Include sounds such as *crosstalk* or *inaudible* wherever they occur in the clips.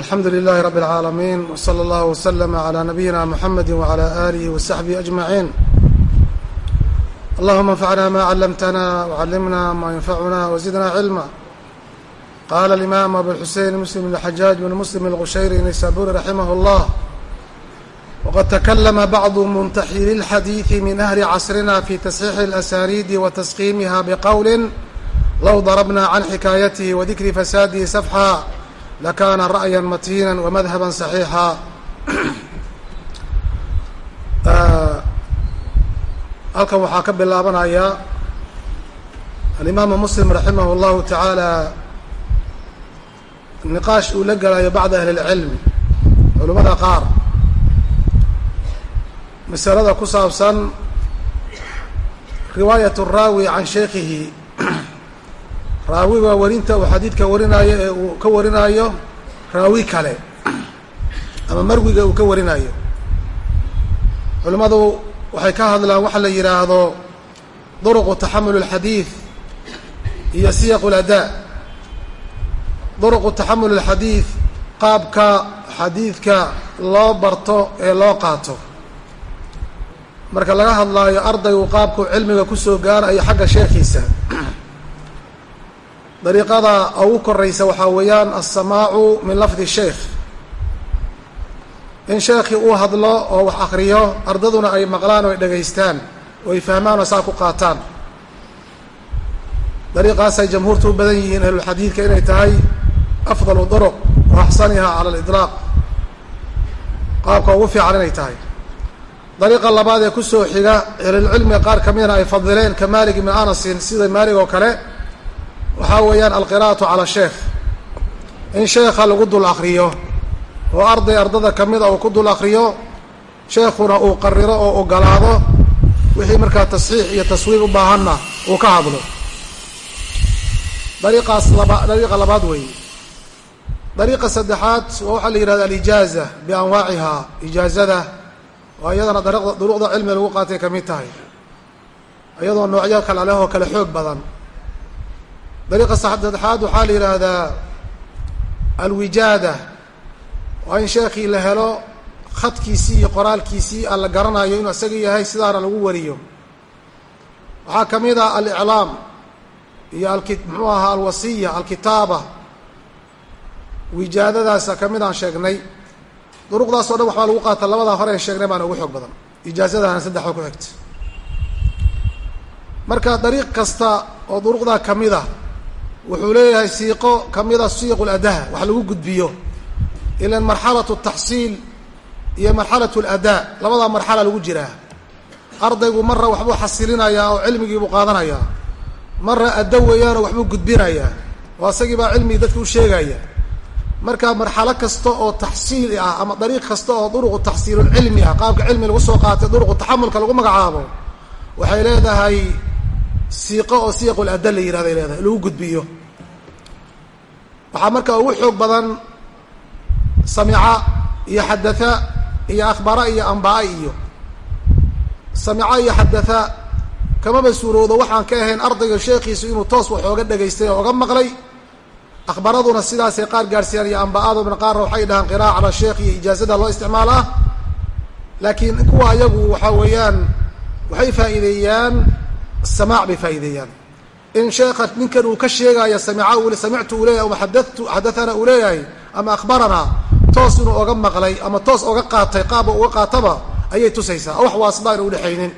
alxamdu lilahi rab اlcaalamiin wslى اllah wslm عlى nabiyina mxamedi wعlى alih وsaxbihi aجmaعin allahuma اnfacna ma callamtna wcallimna ma yanfacuna wزidna cilma qala اlimam abuاlxusein muslim bn xajaaj bn muslim اlqushayri naysaburi raximah اllah wqad takalama bacdu muntaxili اlxadiiثi min ahli casrina fi tasxiixi اlasaniidi wa tasqiimiha bqowli low darabna can xikaayatihi wadikri fasaadihi safxa lakana ra'ya matiina wamadhaba صaxiixa halkan waxaa ka bilaabanaya alimaamu muslim raximah اllahu tacaala niqaash uu la gelayo bacda ahli اlcilmi culamada qaar masalada ku saabsan riwaayat الraawi can sheekihi raawiga warinta uu xadiidka warinayo ee uu ka warinayo raawi kale ama marwiga uu ka warinayo culimmadu waxay ka hadlaan waxa la yidhaahdo duruqu taxamul اlxadiid iyo siyaq اladaa duruqu taxamul اlxadiid qaabka xadiidka loo barto ee loo qaato marka laga hadlaayo ardaygu qaabku cilmiga kusoo gaarayo xagga sheekhiisa dariiqada ugu koraysa waxaa weeyaan alsamaacu min lafdi sheikh. In sheekhii uu hadlo oo wax akriyo ardaduna ay maqlaan oo ay dhegaystaan oo ay fahmaan oo saa ku qaataan. Dariiqaasay jamhuurtu u badan yihiin ahlulxadiidka inay tahay afdalu duruq wa axsaniha cala aliطlaaq qaabka ugu fiican inay tahay. Dariiqa labaad ee ku soo xiga ahlulcilmiga qaar ka midna ay fadileen ka malik ibni anasin sida maalig oo kale waxaa weeyaan alqira'atu cala sheekh. In sheekha lagu dul akriyo oo arday ardada ka mida uu ku dul akriyo sheekhuna uu qariro oo ogolaado wixii markaa tasxiix iyo taswiib u baahanna uu ka hadlo. Dariiqaas laba dariiqa labaad weeye. Dariiqa saddexaad waa waxaa la yihahda alijaaza bianwaacihaa ijaazada oo iyadana dariqda duruqda cilmiga lagu qaatay ka mid tahay. Iyadoo noocyo kale leh oo kale xoog badan dariiqa saddexaad waxaa la yidhaahdaa alwijaada. Waa in sheekii la helo khadkiisii iyo qoraalkiisii aan la garanayo inuu isaga yahay sidaana lagu wariyo. Waxaa ka mid ah aliclaam iyo alki muxuu ahaa alwasiya alkitaaba. Wijaadadaasa ka mid aan sheegnay. Duruqdaas o dhan waxbaa lagu qaata labadaa hore ee sheegnay baana ugu xoog badan. Ijaazadana saddexda ku xigta. Marka dariiq kasta oo duruqdaa ka mid a wuxuu leeyahay siiqo ka mida siiqu ladaha wax lagu gudbiyo. Ilan marxalatu taxsiil iyo marxalatu ladaa labadaa marxala lagu jiraa. Ardaygu marra waxbuu xasilinayaa oo cilmigiibuu qaadanayaa. Marra addo weeyaanoo waxbuu gudbinayaa. Oo isagii baa cilmigii dadka u sheegaya. Marka marxalo kasta oo taxsiil ah ama dariiq kasta oo duruqu taxsiilulcilmi ah qaabka cilmi lagu soo qaatay duruqu taxamulka lagu magacaabo waxay leedahay siiqo oo siyaqul adda la yihahday leedahay lagu gudbiyo. Waxaa marka ugu xoog badan samica iyo xadatha iyo akhbara iyo ambaa iyo. Samica iyo xadatha kamaba suurowdo waxaan ka ahayn ardayga sheekhiisu inuu toos wax ooga dhegaystay oo oga maqlay. Akhbaraduna sidaasay qaar gaarsiiyaan iyo amba'aduna qaarna waxay dhahaan qira'a sheekh iyo ijaazada loo isticmaalaa laakiin kuwa ayagu waxaa weeyaan waxay faa'iideeyaan samaac bay faa'iideeyaan. In sheekha ninkan uu ka sheegaayo samica u samictu uu leeyahay ama xadatu xadathana uu leeyahay ama akhbaranaa toos inuu oga maqlay ama toos oga qaatay qaabba uga qaataba ayay tusaysaa. Wax waasida ayna udhexaynin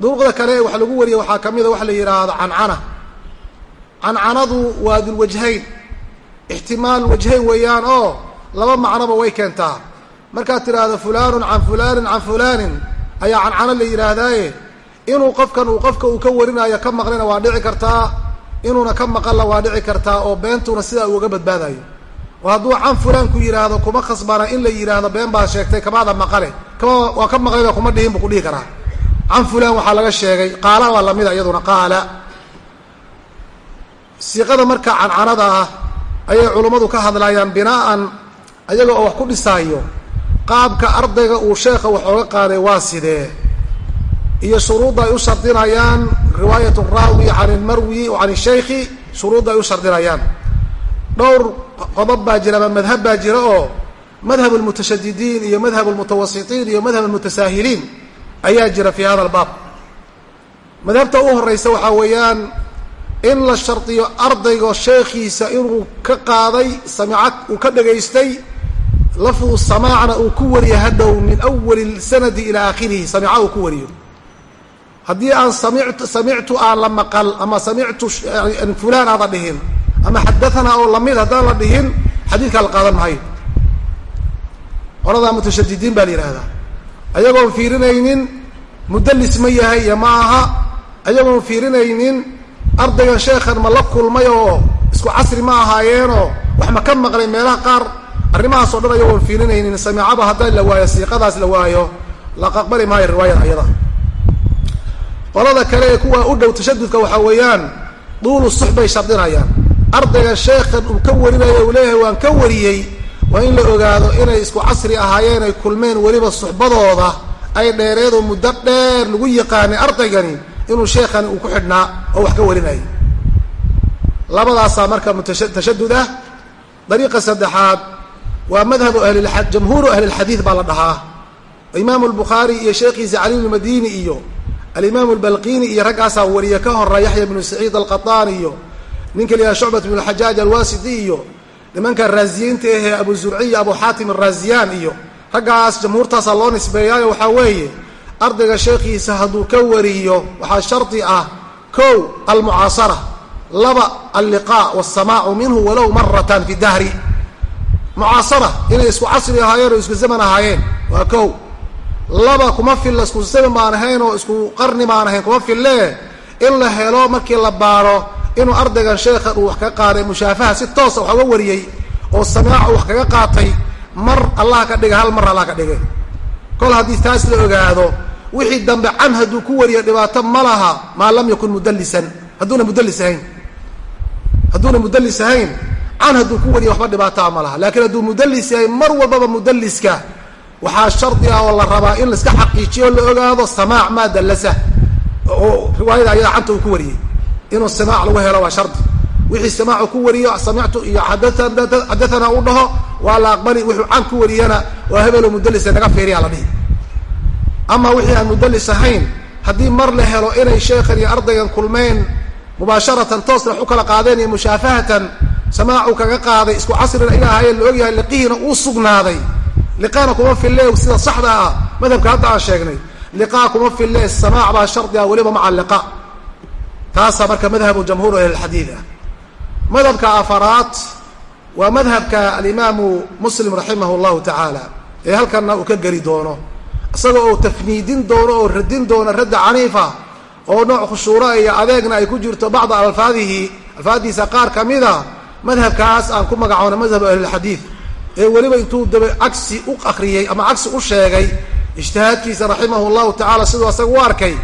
duruqda kale wax lagu wariya waxaa ka mida waxa la yidhaahdo cancana. Cancanadu waa dulwajhayn ixtimaal wajhayn weeyaan oo laba macnoba way keentaa. Markaad tidhaahdo fulaanun can fulaanin can fulaanin ayaa cancano la yidhaahdaaye inuu qofkan uu qofka uu ka warinaayo ka maqlina waa dhici kartaa inuuna ka maqalla waa dhici kartaa oo beentuna sidaa uga badbaadayo oo hadduu can fulaanku yidhaahdo kuma khasbana in la yidhaahdo been baa sheegtay kamaada maqale. Kama waa ka maqlayba kuma dhihin buu ku dhihi karaa. Can fulaan waxaa laga sheegay qaala waa lamida iyaduna qaala. Siiqada marka cancanada ah ayay culummadu ka hadlayaan binaa'an ayaga oo wax ku dhisaayo qaabka ardayga uu sheekha wax ooga qaaday waa sidee? Iyo shuruudda ay u shardinayaan riwaayat raawi can ilmarwi can shaykhi shuruudda ay u shardinayaan. Dhowr qodob baa jira ama madhab baa jira oo madhab almutashadidiin iyo madhab almutawasitiin iyo madhab almutasaahiliin ayaa jira fi hada albaab. Madhabta u horeysa waxaa weeyaan in la shardiyo ardaygo sheekhiisa inuu ka qaaday samica uu ka dhagaystay lafdu samaacna uu ku wariyo hadhow min awali sanadi ilaa aakhirihi samica uu ku wariyo. Haddii aan samitu samictu aan la maqal ama samictu fulaan aada dhihin ama xadaanaa oo la mid haddaan la dhihin xadiidkaa la qaadan mahayo qoladaa mutashadidiin baa la yidhaahdaa. Ayagoon fiirinaynin mudallis ma yahay iyo ma aha. Ayagoon fiirinaynin ardaygan sheekhan ma la kulmay oo isku casri ma ahaayeenoo wax ma ka maqlay meelaha qaar arrimahaas o dhan ayagoon fiirinaynin samicaba haddaa la waayo siiqadaas la waayo la aqbali maayo riwaayada ayada. Qolada kale ee kuwa u dhow tashadudka waxaa weeyaan duulu sux bay shardinayaan ardayga sheekhan uu ka warinayo uu leeyahay waan ka wariyey waa in la ogaado inay isku casri ahaayeen ay kulmeen weliba suxbadooda ay dheereedoo muddo dheer lagu yaqaanay ardaygani inuu sheekhani uu ku xidhnaa oo wax ka warinayay. Labadaasaa marka mutashadud ah. Dariiqa saddexaad waa madhabu jamhuuru ahli lxadiid baa la dhahaa. Imaamu lbukhaari iyo sheekhiisa cali bnu madini iyo alimaamu albalqini iyo raggaasaa wariye ka hora yaxya bnu saciid alqataan iyo ninka liyaha shucbat bnu lxajaaj alwasiti iyo nimanka raaziyiinta ahee abu zurci iyo abu xaatim araaziyaan iyo raggaas jamhuurtaasaa loo nisbeeyaayo waxaa weeye ardayga sheekhiisa hadduu ka wariyo waxaa shardi ah kow almucaasara laba alliqaa walsamaacu minhu walow maratan fi dahri mucaasara inay isku casri ahaayeen oo isku zaman ahaayeen. Waa kow. Laba kuma filla isku zaman baan ahayn oo isku qarni baan ahayn. Kuma fillee in la helo markii la baaro inuu ardaygan sheekhan uu wax ka qaaday mushaafaha si toosa wax uga wariyey oo samaaca wax kaga qaatay mar allah ka dhigay hal mar allah ka dhigay. Kol haddii taas la ogaado wixii dambe can hadduu ku wariyo dhibaato ma laha maa lam yakun mudallisan. Hadduuna mudallis ahayn. Hadduuna mudallis ahayn can hadduu ku wariyo waxba dhibaataa ma laha. Laakiin hadduu mudallis yahay mar walbaba mudalliska waxaa shardi ah oo la rabaa in laiska xaqiijiyo o la ogaado samaac maa dallasa. Oo riwaayada ayada canta uu ku wariyey. Inuu samaac lagu helo waa shardi. Wixii samaacu ku wariyo samictu iyo xadathana u dhaho waa la aqbali wuxuu can ku wariyana waa hebelo mudallisa naga fiiriya la dhihi. Ama wixii aan mudallis ahayn haddii mar la helo inay sheekhan iyo ardaygan kulmeen mubaasharatan toosna wax u kala qaadeen iyo mushaafahatan samaacu kaga qaaday isku casrina ina ahaayeen la ogyahay liqihiina uu sugnaaday. Liqaana kuma fille sida saxda ah. Madhabka hadda aan sheegnay liqaa kuma fille samaac baa shardi ah weliba maca liqa. Taasaa marka madhabu jamhuur ahlilxadiid ah. Madhabka afaraad waa madhabka alimaamu muslim raximah llahu tacaala ee halkanna uu ka geli doono. Isaga oo tafniidin doono oo radin doono radda caniifa oo nooc khushuura iyo adeegna ay ku jirto bacda alfaadihi. Alfaaddiisa qaar ka mida madhabkaas aan ku magacoona madhabu ahlilxadiid ee weliba intuu daba cagsi u akriyey ama cagsi u sheegay ijtihaadkiisa raximahu llahu tacala siduu asaga u arkay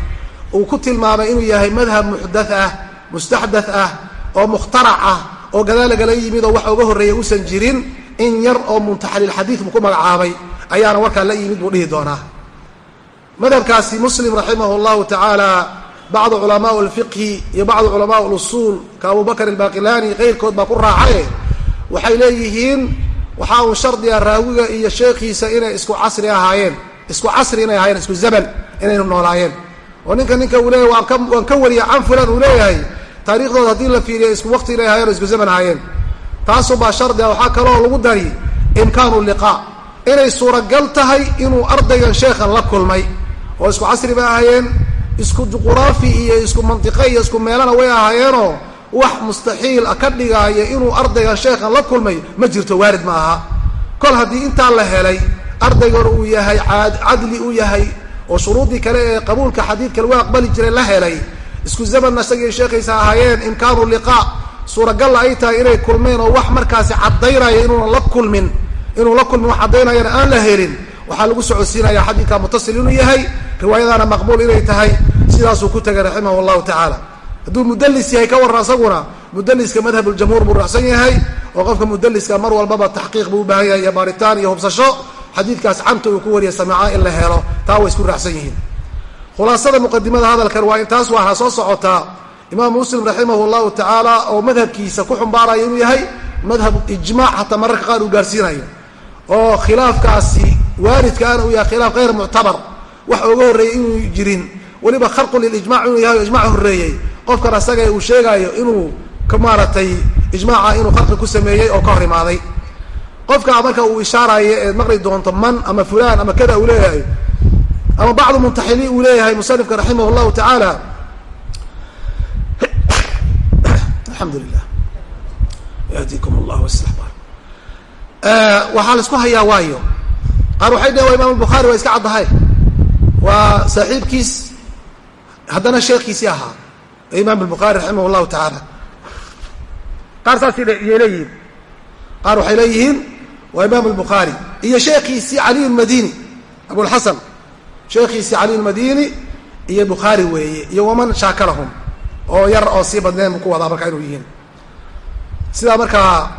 uu ku tilmaamay inuu yahay madhab muxdath ah mustaxdath ah oo mukhtarac ah oo gadaal lagala yimid oo waxa uga horreeya usan jirin in yar oo muntaxalilxadiid buu ku magacaabay ayaana warkaa la yimid buu dhihi doonaa. Madhabkaasi muslim raximah llahu tacaala bacdu culamaau alfiqhi iyo bacdu culamaau lusuul ka abubakr albaqilani keyrkood baa ku raacaye waxay leeyihiin waxaa un shardiga raawiga iyo sheekhiisa inay isku casri ahaayeen isku casri inay ahaayeen isku zaman inaynu noolaayeen oo ninka ninka uu leeyahy waan ka wariya can fulan uu leeyahay taariikhdooda haddii la fiiriyo isku waqti inay ahayen o isku zaman ahaayeen taasubaa shardi ah waxaa kaloo lagu dari imkaanu liqaa inay suuragal tahay inuu ardaygan sheekhan la kulmay oo isku casri bay ahaayeen isku juquraafi iyo isku mantiqe iyo isku meelana way ahaayeenoo wax mustaxiil a ka dhigaaya inuu ardaygan sheekhan la kulmay ma jirto waarid ma aha. Kol haddii intaa la helay ardaygan uu yahay cadli u yahay oo shuruudii kale ee qabuulka xadiidka lagu aqbali jiray la helay isku zamanna isagii sheekaysa ahaayeen imkaanu liqaa suuragalla ay tahay inay kulmeen oo wax markaasi caddaynaya inuunan la kulmin inuu la kulmin wax caddaynayana aan la helin waxaa lagu socodsiinaya xadiidka mutasil inuu yahay riwaayadaana maqbuul inay tahay sidaasuu ku tegay raximah llahu tacaala. Hadduu mudallis yahay ka warran asaguna mudaliska madhabuljamhuur buu raacsan yahay oo qofka mudaliska mar walbaba taxqiiq buu u baahan yahay iyo baaritaan iyo hubsasho xadiidkaas canta uu ku wariya samica in la helo taa way isku raacsan yihiin. Khulaasada muqadimada hadalkan waa intaas waxaa soo socotaa imaamu muslim raximah llahu tacaala oo madhabkiisa ku xumbaaraya inuu yahay madhab ijmaac hataa mararka qaar uu gaarsiinayo oo khilaafkaasi waaridkaana uu yahay khilaaf hayr muctabar wax oga horreeyey inuu jirin. Weliba kharqu lilijmac inuu yahay o ijmac horreeyey qofkan asaga uu sheegaayo inuu ka maaragtay ijmaaca inuu kharqi ku sameeyey oo ka hor imaaday. Qofka marka uu ishaarayo eed maqli doonto man ama fulan ama kada uu leeyahay ama bacdu muntaxili uu leeyahay musanifka raximah llahu tacaala *coughs* alxamdu lilah yahdikum allah waslax bal waxaa la isku hayaa waayo. Qaar waxay dhehen waa imam albukhaari waa iska caddahay. Waa saaxiibkiis haddana sheekiisii ahaa imaam albukhaari raximah llahu tacaala. Qaar saasay leeyihiin. Qaar waxay leeyihiin waa imaam albukhaari iyo sheekiisii caliy lmadini abulxasan sheekhiisii cali lmadini iyo bukhaari weeye iyo waman shaakalahum oo yar oo sii badneen buu ku wadaa markaa inuu yihiin. Sidaa markaa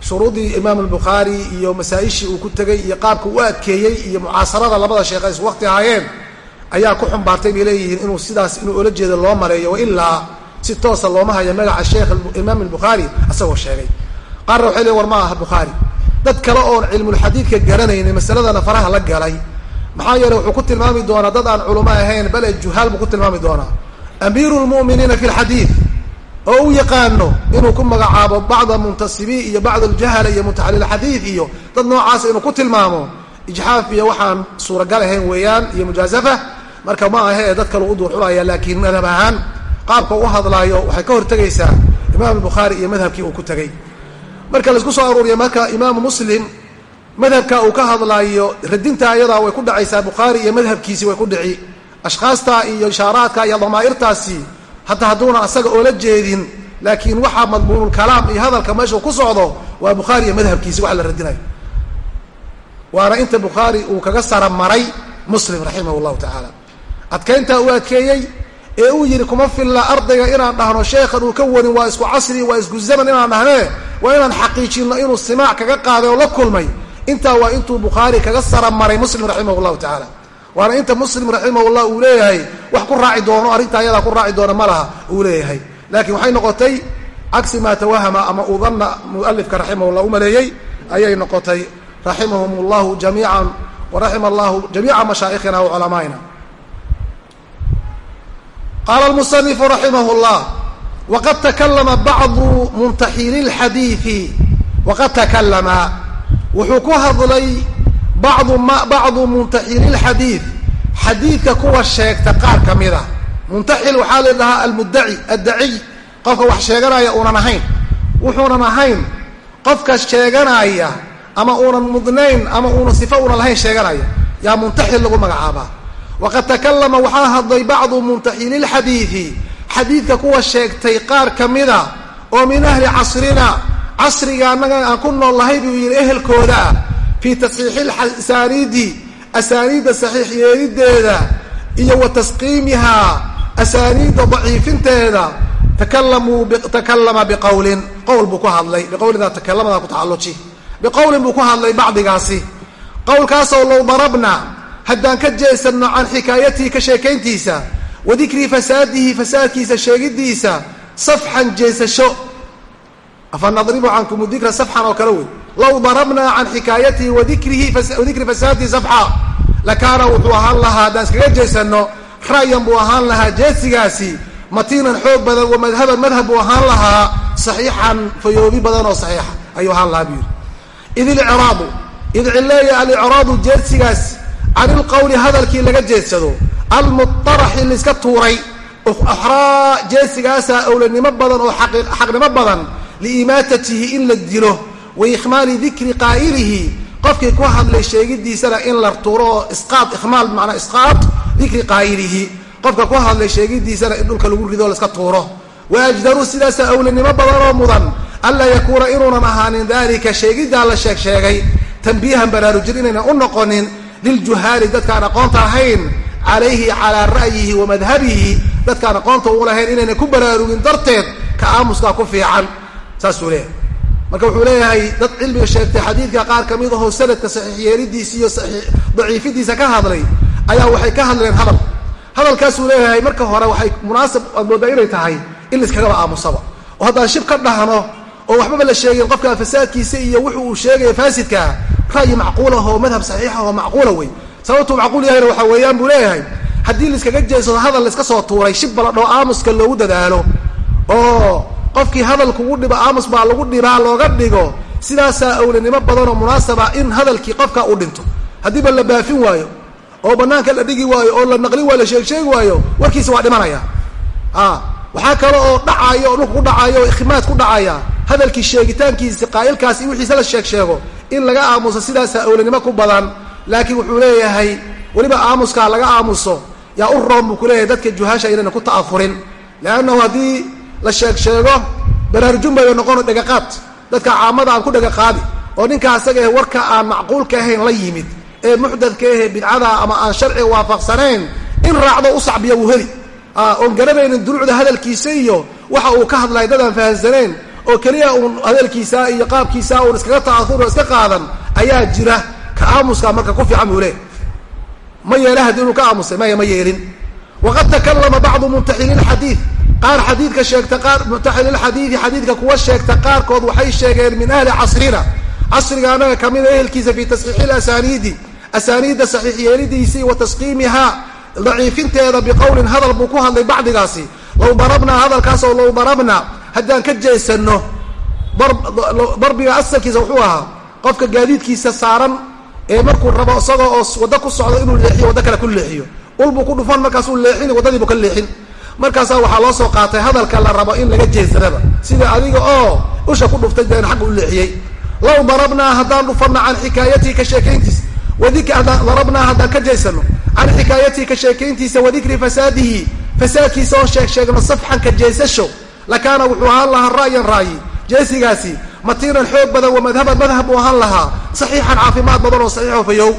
shuruuddii imaam albukhaari iyo masaa-ishii uu ku tegey iyo qaabka u adkeeyey iyo mucaasarada labada sheekh is waqti ahaayeen ayaa ku xumbaartay bay leeyihiin inuu sidaas inuu ola jeedo loo mareeyo wailaa si toosa looma hayo magaca sheekh imaam albukhaari asagoo sheegay. Qaarna waxay leeyin war ma aha bukhaari dad kale oon cilmulxadiidka garanaynin masaladana faraha la galay. Maxaa yeele wuxuu ku tilmaami doonaa dad aan culamo ahayn bale juhaal buu ku tilmaami doonaa. Amiiru lmu'miniina fi lxadiid oo u yaqaano inuu ku magacaabo bacda muntasibiin iyo bacd aljahala iyo mutaxalilxadiid iyo dad noocaasa inuu ku tilmaamo ijxaaf iyo waxaan suuragal ahayn weeyaan iyo mujaazafa. Marka ma ahe ee dad kale u duurxulaya laakiin madhab ahaan qaabka u hadlaayo waxay ka hortegaysaa imaam albukhaari iyo madhabkii uu ku tegey marka la isku soo aruuriya marka imaamu muslim madhabka uu ka hadlaayo radinta ayadaa way ku dhacaysaa bukhaari iyo madhabkiisi way ku dhici. Ashkhaasta iyo ishaaraadka iyo damaa'irtaasi hataa hadduuna asaga oola jeedin laakiin waxaa madmuunulkalaam iyo hadalka meeshuu ku socdo waa bukhaari iyo madhabkiisi wax la radinayo. Waana inta bukhaari uu kaga sara maray muslim raximah llahu tacaala adkayntaa uu adkeeyey ee uu yidhi kuma filla ardayga inaan dhahno sheekhan uu ka warin waa isku casri waa isku zaman inaan dhahnee waa inaan xaqiijino inuu simaac kaga qaaday oo la kulmay. Intaa waa intuu bukhaari kaga sara maray muslim raximah llahu tacaala waana inta muslim raximahullah uu leeyahay wax ku raaci doono arrintaa ayadaa ku raaci doona ma laha uu leeyahay. Laakiin waxay noqotay cagsi maa tawahama ama uu danna raximahullah u ayay noqotay raximahum llahu jamiican wa raxima allahu jamiica mashaa'ikhina wa qaala almusanifu raximah llah waqad takalama bacdu muntaxili lxadiidi waqad takalama wuxuu ku hadlay bacdu ma bacdu muntaxili lxadiid xadiidka kuwa sheegta qaar ka mid a muntaxil waxaa la dhahaa almuddaci addaciy qofka wax sheeganaya uunan ahayn. Wuxuunan ahayn. Qofka sheeganaya ama uunan mudnayn ama uunan sifa uunan lahayn sheeganaya yaa muntaxil lagu magacaabaa. Waqad takalama waxaa hadlay bacdu muntaxili lxadiidi xadiidka kuwa sheegtay qaar ka mida oo min ahli casrina casriga annaga aan ku nool lahay buu yidhi ehelkooda. ah fii tasxiixi asaaniidi asaaniidda saxiix yeelideeda iyo wa tasqiimihaa asaaniidda daciifinteeda takalamuu takallama biqowlin. Qowl buu ku hadlay. Biqowlidaa takalamada ku tacalluji. Biqowlin buu ku hadlay bacdigaasi. Qowlkaasoo low darabna haddaan ka jeesanno can xikaayatihi ka sheekayntiisa wa dikri fasaadihi fasaadkiisa sheegidiisa safxan jeesasho afa nadribu cankum dikra safxan oo kale wey low darabnaa can xikaayatihi wadikrihi wadikri fasaadihi safxa lakaana wuxuu ahaan lahaa haddaan iskaga jeesanno ra'yan buu ahaan lahaa jeesigaasi matiinan xoog badan wa madhab buu ahaan lahaa saxiixan fayoobi badan oo saxiixa ayuu ahaan lahaa buu id ilciraadu id cileeya alicraadu jeesigaas can ilqowli hadalkii laga jeedsado almutaraxi laiska tuuray axraa jeesigaasaa owlanimo badan oo xaqnimo badan liimaatatihi in la dilo wa ikhmaali dikri qaa'ilihi. Qofkii ku hadlay sheegidiisana in la tuuro oo isqaad ikhmaal bimacnaa isqaad dikri qaa'ilihi. Qofka ku hadlay sheegidiisana in dhulka lagu rido o tuuro. Wa ajdaruu sidaasaa owlanimo badan oo mudan anlaa yakuuna inuunan ahaanin dalika sheegiddaa la sheeg sheegay tanbiihan baraarujin inaynan u noqonin liljuhaali dadkaan aqoonta ahayn calayhi calaa ra'yihi wa madhabihi dadkaan aqoonta u lahayn inaynan ku baraarugin darteed ka aamuskaa ku fiican saasuu leeyahay. Marka wuxuu leeyahay dad cilmiga sheegtay xadiidka qaar ka mid ahoo sanadka saxiix yeelidiisa iyo daciifidiisa ka hadlay ayaa waxay ka hadleen hadal. Hadalkaasuu leeyahay marka hore waxay munaasab aad moodaa inay tahay in laiskagaba aamusaba. Oo haddaan shib ka dhahno oo waxbaba la sheegin qofka fasaadkiisa iyo wuxu uu sheegaya faasidkaa ra'yi macquulah oo madhab saxiixa oo macquula wey sababtuu macquul yahayna waxaa weeyaan buu leeyahay haddii laiskaga jeedsado hadal laiska soo tuuray shib baladhoo aamuska loogu dadaalo. Oo qofkii hadal kugu dhibo aamus baa lagu dhibaa looga dhigo sidaasaa awlanimo badanoo munaasaba in hadalkii qofka uu dhinto. Haddiiba la baafin waayo oo banaanka la dhigi waayo oo la naqlin waayo la sheegsheegi waayo warkiisa waa dhimanaya. Waxaa kale oo dhacaayo oo ku dhacaayo oo ikhmaad ku dhacaya hadalkii sheegitaankiisi qaa'ilkaasi wixiisa la sheeg sheego in laga aamuso sidaasaa awlanimo ku badan laakiin wuxuu leeyahay weliba aamuskaa laga aamuso yaa u roon buu ku leeyahay dadka juhaasha inayna ku ta'afurin. Leannahu haddii la sheeg sheego baraarujun bayba noqono dhegaqaad dadka caamada aan ku dhegaqaadi oo ninka asaga eh warka aan macquulka ahayn la yimid ee muxdadka ahe bidcada ama aan sharciga waafaqsanayn in raacdo u sacbiya wuu heli. Oon garanaynin duruucda hadalkiisa iyo waxa uu ka hadlay dad aan fahamsanayn oo keliya uun hadalkiisa iyo qaabkiisa uun iskaga ta'aur oo iska qaadan ayaa jira. Ka aamuska marka ku fiican buu le ma yeela haddii inuu ka aamusay? Maya ma yeelin. Waqad takalama bacdu muntaxili lxadiid qaar xadiidka sheegta qaar muntaxililxadiidi xadiidka kuwa sheegta qaarkood waxay sheegeen min ahli casrina. Casriga anaga kamida ehelkiisa fi tasxiixi lasaniidi asaaniidda saxiix yeelidiisii wa tasqiimihaa daciifinteeda biqowlin hadal buu ku hadlay bacdigaasi. Low darabnaa hadalkaasoo low darabnaa haddaan ka jeesano darbiga asalkiisa wuxuu ahaa qofka gaadiidkiisa saaran ee markuu rabo isagoo oo waddo ku socdo inuu leexiyo waddo kale ku leexiyo. Ulbuu ku dhufan markaasuu leexin waddadiibu ka leexin markaasaa waxaa loo soo qaatay hadalka la rabo in laga jeesadaba sida adiga oo usha ku dhuftay deen xagga u leexiyey. Low darabnaa haddaan dhufano can xikaayatihi ka sheekayntiisa darabnaa haddaan ka jeysano can xikaayatihi ka sheekayntiisa wadikri fasaadihi fasaadkiisa oo sheeg sheegno safxan ka jeesasho lakaana wuxuu ahaan lahaa ra'yan ra'yi jeesigaasi matiinan xoog badan wa madhaban madhab buu ahaan lahaa. Saxiixan caafimaad badan oo saxiixo fayow.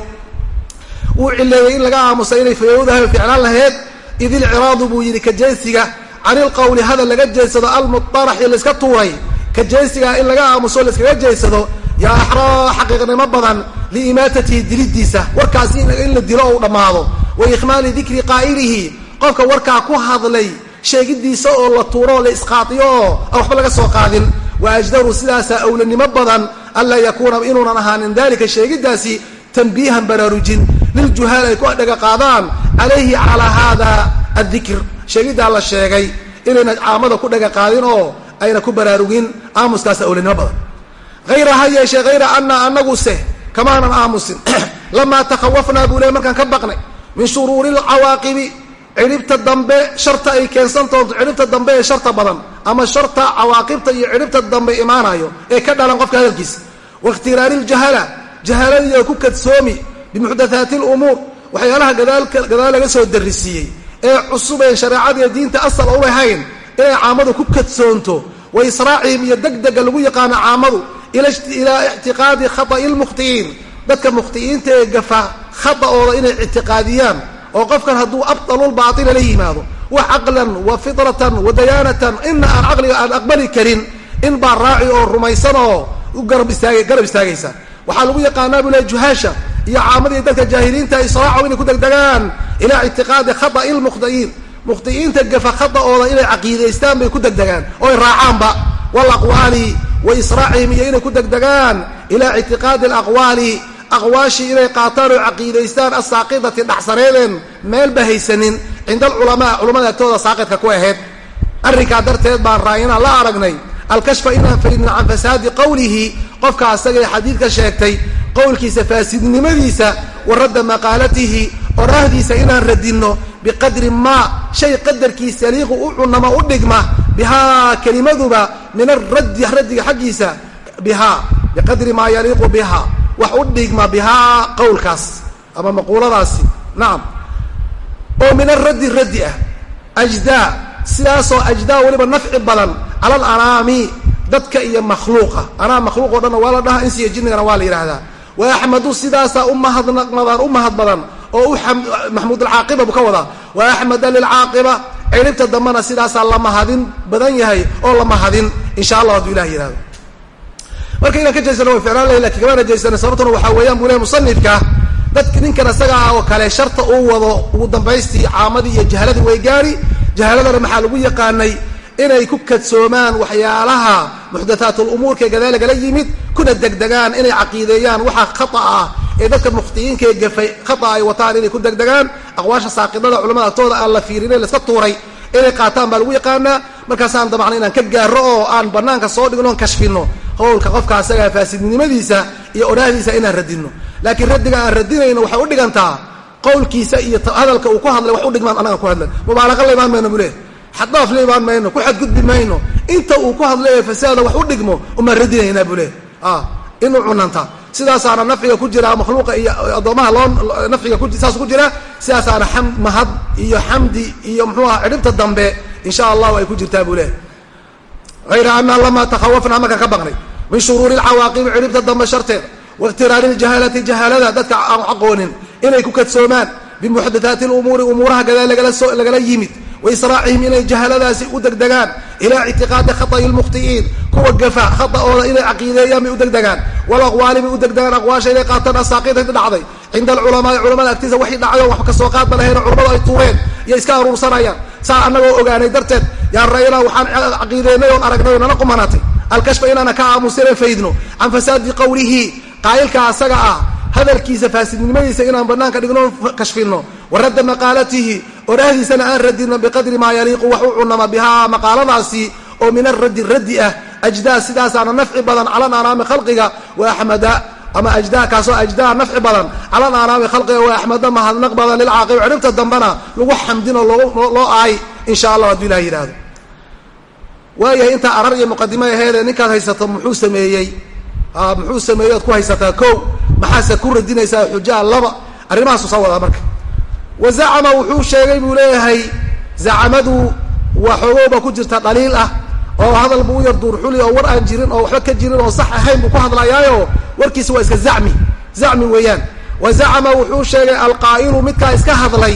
Wuu cileeyey in laga aamusa inay fayowdahay ficlaan laheyd id ilciraadu buu yidhi ka jeesiga can hadal laga jeedsado almutaraxi laiska tuuray ka jeesiga in laga aamuso laiskaga jeedsado yaa axraa xaqiiqnimo badan liimaatatihi dilidiisa warkaasi in la dilo ou dhammaado wa ikhmaali dikri qaa'ilihi qofka warkaa ku hadlay sheegidiisa oo la tuuro oo la isqaadiyo oo waxba laga soo qaadin wa ajdaru sidaasaa awlanimo badan anlaa yakuuna inuunan ahaanin dalika sheegidaasi tanbiihan baraarujin liljuhaal ay ku dhaga qaadaan calayhi calaa hada addikr sheegiddaa la sheegay inayna caamada ku dhaga qaadin oo ayna ku baraarugin aamuskaas awlanimo badan. Hayra ha yeeshee hayra ana anaguse kamaanan aamusin. *clears throat* Lamaa takhawafnaa buu ley markaan ka baqnay min shuruuri lcawaaqibi cidhibta dambe sharta ay keensan doonto cidhibta dambe ee sharta badan ama sharta cawaaqibta iyo cidhibta dambe imaanayo ee ka dhalan qofka hadalkiisa waikhtiraari ljahala jahaladiioo ku kadsoomi bimuxdathaati lumuur waxyaalaha gadaal laga soo darisiiyey ee cusub ee shareecadiiyo diinta asal u lahayn inay caamadu ku kadsoonto wa israacihim iyo degdega lagu yaqaano caamadu ilaa ictiqaadi khata'i lmukhti'iin dadka mukhti'iinta ee gafa khata'ooda inay ictiqaadiyaan oo qofkan hadduu abdalulbaaila la yimaado wax caqlan wa fitratan wa dayaanatan ina aan caqliga aan aqbali karin in baa raaci oo rumaysan oo garab istaagaysa waxaa lagu yaqaanaa buu juhaasha iyo caamadii dadka jaahiliinta israaco inay ku degdegaan ilaa ictiqaadi khata'i lmukhti'iin mukhti'iinta gafa khata'ooda inay caqiidaystaan bay ku degdegaan oo ay raacaanba walaqwaali wa israacihim iyo inay ku degdegaan ilaa ictiqaadi alaqwaali aqwaashii inay qaataan oo caqiidaystaan asaaqidati dhaxsaneedeen meelba haysanin. Cinda alculamaa culamada agtooda saaqidka ku ahayd. Arrinkaa darteed baan raayinaan la aragnay alkashfa inaan faridin can fasaadi qowlihi qofka asaga ee xadiidka sheegtay qowlkiisa faasidnimadiisa wa radda maqaalatihi oraahdiisa inaan radinno biqadri maa shay qadarkiisa yaliiqu u cunama u dhigma bihaa kelimaduba min araddi raddiga xaggiisa bihaa biqadri maa yaliiqu biha wax u dhigma bihaa qowlkaas ama maquuladaasi nacam oo min araddi raddi ah ajdaa sidaasoo ajdaa weliba nafci badan cala alanaami dadka iyo makhluuqa. Anaa makhluuq o dhanna waa la dhahaa insiya jinnigana waa la yidhaahdaa. Wa axmadu sidaasaa umahadnaqmadaan u mahad badan oo u maxmuud alcaaqiba buu ka wadaa. Wa axmada lilcaaqiba ciribta dambena sidaasaa la mahadin badan yahay oo la mahadin insha allah hadduu ilah yihahdo marka inaan ka jeysano way ficlaan lahay laakiin kamana jeysana sababtuna waxaa weeyaan buu lehay musanifka. Dadka ninkan isaga ah oo kale sharta uu wado ugu dambaystii caamadii iyo jahaladii way gaari. Jahaladana maxaa lagu yaqaanay inay ku kadsoomaan waxyaalaha muxdathaatulumuurka ee gadaal lagala yimid kuna degdegaan inay caqiideeyaan waxa khata ah ee dadka mukhtiyiinka ee gafay khata ay wataan inay ku degdegaan. Aqwaasha saaqidada culamada agtooda aan la fiirinin laiska tuuray inay qaataan baa lagu yaqaanaa. Markaasaan damacna inaan ka gaaro oo aan banaanka soo dhigno on kashfino howlka qofka asagaa faasidnimadiisa iyo odhaahdiisa inaan radinno. Laakiin raddiga aan radinayno waxay u dhigantaa qowlkiisa iyo hadalka uu ku hadlay wax u dhigmaan annaga ku hadlan mubaalaqa la imaan xaddaaf la imaan mayno ku xadgudbi mayno. Inta uu ku hadlay fasaada wax u dhigmo umaan radinaynaa bule. Inu cunanta. Sidaasaana nafciga ku jira makhluuqa iyo addoomaha loo nafciga saas ku jira sidaasaana mahad iyo xamdi iyo mxuu aha cidhibta dambe insha allahu ay ku jirtaa buu lehay hayra ana lamaa takhawafnaa markaan ka baqnay. Min shuruuri lcawaaqibi cidhibta dambe sharteeda waikhtiraari ljahaalati jahaalada dadka aan aqoonin inay ku kadsoomaan. Bimuxdathaati lumuuri umuuraha gadaal lagala yimid waisraacihim inay jahaladaasi u degdegaan ilaa ictiqaadi khata'i lmukhti'iin kuwa gafa khata'ooda inay caqiideeyaan bay u degdegaan. Walaqwaali bay u degdegaan aqwaasha inay qaataan asaaqiidati dhacday. Cinda alculamaai culamada agtiisa waxay dhacdo wax ka soo qaadba lahayn culamadu ay tuureen iyo iska aruursanayaan. Saa annagoo ogaanay darteed yaa ra'ynaa waxaan caqiideynay oon aragnay oo nala qumanaatay. Alkashfa inaana ka aamusina faydno. Can fasaadi qowlihi qaa'ilka asaga ah hadalkiisa faasidnimadiisa inaan banaanka dhigno kashfino wa radda maqaalatihi odhaahdiisana aan radino biqadri maa yaliiqu wax u cunama bihaa maqaaladaasi oo min araddi raddi ah ajdaa sidaasaana nafci badan cala anaami khalqiga wa axmada ama ajdaa kaasoo ajdaa nafci badan cala anaami khalqiga wa axmada mahadnaq badan lilcaaqib ciribta dambena lagu xamdino loo aay insha allah hadduu ilaha yidhahdo waayahay intaa arar iyo muqadimo aheedee ninkaad haysato muxuu sameeyey? Muxuu sameeyey oad ku haysataa ko maxaase ku radinaysaa xujaa laba? Arrimahaasu soo wadaa marka wa zacama wuxuu sheegay buu leeyahay zacamadu waa xoogowba ku jirta dhaliil ah oo hadal buu u yar duurxuli oo war aan jirin oo waxba ka jirin oo sax ahayn buu ku hadlayaayo. Warkiisa waa iska zacmi zacmi weeyaan. Wa zacama wuxuu sheegay alqaa'ilu midkaa iska hadlay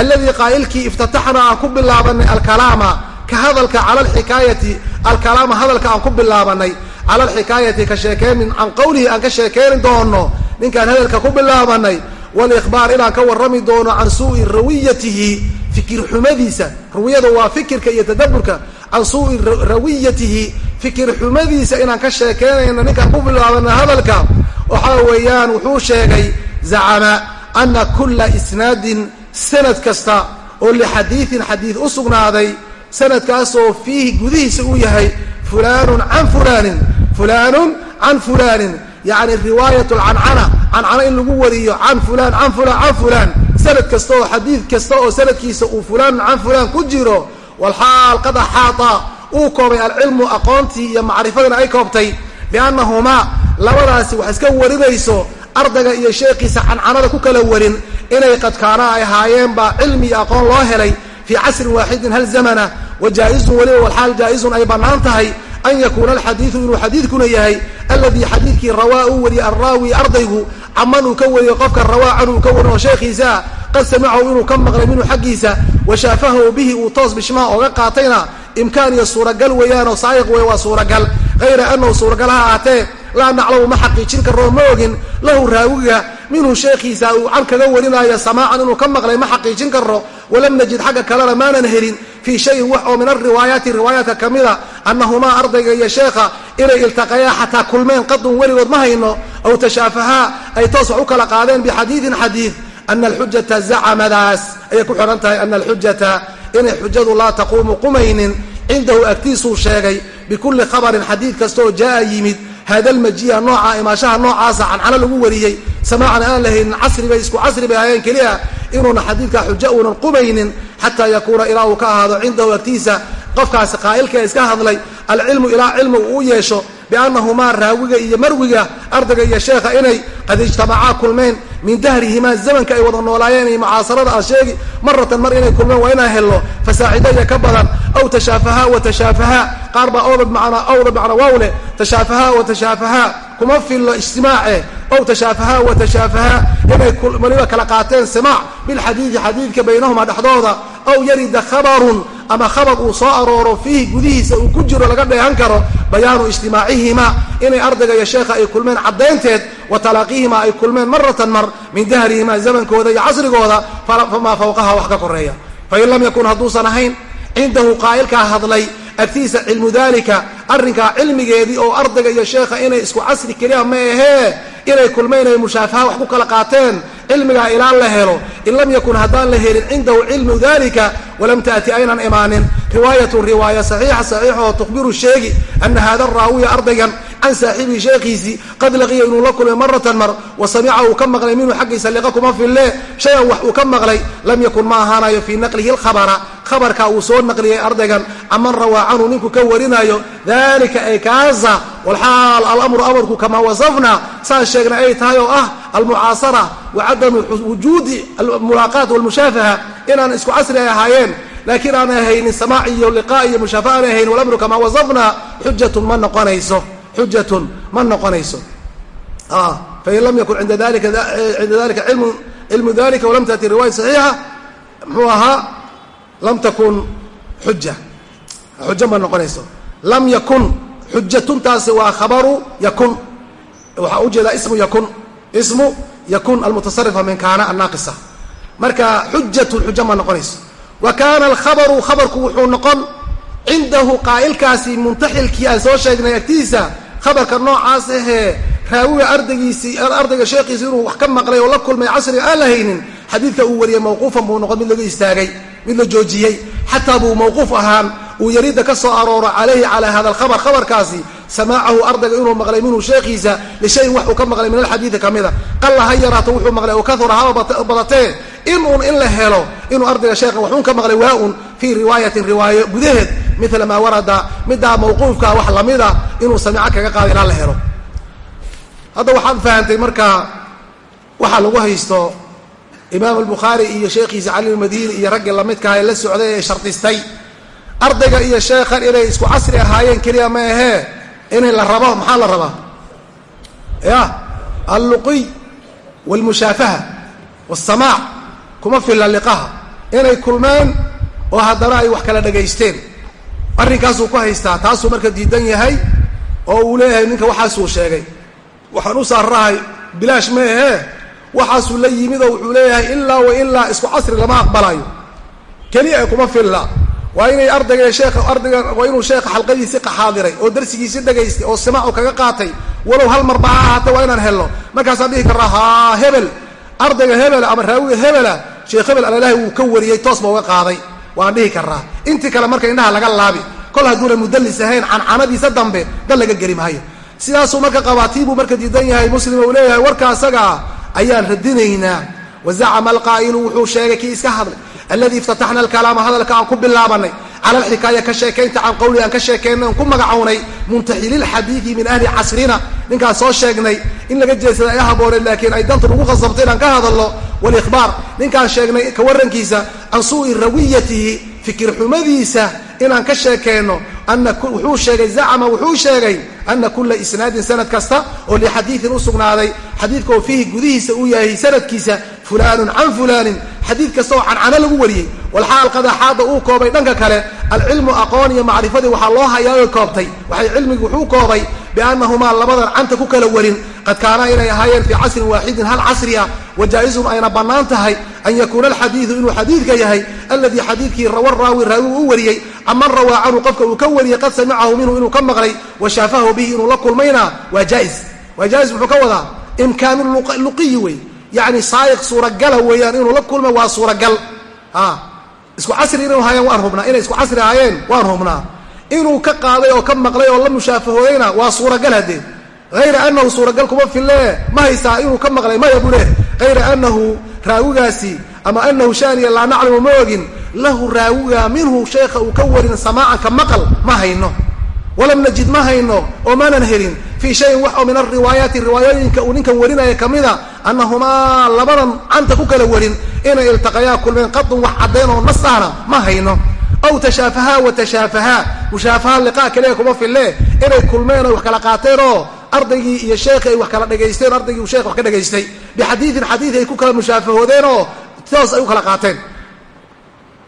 alladii qaa'ilkii iftataxna aan ku bilaabanay alkalaama ka hadalka cala alxikaayati alkalaama hadalka aan ku bilaabanay cala alxikaayati ka sheekeynin can qowlihi aan ka sheekeyni doono ninkaan hadalka ku bilaabanay walikhbaar inaan ka warrami doono can suui rawiyatihi fikir xumadiisa. Rawiyada waa fikirka iyo tadaburka can suui rawiyatihi fikir xumadiisa inaan ka sheekeynayno ninkaan ku bilaabana hadalka. Waxaa weeyaan wuxuu sheegay zacama ana kula isnaadin sanad kasta oo lixadiidin xadiid u sugnaaday sanadkaasoo fiihi gudihiisa uu yahay fulanun can fulanin fulanun can fulanin. Yani riwaayat lcancana cancana in lagu wariyo can fulan can fulan can fulan sanad kasta oo xadiid kasta oo sanadkiisa uu fulanun can fulan ku jiro. Walxaal qad axaata uu koobay alcilmu aqoontii iyo macrifadina ay koobtay biannahumaa labadaasi wax iska warinayso ardayga iyo sheekhiisa cancanada ku kala warin inay qadkaana ay ahaayeen baa cilmi iyo aqoon loo helay fii casrin waaxidin hal zamana wa jaa-izun weliba walxaal jaa-izun ay bannaan tahay an yakuuna alxadiidu inuu xadiidkuna yahay alladii xadiidkii rawaa uu wariyey alraawi ardaygu caman uu ka wariyo qofka rawaa can uu ka warin oo sheekhiisaa qad samicahu inuu ka maqlay minhu xaggiisa wa shaafahahu bihi uu toos bishmaha ooga qaatayna imkaan iyo suuragal weeyaanoo saayiq wey waa suuragal hayra anahu suuragal ha ahaatee laa naclamu ma xaqiijin karoo ma ogin lahu raawiga minhu sheekhiisa uu can kaga warinaayo samaacan inuu ka maqlay ma xaqiijin karo walam najid xagga kalena maanan helin fii shayin wax oo min alriwaayaati riwaayaadka ka mida annahumaa ardayga iyo sheekha inay iltaqayaa xataa kulmeen qadun weligood ma hayno aw tashaafahaa ay toos wax u kala qaadeen bixadiidin xadiid ana alxujata zacamadaas ayay ku xidhan tahay ana alxujata inay xujadu laa taquumu qumaynin cindahu agtiisuu sheegay bikulli khabarin xadiid kasta oo jaa yimid hada almajiya nooca imaashaha noocaasa cancano lagu wariyey. Samaacan aan lahaynin casri bay isku casri bay ahayeen keliya. Inuuna xadiidka xujo uunan qumaynin xataa yakuuna ilaa uu ka ahaado cindahu agtiisa qofkaasi qaa'ilka iska hadlay alcilmu ilaa cilmi uu yeesho biannahumaa raawiga iyo marwiga ardayga iyo sheekha inay qad ijtamacaa kulmeen min dahrihimaa zamanka ay wada noolaayeen iyo mucaasarada aan sheegi maratan mar inay kulmeen waa inaan helno fasaacidaya ka badan. Aw tashaafahaa wa tashaafahaa qaar baa owda bimacnaa owda bimacnaa waaw leh tashaafahaa wa tashaafahaa kuma fillo ijtimaace ow tashaafahaa wa tashaafahaa inay waliba kala qaateen simaac bilxadiidi xadiidka baynahuma dhexdooda aw yarida khabarun ama khabar uu soo arooro fiihi gudihiisa uu ku jiro laga dheehan karo bayaanu ijtimaacihimaa inay ardayga iyo sheekha ay kulmeen caddaynteed wa talaaqihimaa ay kulmeen maratan mar min dahrihimaa zamankooda iyo casrigooda famaa fawqaha wax ka koreeya fain lam yakun hadduusan ahayn cindahu qaa'ilkaa hadlay agtiisa cilmu dalika arrinkaa cilmigeedii oo ardayga iyo sheekha inay isku casri keliya ma ahee inay kulmeen ay mushaafaha wax ku kala qaateen cilmigaa ilaa la helo in lam yakun haddaan la helin cindahu cilmu dalika walam taati aynan imaanin. Riwaayatun riwaaya saxiixa saxiixoo tukhbiru sheegi ana hada raawiya ardaygan can saaxibihi sheekhiisii qad laqiya inuu la kulmay maratan mar wa samica uu ka maqlay minhu xaggiisa liqa kuma fille shay-an wax uu ka maqlay lam yakun ma ahaanayo fii naqlihi lkhabara khabarka uu soo naqliyay ardaygan caman rawaa canhu ninku ka warinayo dalika ay kaasa walxaal alamru amarku kamaa wasafna. Saan sheegna ay tahay oo ah almucaasara wa wujuudi almulaaqaat walmushaafaha inaan isku casri ay ahaayeen laakiin aanay haynin samaac iyo liqaa iyo mushaafaha aanay haynin walamru kamaa wasafna. Xujatun ma noqonayso xujatun ma noqonayso. Fain lam yakun inda dalika cinda dalika cilmu dalika walam taati riwaaya saxiixa muxuu ahaa lam takun xuja xujo ma noqonayso. Lam yakun xujatuntaasi waa khabaru yakun. Waxaa u jeedaa ismu yakun. Ismu yakun almutasarifa min kaana annaaqisa. Marka xujatun xujo ma noqonayso. Wa kaana alkhabaru khabarku wuxuu noqon cindahu qaa'ilkaasi muntaxilkii aan soo sheegnay agtiisa. Khabarka noocaas ahee raawiga ardaygiisii ardayga sheekhiisi inuu wax ka maqlay oo la kulmay casriga aan la haynin xadiidka uu wariyey mawquufan buu noqon mid laga istaagay mid la joojiyey xataa buu mawquuf ahaan uu yaridda ka soo arooro calayhi calaa hada alkhabar khabarkaasi samaacahu ardayga inuu maqlay minhu sheekhiisa lishayin wax uu ka maqlay min alxadiidi ka mida. Qalla ha yaraato wuxuu maqlay oo kahura haba badatee in uun in la helo inuu ardayga sheekha waxuun ka maqlay waa un fii riwaayatin riwaayo gudaheed mila maa warada middaa mawquufka wax lamida inuu samiico kaga qaado ilaa la helo. Hadda waxaad fahantay marka waxaa lagu haysto imaam albukhaari iyo sheekhiisa cali lmadini iyo raggii lamidkaha ee la socday ee shardistay ardayga iyo sheekhan inay isku casri ahaayeen keliya ma ahee inay la rabo maxaa la rabaa ya alluqiy waalmushaafaha waalsamaac kuma filla liqaha. Inay kulmeen oo haddana ay wax kala dhagaysteen arrinkaasuu ku haystaa taasuu marka diidan yahay oo uu leeyahay ninka waxaasuu sheegay. Waxaan u saarrahay bilaash ma ahee waxaasuu la yimid oo wuxuu leeyahay ilaa wa ilaa isku casri lama aqbalayo. Keliya kuma filla. Waa inay ardayga sheekha ardayga waa inuu sheekha xalqadiisii xaadiray oo darsigiisii dhagaystay oo simaacu kaga qaatay. Walow hal marba ha ahaatee waa inaan helno. Markaasaan dhihi karraa haa hebel. Ardayga hebela ama raawiga hebela sheekh hebel alalahi wuu ka wariyey toos ba uga qaaday. Waan dhihi karaa intii kale marka indhaha laga laabi kol hadduuna mudallis ahayn cancanadiisa dambe dal laga geli maayo. Sidaasuu marka qabaatiibuu marka diidan yahay muslim uu leeyahay warka asagaa ayaan radinaynaa wazacama alqaa'ilu wuxuu sheegay kii iska hadlay alladii iftataxna alkalaama hadalka aan ku bilaabanay cala alxikaaya ka sheekaynta can qawli aan ka sheekaynay aan ku magacownay muntaxililxadiidi min ahli casrina. Ninkaan soo sheegnay in laga jeedsada ay habooneen laakiin ay danta ugu khasabtay inaan ka hadalno walikhbaar ninkaan sheegnay ka warrankiisa can suu'i rawiyatihi fikir xumadiisa inaan ka sheekeenno ana wuxuu sheegay zacama wuxuu sheegay ana kula isnaadin sanad kasta oo lixadiidin u sugnaaday xadiidka oo fiihi gudihiisa uu yahay sanadkiisa fulaanun can fulaanin xadiid kasta oo cancano lagu wariyey walxaal qad axaada uu koobay dhanka kale alcilmu aqoon iyo macrifadii waxaa loo hayaa koobtay waxay cilmigi wuxuu koobay biannahumaa labadan canta ku kala warin qad kaanaa inay ahaayeen fii casrin waaxidin hal casri ah wajaa-izun ayna bannaan tahay an yakuuna alxadiidu inuu xadiidka yahay alladii xadiidkii rawa raawi raawigu u wariyey aman rawaa canhu qofka uu ka wariyey qad samicahu minhu inuu ka maqlay wa shaafahu bihi inuu la kulmayna. Waa jaais waa jaais muxuu ka wadaa? Imkaanu luqiyi wey. Yacni saayiq suuragala weeyaan inuu la kulmay waa suuragal. Isku casri inuu haayeen waan hubnaa. Inay isku casri ahaayeen waan hubnaa. Inuu ka qaaday oo ka maqlay oo la mushaafahoodayna waa suuragal haddee hayra anahu suuragal kuma fille. Ma haystaa inuu ka maqlay maya buu leh anahu raawigaasi ama anahu shaaniya laa naclamu ma ogin lahu raawiga minhu sheekha uu ka warin samaacan ka maqal ma hayno. Walam najid ma hayno oo maanan helin. Fii shayin wax min alriwaayaati riwaayooyinka uu ninkan warinaya kamida annahumaa labadan canta ku kala warin. Inay iltaqayaa kulmeen qadun wax caddayn oo nas ahna ma hayno. Aw tashaafahaa wa tashaafahaa. Mushaafaha liqaa keliya kuma fille. Inay kulmeen oy wax kala qaateen oo ardaygii iyo sheekhi ay wax kala dhagaysteen ardaygii sheekh wax ka dhagaystay bixadiidin xadiid ay ku kala mushaafahoodeen oo toos ay u kala qaateen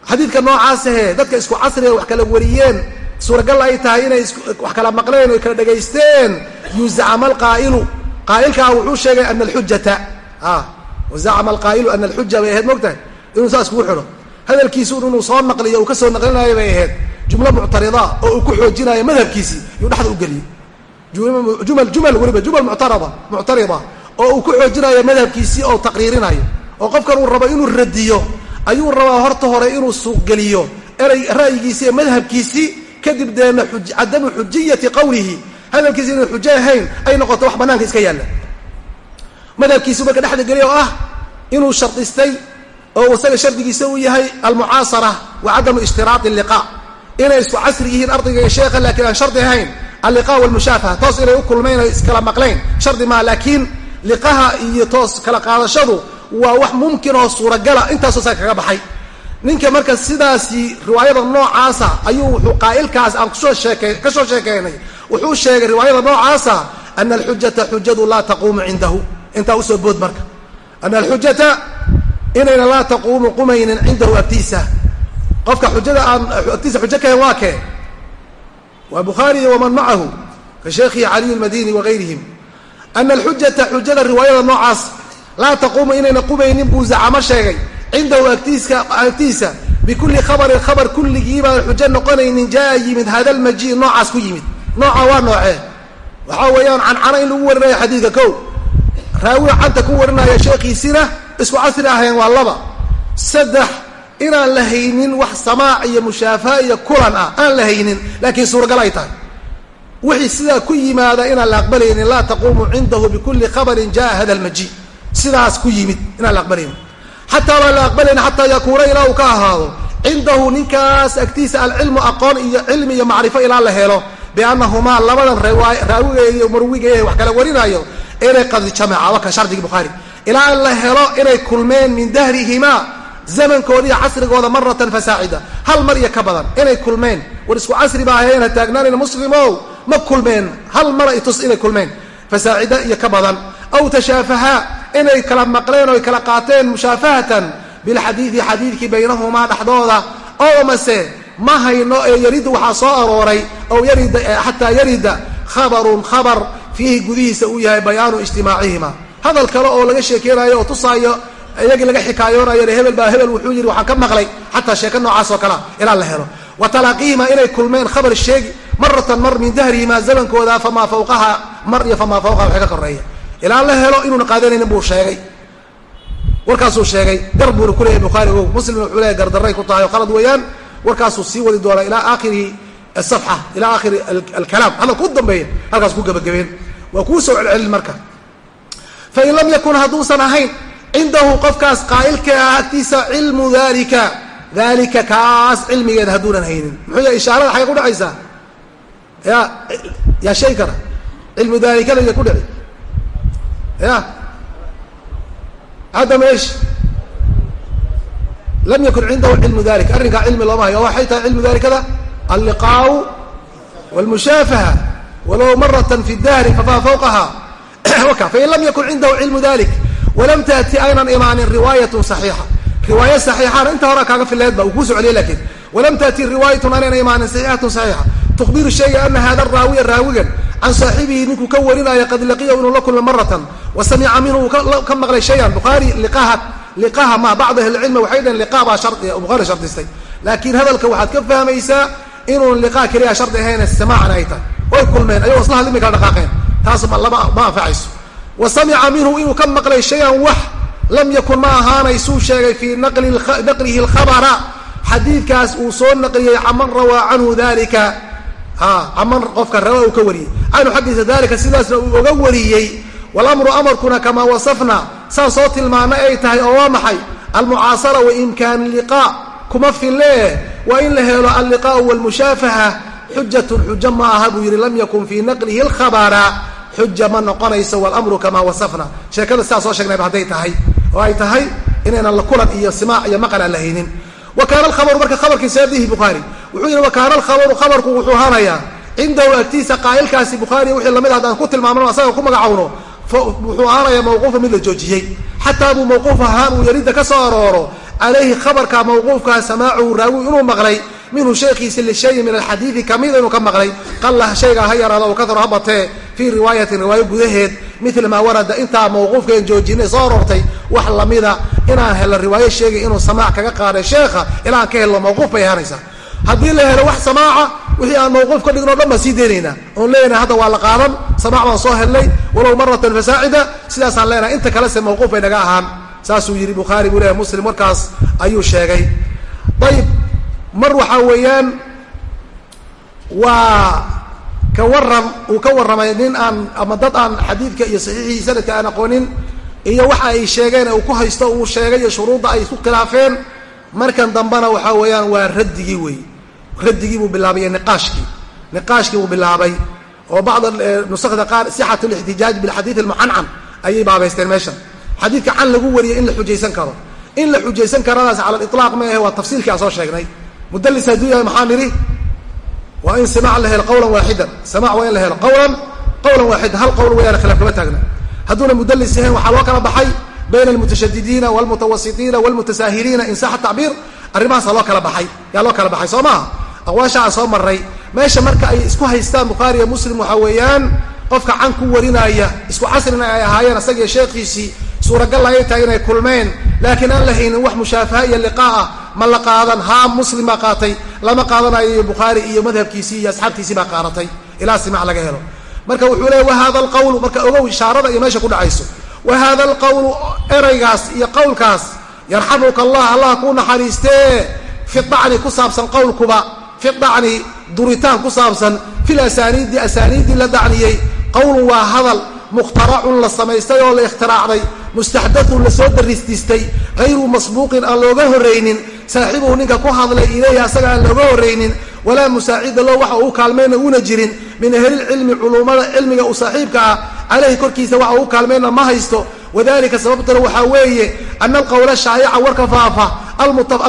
xadiidka noocaasahee dadka isku casriga wax kala wariyeen suuragal ay tahay inay wax kala maqleen oy kala dhagaysteen yuzacama alqaa'ilu qaa'ilkaa wuxuu sheegay ana alxujata wazacama alqaa'ilu ana alxuja bay ahayd mogtahay inuu saas kuu xidho. Hadalkiisu inuu soo naqliyo uu ka soo naqlinaayo bay ahayd. Jumlo muctarida oo uu ku xoojinayo madhabkiisii yuu dhexda u geliyey. Jumal jumal weliba jumal muctarada muctarida oo uu ku xoojinayo madhabkiisii oo taqriirinayo oo qofkan uu rabo inuu radiyo ayuu rabaa horta hore inuu suuqgeliyo erey ra'yigiisii ee madhabkiisii kadib deena cadamu xujiyati qawlihi. Hadalkiisi inay xujo ahayn ay noqoto wax banaanka iska yaalla. Madhabkiisu marka dhexda geliy ah inuu shardistay oo isaga shardigiisa uu yahay almucaasara wa cadamu ishtiraati liqa inay isku casri yihiin ardayga iyo sheekha laakiin aan shardi ahayn alliqa walmushaafaha. Toos inay u kulmayn o iskala maqlayn. Shardi maa laakiin liqaha iyo toos kala qaadashadu waa wax mumkin oo suuragala. Intaasoo kaga baxay. Ninka marka sidaasi riwaayada noocaasa ayuu wuxuu qaa'ilkaas aan ku soo sheeke ka soo sheekeynay wuxuu sheegay riwaayada noocaasa ana alxujata xujadu laa taquumu cindahu. Intaa u soo bood marka. Ana alxujata inayna laa taquumu qumaynin cindahu agtiisa qofka xujada aan agtiisa xujo kahen waa kee? Waa bukhaariy waman macahu ka sheekhihi caliy lmadini wagayrihim ana alxujata xujada riwaayada noocaas laa taquumu inayna qumaynin buu zacamo sheegay. Cindahu agtiiska agtiisa bikulli khabarin khabar kulligii xujo noqonaynin jaa yimid hada lmaji noocaas ku yimid. Nooca waa noocee? Waxaa weeyaan cancana in lagu warinayo xadiidka kow. Raawiga canta ku warinaya sheekhiisina isku casri ahayn waa laba. Saddex inaan la haynin wax samaac iyo mushaafaha iyo kulan ah aan la haynin laakiin suuragal ay tahay. Wixii sidaa ku yimaada inaan la aqbalaynin laa taquumu cindahu bikulli khabarin jaa hada lmaji sidaas ku yimid inaan la aqbalaynin xataa baan la aqbalayni xataa yakuuna ilaa ka ahaado. Cindahu ninkaas agtiisa alcilmu aqoon iyo cilmi iyo macrifo ilaa la helo biannahumaa labadan raawiga iyo wax kala warinayo inay qad jamaca waka shardigii bukhaari ilaa la helo inay kulmeen min dahrihimaa zamankooda iyo casrigooda maratan fasaacida hal mar iyo ka badan inay kulmeen. War isku casri ba ahayna taagnaanayna muslimow ma kulmeen. Hal mara itus inay kulmeen fasaacida iyo ka badan. Aw tashaafahaa inay kala maqleen o kala qaateen mushaafahatan bilxadiidi xadiidkii baynahumaa dhexdooda. Oo mase ma hayno ee yarida waxaa soo arooray ow yarida xataa yarida khabarun khabar fiihi gudihiisa uu yahay bayaanu ijtimaacihima. Hadal kale oo laga sheekeynayo oo tusaayo iyagii laga xikaayoonayo hebel baa hebel wuxuu yidhi waxaan ka maqlay xataa sheeko noocaas oo kalea ilaa la helo. Wa talaaqiihima inay kulmeen khabar sheegi maratan mar min dahrihima zamankooda famaa fawqaha mar iyo famaa fawqaha waxay ka koreeya ilaa la helo inuuna qaadanaynin buu sheegay. Warkaasuu sheegay gar buuna ku leeyahy bukhaari o muslimna wuxuu leeyahy gardarray ku tahay oo qalad weeyaan. Warkaasuu sii wadi doonaa ilaa aakhiri asafxa ilaa aakhiri alkalaam. Hadalka u dambeeya halkaas ku gebagabeen. Waa kuu soo celcelin marka. Fain lam yakun hadduusan ahayn cindahu qofkaas qaa'ilka ah agtiisa cilmu dalika dalika kaas cilmigeeda hadduunan haynin. Muxuu yahay ishaarada xagay ku dhacaysaa ya yaa shay kara cilmu dalikada ya ku dhici ya hadda meesh lam yakun cindahu cilmu dalik arrinkaa cilmi looma hayo waxay tahay cilmu dalikada alliqaau wاlmushaafaha walow marata fi dahri fafa fawqaha *clears throat* waka fain lam yakun cindahu cilmu dalik walam taati aynan imaanin riwaayat صaxiixa riwaaya صaxiixana inta hora kaaga fileed ba uu kuu soceliye lakin walam taati riwaayatun aynan imaanin صaxiixatu صaxiixa tukhbiru sheega ana hada raawiya raawigan can saaxibihi ninkuu ka warinaayo qad laqiyahu inuu la kulma maratan wa samica minhu ka maqlay shayan. Bukhaari liqaha ma bacd ahlicilmi waxay dhaheen liqa baa shari bukhaari shardistay. Laakiin hadalka waxaad ka fahmaysaa inuun liqaa keliya shardi ahayne samaacan ay tahay. Way kulmeen ayagoo isla hadlimi kala dhaqaaqeen. Taas ma lama ma anfacayso. Wa samica minhu inuu ka maqlay shayan wax lam yakun ma ahaanaysuu sheegay fii naqlihi alkhabara xadiidkaas uu soo naqliyey caman rawaa canhu dalika caman qofka rawaa uu ka wariyey. Canhu xaggiisa dalika sidaasna uu oga wariyey walamru amarkuna kamaa wasafna. Saan soo tilmaana ay tahay oo waa maxay? Almucaasara waimkaan liqa kuma fille waa in la helo alliqaau walmushaafaha xujatun xujo ma aha buu yidhi lam yakun fii naqlihi alkhabara xuja ma noqonayso walamru kamaa wasafna. Sheekada sidaa soo sheegnayba hadday tahay oo ay tahay inaynan la kulan iyo simaac iyo maqal aan la haynin. Wa kaana alkhabaru marka khabarkii saadihi bukhaari wuxuu yidhi wa kaana alkhabaru khabarku wuxuu ahaanayaa cindahu agtiisa qaa'ilkaasi bukhaari wixii la mid haddaan ku tilmaamno asaga ku magacowno wuxuu ahaanayaa mawquufa mid la joojiyey. Xataa buu mawquuf ahaan uu yaridda ka soo arooro calayhi khabarka mawquufkaa samaacuhu raawi inuu maqlay. Minhu sheekhiisi lishayin min alxadiidi kamida inuu ka maqlay. Qallah shaygaa ha yaraado o kaharo ha batee fii riwaayatin riwaayo gudaheed mila maa warada intaa mawquufkeen joojinay soo aroortay wax lamida inaan helno riwaayo sheegay inuu samaac kaga qaaday sheekha ilaa aan ka helno mawquuf bay ahaanaysaa haddii la helo wax samaaca wixii aan mawquuf ka dhigno o dhan baan sii deynaynaa oon leenahay hadda waa la qaadan. Samaac baan soo helnay walow maratan fasaacida sidaasaan leenahay inta kalese mawquuf bay naga ahaan. Saasuu yidhi bukhaari buu leeyahay muslim markaas ayuu sheegay. Ayib mar waxaa weeyaan waa ka waram uu ka warramay nin aan ama dad aan xadiidka iyo saxiixii sanadka aan aqoonin iyo waxa ay sheegeen uu ku haysto uu sheegay iyo shuruudda ay isku khilaafeen. Markan dambena waxaa weeyaan waa raddigii wey raddigii buu bilaabay niqaashkii. Niqaashkii buu bilaabay oo bacd nusakda qaar sixat lixtijaaj bilxadiid almucancan ayay baabaysteen meeshan. Xadiidka can lagu wariyay in la xujaysan karo. In la xujaysan karadaas cala aliطlaaq ma ahe waa tafsiilkii aan soo sheegnay. Mudallis hadduu yahay maxaa nidhi? Waa in simac la helo qawlan waaxidan samac waa in la helo qawlan qawlan waaxidan hal qowl wayaan khilaaf kama taagna. Hadduuna mudallis yahayn waxaa loo kala baxay bayna almutashadidiina walmutawasitiina walmutasaahiriina in saxa tacbiir arrimahaasa loo kala baxay. Yaa loo kala baxay soo maaha aqwaasha soo marray. Meesha marka ay isku haystaan bukhaari iyo muslim waxaa weeyaan qofka can ku warinaya isku casrina ay ahaayeen isagiyo sheekhiisii suuragal ay tahay inay kulmeen. Laakiin aan la haynin wax mushaafaha iyo liqaa'ah ma la qaadan. Haa muslim baa qaatay. Lama qaadanayo bukhaari iyo madhabkiisii iyo asxaabtiisii baa qaadatay ilaa simac laga helo. Marka wuxuu leeya wahada alqawlu marka ogow ishaarada iyo meesha ku dhacayso. Wahada alqawlu eraygaas iyo qowlkaas yarxamuka allah allah kuu naxariistee fi dacni ku saabsan qowlkuba fi dacni duritaan ku saabsan fil asaaniidi asaaniiddii la dacniyey qowlun waa hadal mukhtaracun la samaystay oo la ikhtiraacday mustaxdathun la soo darististay hayru masbuuqin aan looga horraynin saaxibuhu ninka ku hadlay ilayhi asaga aan looga horraynin walaa musaacida loo waxa uu kaalmayna una jirin min ahlilcilmi culummada cilmiga u saaxiibka ah caleyhi korkiisa waxa uu kaalmayna ma haysto wadalika sababtuna waxaa weeye ana alqowla shaayica warka faafa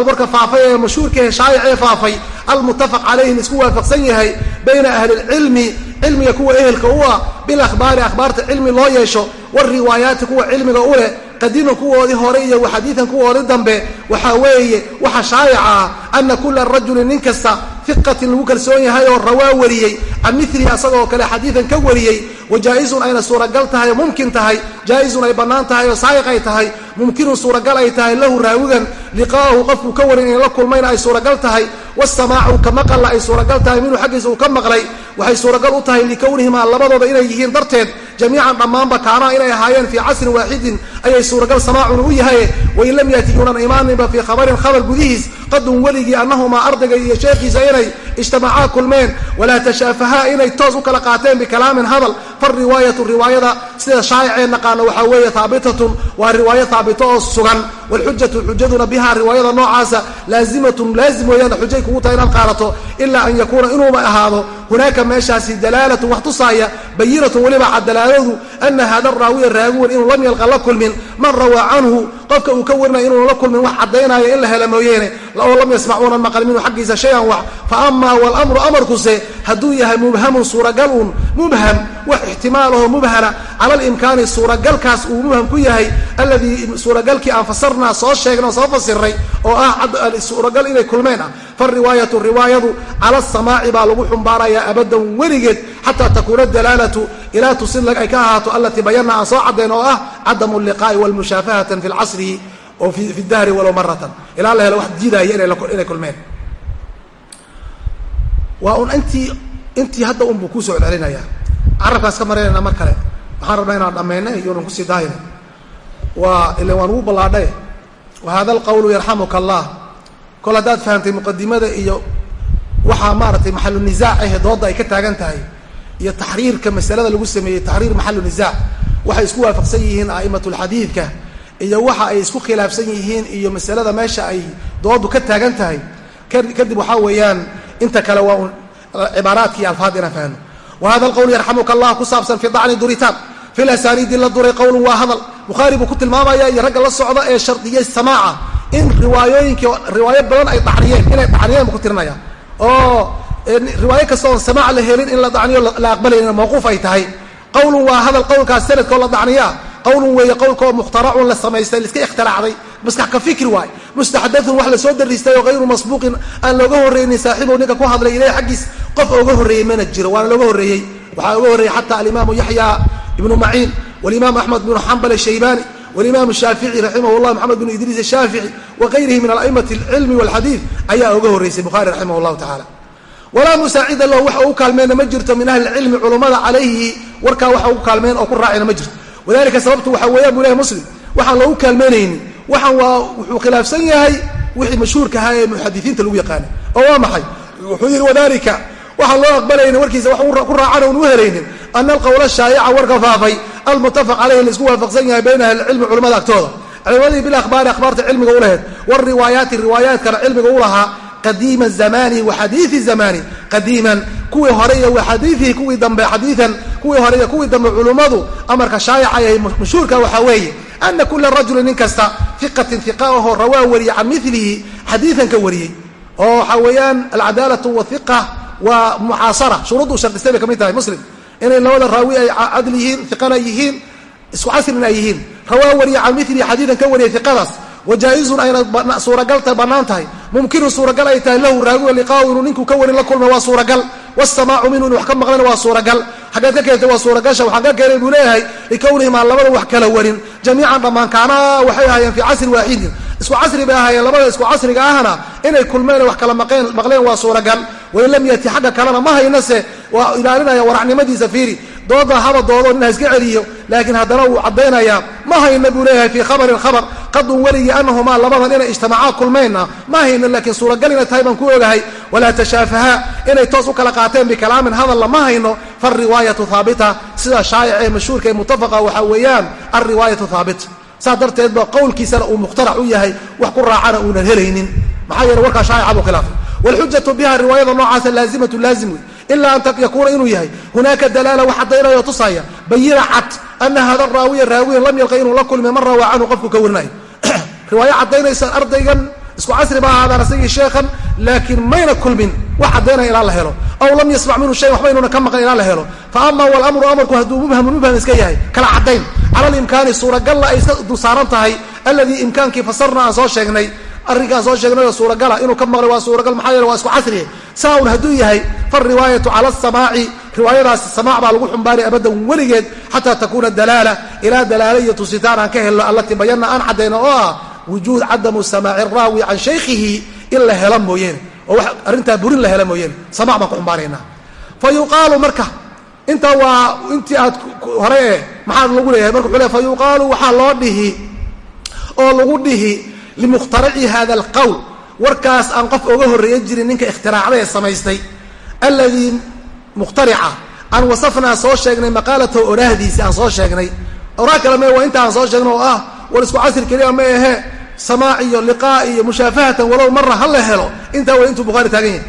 warka faafay ee mashhuurkahe shaayic ee faafay almuttafaq calayhim isku waafaqsan yahay bayna ahli lcilmi cilmiga kuwa ehelka u ah bilahbaari akhbaarta cilmi loo yeesho wariwaayaati kuwa cilmiga u leh qadiiman kuwoodii hore iyo xadiidan kuwoodii dambe waxaa weeye waxa shaayica ah ana kula rajulin nin kasta fiqatin lagu kalsoon yahay oo rawaa wariyey can asagoo kale xadiidan ka wariyey wajaa-izun ayna suuragal tahay mumkin tahay jaa-izun ay bannaan tahay oo saayiq ay tahay mumkinun suuragal ay tahay lahu raawigan liqaa'ahu qofkuu ka warin in la kulmayna ay suuragal tahay wasamaacu ka maqalla ay suuragal tahay minhu xaggiisa uu ka maqlay waxay suuragal u tahay likownihimaa labadooda inay yihiin darteed jamiican dhammaanba kaanaa inay ahaayeen fii casrin waaxidin ayay suuragal samaacun u yahay wain lam yaati yuunan imaaninba fii khabarin khabar gudihiis qadun weligii annahumaa ardayga iyo sheekhiisa inay ijtamacaa kulmeen walaa tashaafahaa inay toos u kala qaateen bikalaamin hadal. Falriwaayatu riwaayada sida shaayicee naqaano waxaa weeye haabitatun waa riwaayo haabito oo sugan. Waalxujatu xujaduna bihaa riwaayada noocaasa laazimatun laazim weeyaan xujay kugu tahay inaad qaadato ilaa an yakuuna inuuba ahaado. Hunaaka meeshaasi dalaalatun wax tusaaya bayinatun weliba cad dalaaladu ana hada raawiya raawiwan inuu lam yalqa la kulmin. Man rawaa canhu qofka uu ka warinaya inuuna la kulmin wax caddaynaya in la hela mooyeene oo lam yasmac uunan xaggiisa shayan wax. Fa amaa walamru amarkuse hadduu yahay mubhamun suuragal uun mubham wax ixtimaalaho mubhana cala alimkaani suuragalkaas uu mubham ku yahay alladii suuragalkii aan fasarnaa soo sheegnay oo soo fasiray oo ah suuragal inay kulmeen ah fariwaayatu riwaayadu cala asamaaci baa lagu xumbaarayaa abadan weligeed xataa takuuna dalaalatu ilaa tusid ay ka ahaato alatii bayanna aan soo caddayn oo ah cadamu liqaa'i walmushaafahatan fi lcasri oo fi dahri walow maratan ilaa la helo wax diidaaya inay kulmeen waa un intii intii hadda unbuu ku soo celcelinaya. Carabkaas ka maraynayna mar kale. Waxaan rabnaa inaan dhammayna iyoonan ku sii daahina waa ila waan ugu ballaadhaye wa hada alqawlu yarxamuka allah. Kol haddaad fahamtay muqadimada iyo waxaa maaragtay maxalu nisaac ahe dooda ay ka taagan tahay iyo taxriirka masalada lagu sameeyey taxriir maxalu nisaac waxay isku waafaqsan yihiin a'imatu lxadiidka iyo waxa ay isku khilaafsan yihiin iyo masalada meesha ay doodu ka taagan tahay. Kadib waxaa weeyaan inta kale waa un cibaaraadki iyo alfaad inaan fahno wa hada alqowl yarxamuka allah ku saabsan fi dacni duritaan fi lasaniidi la duray qowlun waa hadal. Bukhaari buu ku tilmaamaya iyo ragga la socda ee shardiyey samaaca. In riwaayooyinkii riwaayo badan ay dacniyeen inay dacniyeen buu ku tirinaya oo riwaayo kasta oon samaac la helin in la dacniyo la aqbalaynin mawquuf ay tahay. Qowlun waa hadal qowlkaas sanadkoo la dacniyaa qowlun weeye qowlkaoo mukhtaracun la samaystay laiska ikhtiraacday maskax ka fikri waay. Mustaxdathun wax la soo daristay oo hayru masbuuqin aan looga horreynin saaxiibow ninka ku hadlay ilahi xaggiis qof ooga horreeyey mana jiro waana looga horreeyey waxaa oga horreeyey xata alimaamu yaxya ibnu maciin walimaam axmed bnu xambal ashaybaani walimaam shaafici raximah llah maxamed bn idriis ashaafici wa gayrihi min alaimati alcilmi walxadiid ayaa oga horreysay bukhari raximah llahu tacala walaa musaacida lahu waxa ugu kaalmeyna ma jirto min ahli cilmi culummada calayhi warkaa waxa ugu kaalmeyn oo ku raacayna ma jirto wadalika sababtu waxa weeyaan bu ilahi muslim waxaan loogu kaalmeynaynin waxaan waa wuxuu khilaafsan yahay wixii mashhuurka ahaa ee muxadisiinta lagu yaqaanay. Oo waa maxay? Wuxuu yidhi wadalika waxaan loo aqbalaynin warkiisa wax ku raacana un u helaynin. Ana alqowla shaayica warka faafay. Almutafaq caleyhi la isku waafaqsan yahay bayna ahlicilmi culamada agtooda. Culimadii lahaa qadiima zamani wa xadiii zamani qadiiman kuwii hore iyo waxadiiihi kuwii dambe xadiian kuwii hore iyo kuwii dambe culummadu amarka shaayica yahay mashhuurka waxaa weeye ana kula rajuli nin kasta iqatin iqa ahoo rawaa wariye can milihi xadiian ka wariyey. Oo waxaa weeyaan alcadaalatu waiqa waa mucaasara shuruuddu shardistay bay ka mid tahay muslim. Inay labada raawi ay cadl yihiin iqana yihiin isku casrina ay yihiin. Rawaa wariye can milihi xadiian ka wariyay iqadaas wajaa-izun ayna suuragalta bannaan tahay mumkinun suuragal ay tahay lahu raawiga liqaau inuu ka warin la kulma waa suuragal wasamaacu minhu inu wax ka maqlana waa suuragal xaggeed ka keentay waa suuragasha waxaan ka keenay buu leeyahay likownihimaa labada wax kala warin jamiican dhammaan kaanaa waxay ahaayeen fii casri waaxidin isku casri bay ahaayeen labada isku casriga ahna inay kulmeen wax kala maqleen waa suuragal wain lam yati xagga kalena ma haynase waa ilaalinaya waracnimadiisa fiiri dooda haba doodo nin ha iska celiyo laakiin haddana wuu caddaynayaa. Ma hayna buu leeyahay fii khabarin khabar. Qadun weligii anahumaa labadan inay ijtamacaa kulmeenna ma hayna laakiin suuragal inay tahay baan ku ogahay. Walaa tashaafaha inay toos u kala qaateen bikalaamin hadalla ma hayno. Falriwaayatu haabita sida shaayic ee mashhuurka ee mutafaqa waxaa weeyaan alriwaayatu haabita saas darteed ba qowlkiisana uu mukhtarac u yahay wax ku raacana uunan helaynin. Maxaa yeele warkaa shaayica buu khilaafay. Wlxujatu biha ilaa an yakuuna inuu yahay hunaaka dalaala wax caddaynaya oo tusaya bayina cad ana hada raawiya raawiyan lam yalqa inuu la kulmi man rawaa canhu qofku ka warinayo riwaayo caddaynaysa ardaygan isku casri ba ahaadaan asagii sheekhan laakiin mayna kulmin wax caddaynaya ilaa la helo aw lam yasmac minhu shayan waxba inuuna ka maqan ilaa la helo fa ama walamru amarku hadduu mubhamun mubham iska yahay kala caddayn cala alimkaani suuragalla ay iska dulsaaran tahay alladii imkaankii fasarna aan soo sheegnay arrinkaan soo sheegnay oo suuragala inuu ka maqlay waa suuragal maxaa yeele waa isku casriye saa un hadduu yahay falriwaayatu cala asamaaci riwaayadaasi samaac baa lagu xumbaaraya abadan weligeed xataa takuuna dalaala ilaa dalaala iyo tusitaan aan ka helno allatii bayanna aan caddayno oo ah wujuud cadamu samaaci raawi can shaykhihi in la helo mooyeene oo arrintaa burin la helo mooyeene samac baan ku xumbaaraynaa fa marka intaa waa intii aad hore eh maxaa lagu leeyahay? Marka wuxuu le fa waxaa loo dhihi oo lagu dhihi limukhtaraci hada alqowl warkaas aan qof oga horreeyan jirin ninka ikhtiraacda samaystay. Alladii mukhtarica aan wasafnaa soo sheegnay maqaalatahu oraahdiisi aan soo sheegnay. Oraa kale me waa inta aan soo sheegno oo ah war isku casri keliya ma ahe samaac iyo liqaa iyo mushaafahatan walow mara ha la helo. Intaa way intuu bukhari taagan yahay.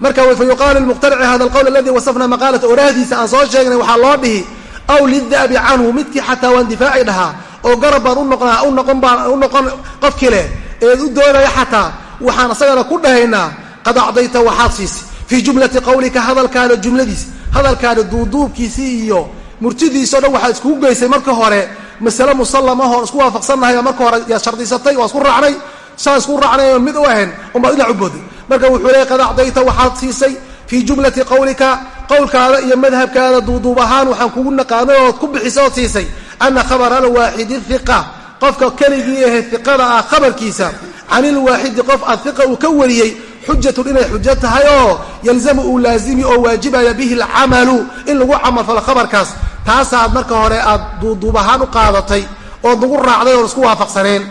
Marka fa yuqaalu hada alqowl aladi wasafnaa maqaalata oraahdiisa aan soo sheegnay waxaa loo dhihi aw lida'bi canhu midkii xataa waan difaaci dhahaa oo garab baan unoqnaa u noqon baan u noqon qofkii leh eed u doonaya xataa waxaan isagana ku dhahaynaa qad acdayta waxaad siisay. Fii jumlati qawlika hadalkaada jumladiisa hadalkaada duuduubkiisii iyo murtidiisao dhan waxaad iskugu geysay marka hore masale musallam ahoo isku waafaqsannahay marka hore yaad shardisatay waa isku raacnay. Saan isku raacnay oon mid u ahayn unbaad dhinac u booday marka wuxuu leey qad acdayta waxaad siisay. Fii jumlati qawlika qowlkaada iyo madhabkaada duuduub ahaan waxaan kugu naqaanay ood ku bixisay ood siisay ana khabara alwaaxidi hiqa qofka keligii ahe hiqada ah khabarkiisa can ilwaaxidi qof ahiqa uu ka wariyey xujatun inay xujo tahay oo yalzamu uu laazimi oo waajibaya bihi alcamalu in lagu camalfalo khabarkaas. Taasaad marka hore aad duuduub ahaan u qaadatay ood nagu raacday oon isku waafaqsaneen.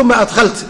Uma adhalta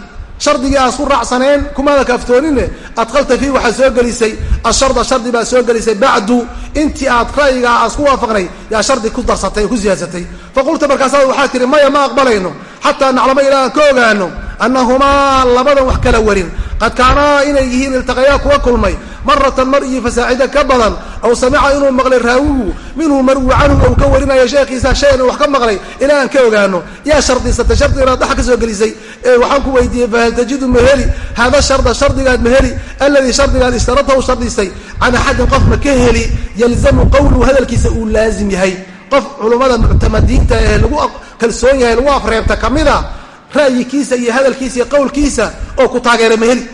shardigii aan isku raacsaneen kumaada kaaftooninne adhalta fiih waxaad soo gelisay asharda shardi baad soo gelisay bacdu intii aad ra'yigaa aan isku waafaqnay yaa shardi ku darsatay ku siyaasatay. Faqulta markaasaad waxaa tihi maya ma aqbalayno xataa naclamo ilaa aan ka ogaano annahumaa labadan wax kala warin. Qad kaanaa inay yihiin iltaqayaa kuwa kulmay maratan mar fasaacida ka badan aw samica inuu maqlay raawigu minhu marwi ou ka warinayo sheekhiisa shayan wax ka maqlay ilaa aan ka ogaano yaa shardisatay shardi inaad dhax ka soo gelisay. Waxaan ku weydiiyey fahal tajidu maheli hada sharda shardigaad maheli alladii shardigaad ishtaratahu shardisay can axadin qof ma ka heli? Yalzamu qowluhu hadalkiisa uu laazim yahay. Qof culummada muctamadiinta ee lagu kalsoon yahay lagu afreebta kamida ra'yikiisa iyo hadalkiisa iyo qowlkiisa oo ku taageera ma heli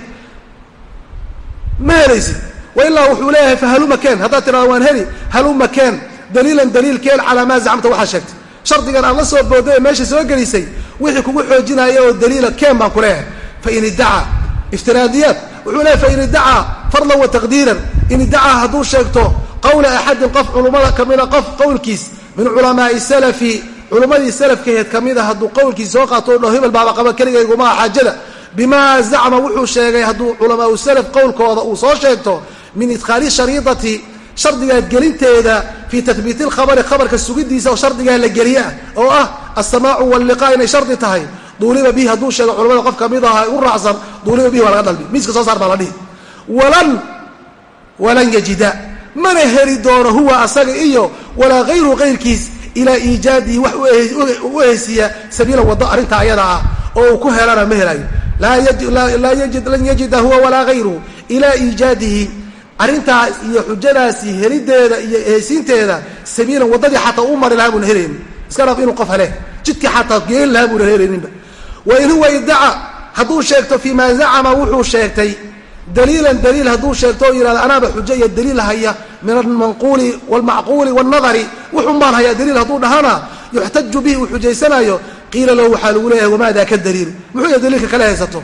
ma helaysid? Wa ilaa wuxuu leeyahay fahaluma keen haddaad tirahdo waan heli. Haluma keen daliilan daliil keen calaa maa zacamta waxaa sheegtay. Shardigan aad la soo booday ee meesha soo gelisay wixii kugu xoojinaya oo daliila keen baan ku leeyahay. Fain iddacaa iftiraadiyaad. Wuxuu leeyahy fain iddacaa fardan wa taqdiiran. In iddacaa hadduu sheegto qawla axadin qof culummada kamida qof qowlkiis min culamaai salafi culummadii salafkaheed kamida hadduu qowlkiis soo qaato o dhaho hebel baaba qaba keligaygumaa xaajada bimaa zacma wuxuu sheegay hadduu culamaau salaf qowlkooda uu soo sheegto min idkhaali shariidati shardigaa gelinteeda fii tahbiiti lkhabari khabarka sugidiisa oo shardigaa la geliye ah oo ah alsamaacu walliqa inay shardi tahay. Duuliba bihi hadduu sheego culamada qof ka mid aha u raacsan duuliba bihi waa laga dalbi. Miiska soo saar baa la dhihi. Walan walan yajida. Mana heli doono huwa asaga iyo walaa hayru kayrkiis ilaa iijaadihi wax u eheysiiya sabiila waddo arrinta ayada ah oo uu ku helana ma helayo lan yajida huwa walaa hayruhu ilaa iijaadihi. Arrintaas iyo xujadaasi helideeda iyo eheysiinteeda sabiilan waddadii xataa u mari lahaa buuna helaynin iska dhaaf inuu qof hele jidkii xataa geeli lahaa buuna helayninba wain huwa iddaca hadduu sheegto fii maa zacama wuxuu sheegtay daliilan daliil hadduu sheegto oo yihahdo anaaba xujo iyo daliil haya min almanquuli waalmacquuli waalnadari wuxun baan hayaa daliil hadduu dhahana yuxtaju bihi uu xujaysanayo qiila lahu waxaa lagu leeyahay wamaa daaka daliil? Muxuu ya daliilka kale haysato.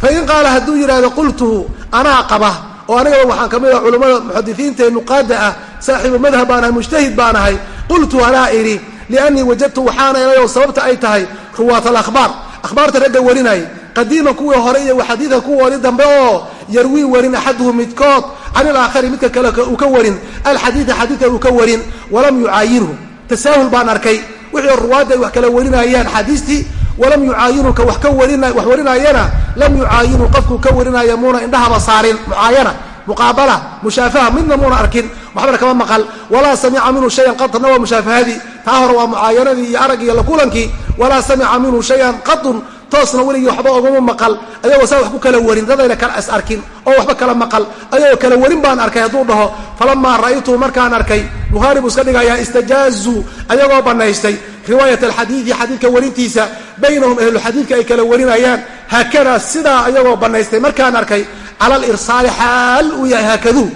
Fain qaala hadduu yidhahdo qultuhu anaa qaba oo anigaba waxaan ka mid ah culammada muxadisiinta ee nuqaada ah saaxiibu madhab baan ahay mujtahid baan ahay. Qultu anaa idhi liannii wajadtu waxaana elayoo sababta ay tahay ruwaat alahbaar akhbaarta ragga warinay qadiiman kuwii hore iyo xadiidan kuwoodii dambe oo yarwii warin axaduhu midkood can ilaakhari midka kale uu ka warin alxadiida xadiidka uu ka warin walam yucaayinhu tasaahul baan arkay wixii ruwaadda ay wax kala warinayaan xadiistii walam yucaayinu ka wax ka warin wax warinaayana lam yucaayinu qofkuu ka warinaya muuna indhahaba saarin mucaayana muqaabala mushaafaha midna muuna arkin waxbana kama maqal. Walaa samica minhu shayan qadna waa mushaafahadii taa hore waa mucaayanadii iyo araggii iyo lakulankii walaa samica minhu shayan qadun toosna weligii waxba ogama maqal. Ayagoo saa wax ku kala warin dadayna kala is arkin oo waxba kala maqal. Ayagoo kala warin baan arkay hadduu dhaho falamaa ra'aytuhu markaan arkay bukhaari buu iska dhigayaa istajaazuu ayagoo bannaystay. Riwaayat alxadiidi xadiidka warintiisa baynahum ahluxadiidka ay kala warinayaan haakada sidaa ayagoo bannaystay markaan arkay cala alirsaali xaal uu yahay haakaduu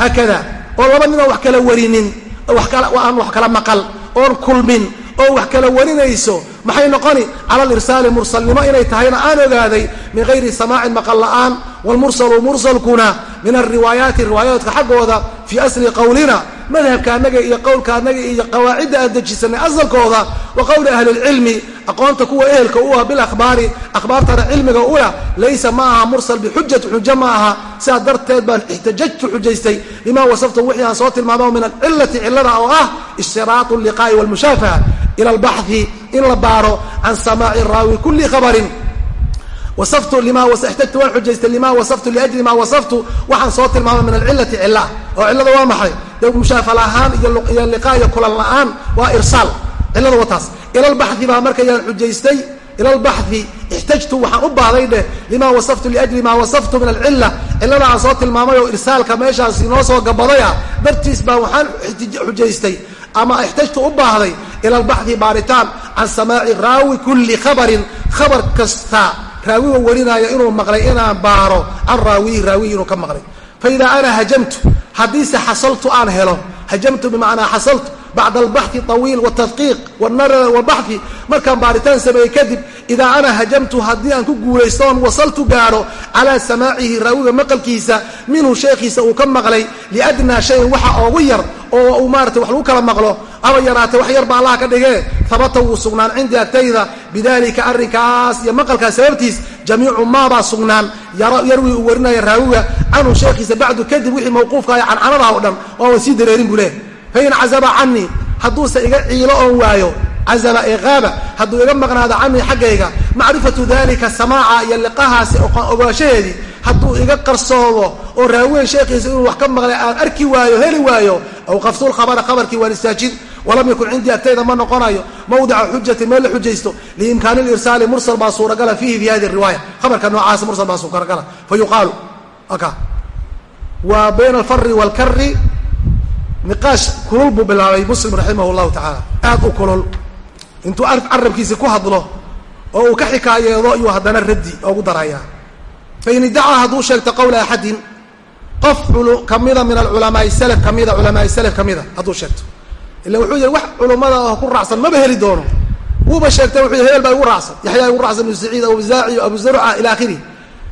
haakada oo laba nin oo wax kala warinin aan wax kala maqal oon kulmin oo wax kala warinayso maxay noqoni? Cala alirsaali mursalnimo inay tahayna aan ogaaday min gayri samaacin maqal la'aan wlmursalu mursalkuna min alriwaayaati riwaayaadka xaggooda fii asli qowlina madhabka annaga iyo qowlka annaga iyo qawaacidda aan dejisanay asalkooda wa qowli ahli aqoonta kuwa ehelka u ah bilakhbaari akhbaartana cilmiga ulah laysa ma aha mursal bixujati xujo ma aha sidaa darteed baan ixtajajtu xujaystay lima wasaftu wixii aan soo tilmaamo min alcilati cilada oo ah ishtiraatu alliqaa'i walmushaafaha ila albaxthi in la baaro can samaaci raawi kuli khabarin wasaftu lima ixtajtu waan xujaystay lima wasaftu liajli ma wasaftu waxaan soo tilmaamay min alcilati cila oo cilada waa maxay dee mushaafa la'aan iyo liqaa iyo kulan la'aan waa irsaal cilada wataas ila lbaxi baa markayaan xujaystay ila lbaxi ixtajtu waxaan u baahday dheh lima wasaftu liajli ma wasaftu min alcila cilada aan soo tilmaamay oo irsaalka meeshaas inoo soo gabaday ah dartiis baa waxaan xujaystay ama ixtajtu u baahday ila albaxi baaritaan can samaaci raawi kuli khabarin khabar kasta raawiga warinaayo inuu maqlay inaan baaro can raawiyi raawiyi inuu ka maqlay faidaa ana hajamtu haddiise xasaltu aan helo hajamtu bimacnaa xasaltu bacda albaxi awiil wtadqiiq wbaxi markaan baaritaan sameeyey kadib idaa ana hajamtu haddii aan ku guulaysto wasaltu gaadho calaa samaacihi raawiga maqalkiisa minhu sheekhiisa uu ka maqlay liadnaa shayin waxa oogu yar oo uu maarata wax lagu kala maqlo. Aba yaraatee wax yar ba allah ka dhigee. Habata wuu sugnaan cindii agtayda. Bidalika arrinkaas iyo maqalkaas sababtiis jamiicu maabaa sugnaan. Yarwi uu warinaya raawiga. Canhu sheekhiisa bacdu kadib wixii mawquufka ah cancanadaha o dhan waawan sii dareerin buu leh fain cazaba canii hadduuse iga ciilo oon waayo cazaba iqaaba hadduu iga maqnaado canii xaggayga macrifatu dalika samaaca iyo liqahaasi ogaanshaheedii hadduu iga qarsoodo oo raawiyan sheekhiisa inuu wax ka maqlay aan arki waayo heli waayo aw qafsulkhabara khabarkii waan istaajin walam yakun cindii agtayda ma noqonayo mawdica xujati meel la xujaysto liimkaani lirsaali mursal baa suuragala fiihi fi hadi riwaaya. Khabarka noocaas mursal baa suuragala. Fa yuqaalu aka wa bayna alfari waalkari niqaash kulul buu bilaabay muslim raximah llahu tacaala. Aad u kulul. Intuu carabkiisi ku hadlo oo uu ka xikaayeedo iyuu haddana raddi oogu darayaa. Fain hadduu sheegto qowla axadin qof kamida min alculamaai salaf kamida culamaai salaf kamida hadduu sheegto. Ila wuxuu yihi wax culummada oo ku raacsan maba heli doono. Wuuba sheegtay wuxuu hebel baa igu raacsan. Yaxyaa igu raacsan ibnu saciid abuzaaci abu zarca ila akhirih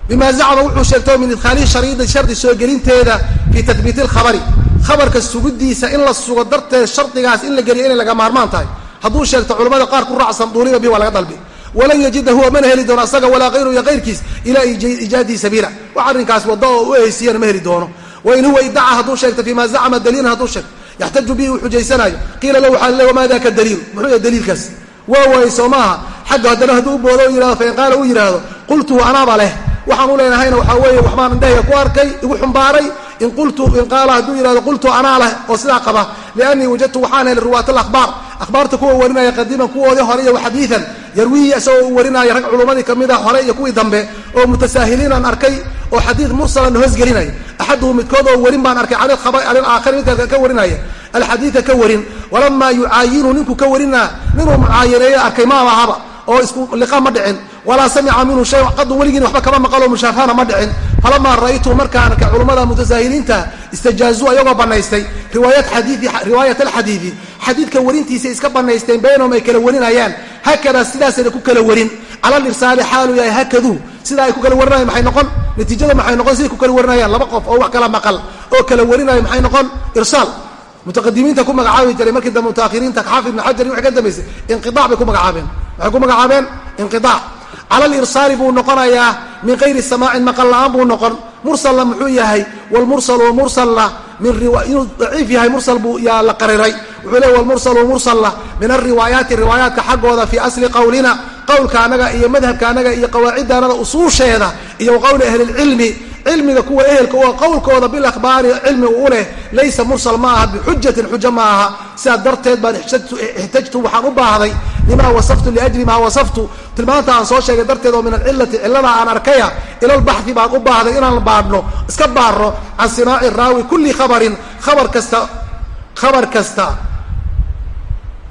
bima zacma wuxuu sheegtay min idkhaali shariidi shardi soo gelinteeda fii tathbiiti lkhabari khabarka sugidiisa in la sugo darteed shardigaas in la geliyo inay laga maarmaan tahay. Hadduu sheegto culamada qaar ku raacsan duuliba bi waa laga dalbi. Walan yajida huwa mana heli doono asaga walaa kayru iyo kayrkiis ilaa ijaadihi sabiila. Wax arrinkaas wadda oo u eheysiyana ma heli doono. Wain huwa idaca hadduu sheegto fima zacma daliilan hadduu sheegto. Yaxtaju bihi uu xujaysanaayo qiila lahu waxaa le wamaa daka daliil? Muxuu yahay daliilkaas. Waa waayey soo xagga haddana hadduu u boodo fain qaala uu yidhaahdo qultuhu anaaba leh. Waxaan u leenahayna waxaa weeye waxbaan indhahayga ku arkay igu xumbaaray in qaala hadduu yihahdo qultu anaa leh oo sidaa qaba liannii wajadtu waxaan helay ruwaat alakhbaar. Akhbaarta kuwa warinaya qadiiman kuwoodii hore iyo xadiidan yarwihi isagoo u warinaya rag culummadii ka mid a hore iyo kuwii dambe oo mutasaahiliinaan arkay oo xadiid mursalan hoosgelinaya axaduhu midkood oo warin baan arkay can aakhari midka ka warinaya. Alxadiida ka warin walamaa yucaayinu ninku ka warinaa ninuu mucaayaneeyo arkay ma ahaba oo isku liqa ma dhicin. Walaa samica minhu shay qadu weligiin waxba kama maqalo mushaafahana ma dhicin falamaa ra'aytu markaan arkay culummada mutasaahiliinta istajaazuu ayagoo banaystay riwaayat alxadiidi xadiidka warintiisa iska banaysteen baynahum ay kala warinayaan haakadaa sidaasayna ku kala warin cala lirsaali xaalu yahay hakaduu sidaa ay ku kala warinayan maxay noqon natiijada maxay noqon siday ku kala warinayaan laba qof oo wax kala maqal oo kala warinaya maxay noqon irsaal mutaqadimiinta ku magacaabi jiray markii dambe mutaahiriinta xaafid ibn xajar waxay ka dambaysay inqiaac bay ku magacaabeen waxay ku magacaabeen inqiaac cala lirsaali buu noqonayaa min kayri samaacin maqal la'aan buu noqon. Mursalna muxuu yahay wlmursalu mursalna inuu daciif yahay mursal buu yaa la qariray. Wuxuu leey wlmursalu mursalna min alriwaayaati riwaayaadka xaggooda fii asli qowlina qowlka anaga iyo madhabka anaga iyo qawaacidda anaga usuusheeda iyo qowli ahli cilmiga kuwa ehelka u qowlkooda bilakhbaari cilmi u leh laysa mursal ma aha bixujatin xujo ma aha sidaa darteed baan ixtajtu waxaan u baahday limaa wasaftu liajli maa wasaftu. Tilmaanta aan soo sheegay darteed oo min alcilati cillada aan arkaya ila lbaxi baan u baahday inaan baadhno iska baarno can simaaci raawi kulli khabarin khabar kasta khabar kasta.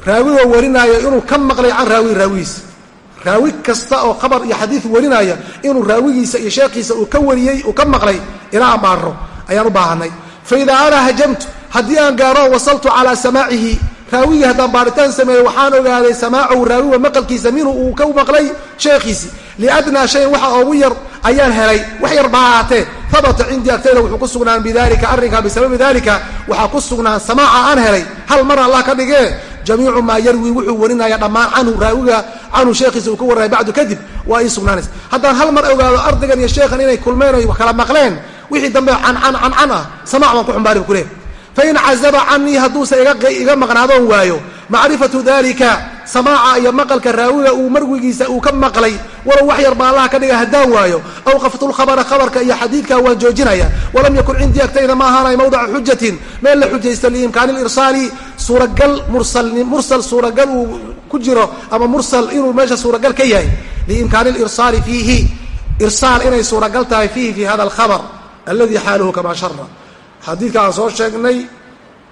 Raawigoo warinaayo inuu ka maqlay can raawi raawigiisa raawi kasta oo khabar iyo xadiid warinaya inuu raawigiisa iyo sheekhiisa uu ka wariyey uu ka maqlay ilaa aan baarno ayaan u baahanay. Fa idaa ana hajamtu haddii aan gaaro wasaltu calaa samaacihi. Raawigii haddaan baaritaan sameeyey waxaan ogaaday samaacahu raawiga maqalkiisa minhu uu ka maqlay sheekhiisi. Liadnaa shayin waxa oogu yar ayaan helay wax yar baa ahaatee habata cindii agtayda wuxuu ku sugnaan bidalika arrinka bisababi dalika waxaa ku sugnaan samaaca aan helay. Hal mar allah ka dhigee jamiicu maa yarwi wuxuu warinaya dhammaan canhu raawiga canhu sheekhiisa uu ka warinaya bacdu kadib waa ii sugnaanaysa haddaan hal mar ogaado ardaygan iyo sheekhan inay kulmeen o kala maqleen wixii dambe cancan cancan ah samaac baan ku xumbaari bu kuleehay fain cazaba canii hadduuse iga maqnaadoon waayo macrifatu dalika samaaca iyo maqalka raawiga uu marwigiisa uu ka maqlay walow wax yar baa ka dhiga haddaan waayo awqaftu lkhabara khabarka iyo xadiidka waan joojinaya walam yakun cindii agtayda ma ahaanay mawdaca xujatin meel la xujaysto liimkaani lirsaali suuragal mursal suuragal uu ku jiro ama mursal inuu meesha suuragal ka yahay liimkaani lirsaali fiihi irsaal inay suuragal tahay fiihi fi hada alkhabar aladi xaaluhu kamaa shara xadiidka aan soo sheegnay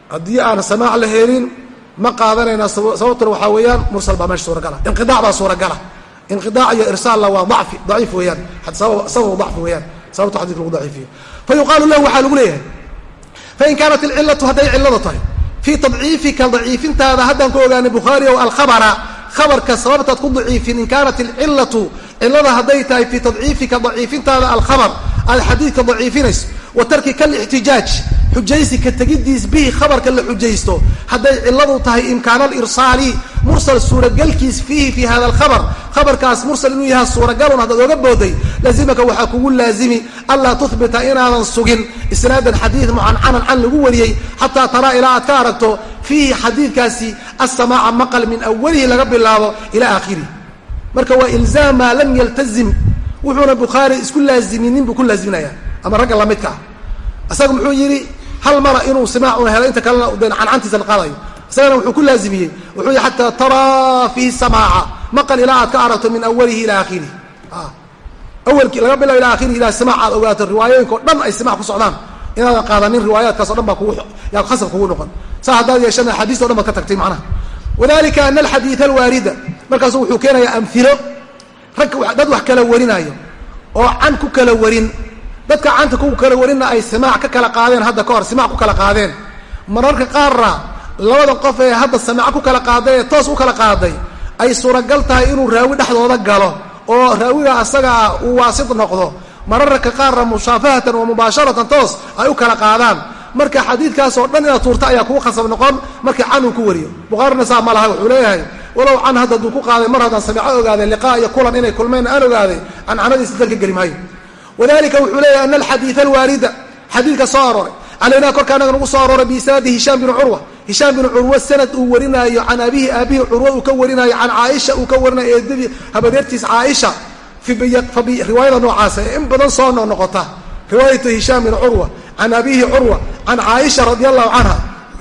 haddii aan samaac la helin ma qaadanayna sababtuna waxaa weeyaan mursal baa meesha suuragala. Inqidac baa suuragala. Inqidac iyo irsaalna waa daci daciif weeyaan. Sababu dacfi weeyaan. Sababta xadidka lagu daciifiyo. Fa lahu waxaa lagu leeyahay fain kaanat ilcilatu hadday cillada tahay fii tadciifika daciifintaada haddaan ku ogaanay bukhaari ow alkhabara khabarka sababtaad ku daciifin in kaanat ilcilatu cillada hadday tahay fii tadciifika daciifintaada alkhabar aad xadiidka daciifinayso wa tarkika alixtijaaj xujaysi ka tegidiis bihi khabarka la xujaysto. Hadday cilladu tahay imkaana alirsaali mursal suuragalkiis fiihi fi hada alkhabar khabarkaas mursal inuu yahay suuragalun haddaad oga booday laazimaka waxaa kugu laazimi anlaa tuhbita inaadan sugin. Isnaadan xadiid mucancanan can lagu wariyey xataa taraa ilaa aad ka aragto fiihi xadiidkaasi assamaaca maqal min awalihi laga bilaabo ilaa aakhirihi marka waa ilzaam maa lam yaltazim. Wuxuuna bukhaari isku laaziminin buu ku laaziminaya ama ragga lamidka ah isaga muxuu yidhi hal mara inuu simaacuna helo inta kalena cancantiisa la qaadayo. Isagana wuxuu ku laazimiyey. Wuxuu yihi xataa taraa fiihi samaaca. Maqal ilaa aad ka aragto min awalihi ilaa aakhirihi. Awelkii laga bilabo ila akhirihi ilaa simaac aad ogaato riwaayooyinka o dhan ay simac ku socdaan. Inaadan qaadanin riwaayaadkaas o dhan baa kugu yaa khasab kugu noqon. Saa haddaad yeeshana axaadiista o dhan baad ka tagtay macnaha. Wadalika ana alxadiida alwaarida markaasu wuxuu keenayaa amhilo rag dad wax kala warinaayo oo can ku kala warin dadka canta ku kala warinna ay simaac ka kala qaadeen hadda ka hor simaac ku kala qaadeen. Mararka qaarna labada qof ee hadda samaac ku kala qaaday ee toos u kala qaaday ay suuragal tahay inuu raawi dhexdooda galo oo raawiga asaga ah uu waasid noqdo. Mararka qaarna mushaafahatan wa mubaasharatan toos ay u kala qaadaan. Marka xadiidkaas oo dhan inaad tuurta ayaa kuu khasab noqon markii can uu ku wariyo. Bukhaarina saa ma laha wuxuu leeyahay walow can hadda duu ku qaaday mar haddaan samico ogaaday liqaa iyo kulan inay kulmeen aan ogaaday cancanadiisa dalka geli maayo wadalika wuxuu leeyahay ana alxadiida alwaarida xadiidka soo arooray. Calaynaa korka anaga nagu soo arooray biisnaadi hishaam binu curwa hishaam binu curwa sanad uu warinaayo can abihi aabihi curwa uu ka warinaayo can caaisha uu ka warinayo eedadii habadeertiis caaisha riwaayada noocaasa in badan soo noqnoqota riwaayatu hishaam bin curwa can abihi curwa can caaisha radi allahu canha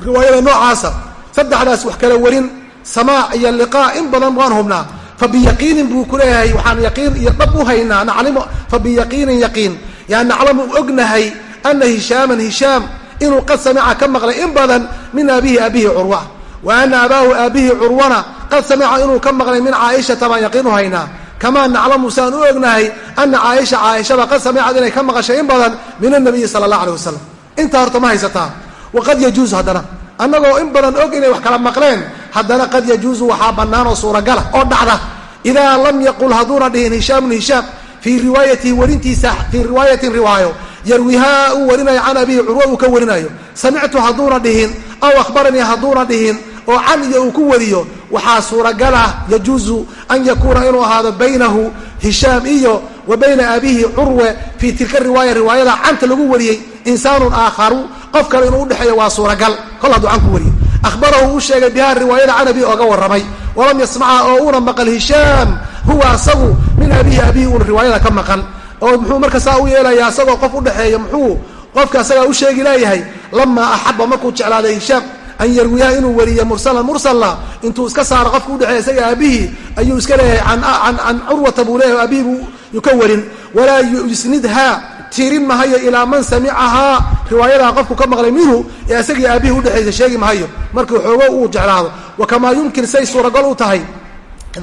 riwaayada noocaasa saddexdaas wax kala warin samaac iyo liqaa in badan waan hubnaa fabiyaqiinin buu ku leeyahay waxaan yaqiin iyo dhab u haynaa naclimo fabiyaqiinin yaqiin. Yaa naclamu ognahay ana hishaaman hishaam inuu qad samica ka maqlay in badan min abihi abihi curwa wa ana abaahu aabihi curwana qad samica inuu ka maqlay min caaishata baan yaqiin u haynaa. Kamaa naclamu saan u ognahay ana caaisha caaishaba qad samicad inay ka maqashay in badan min anabiyi sala allah aleh wasalam intaa horta ma haysataa. Waqad yajuusu haddana. Annagoo in badan og inay wax kala maqleen haddana qad yajuusu waxaa bannaan oo suuragala oo dhacda idaa lam yaqul hadduuna dhihin hishaamun hishaam fii riwaayatihi warintiisa fii riwaayatin riwaayo yarwihaa uu warinayo can abihi curwa uu ka warinayo samictu hadduuna dhihin aw akhbaranii hadduuna dhihin oo can iyo uu ku wariyo waxaa suuragala yajuusu an yakuuna inuu ahaado baynahu hishaam iyo wa bayna abihi curwe fii tilka riwaaya riwaayada canta lagu wariyey insaanun aakharu qof kale inuu udhexeeyo waa suuragal. Kol hadduu can ku wariyo ahbarahu uu sheegay biha riwaayada can abihi ooga warramay walam yasmaca oo uuna maqal hishaam huwa asagu min abihi abihi uuna riwaayada ka maqan oo muxuu marka saa u yeelaya asagoo qof udhexeeya muxuu qofka asagaa u sheegi leeyahay lamaa axaba markuu jeclaaday hishaam an yarwiyaha inuu wariyo mursalan mursala intuu iska saaro qofka udhexeeya isaga aabihii ayuu iska leeyahay can curwata buu leeyahay abihi buu ka warin walaa yusnidha tiirin mahayo ilaa man samicahaa. Riwaayadaa qofku ka maqlay minhu ee isagii aabihii udhexaysa sheegi mahayo markii xoogo uu jeclaado wa kamaa yumkin say suuragal u tahay?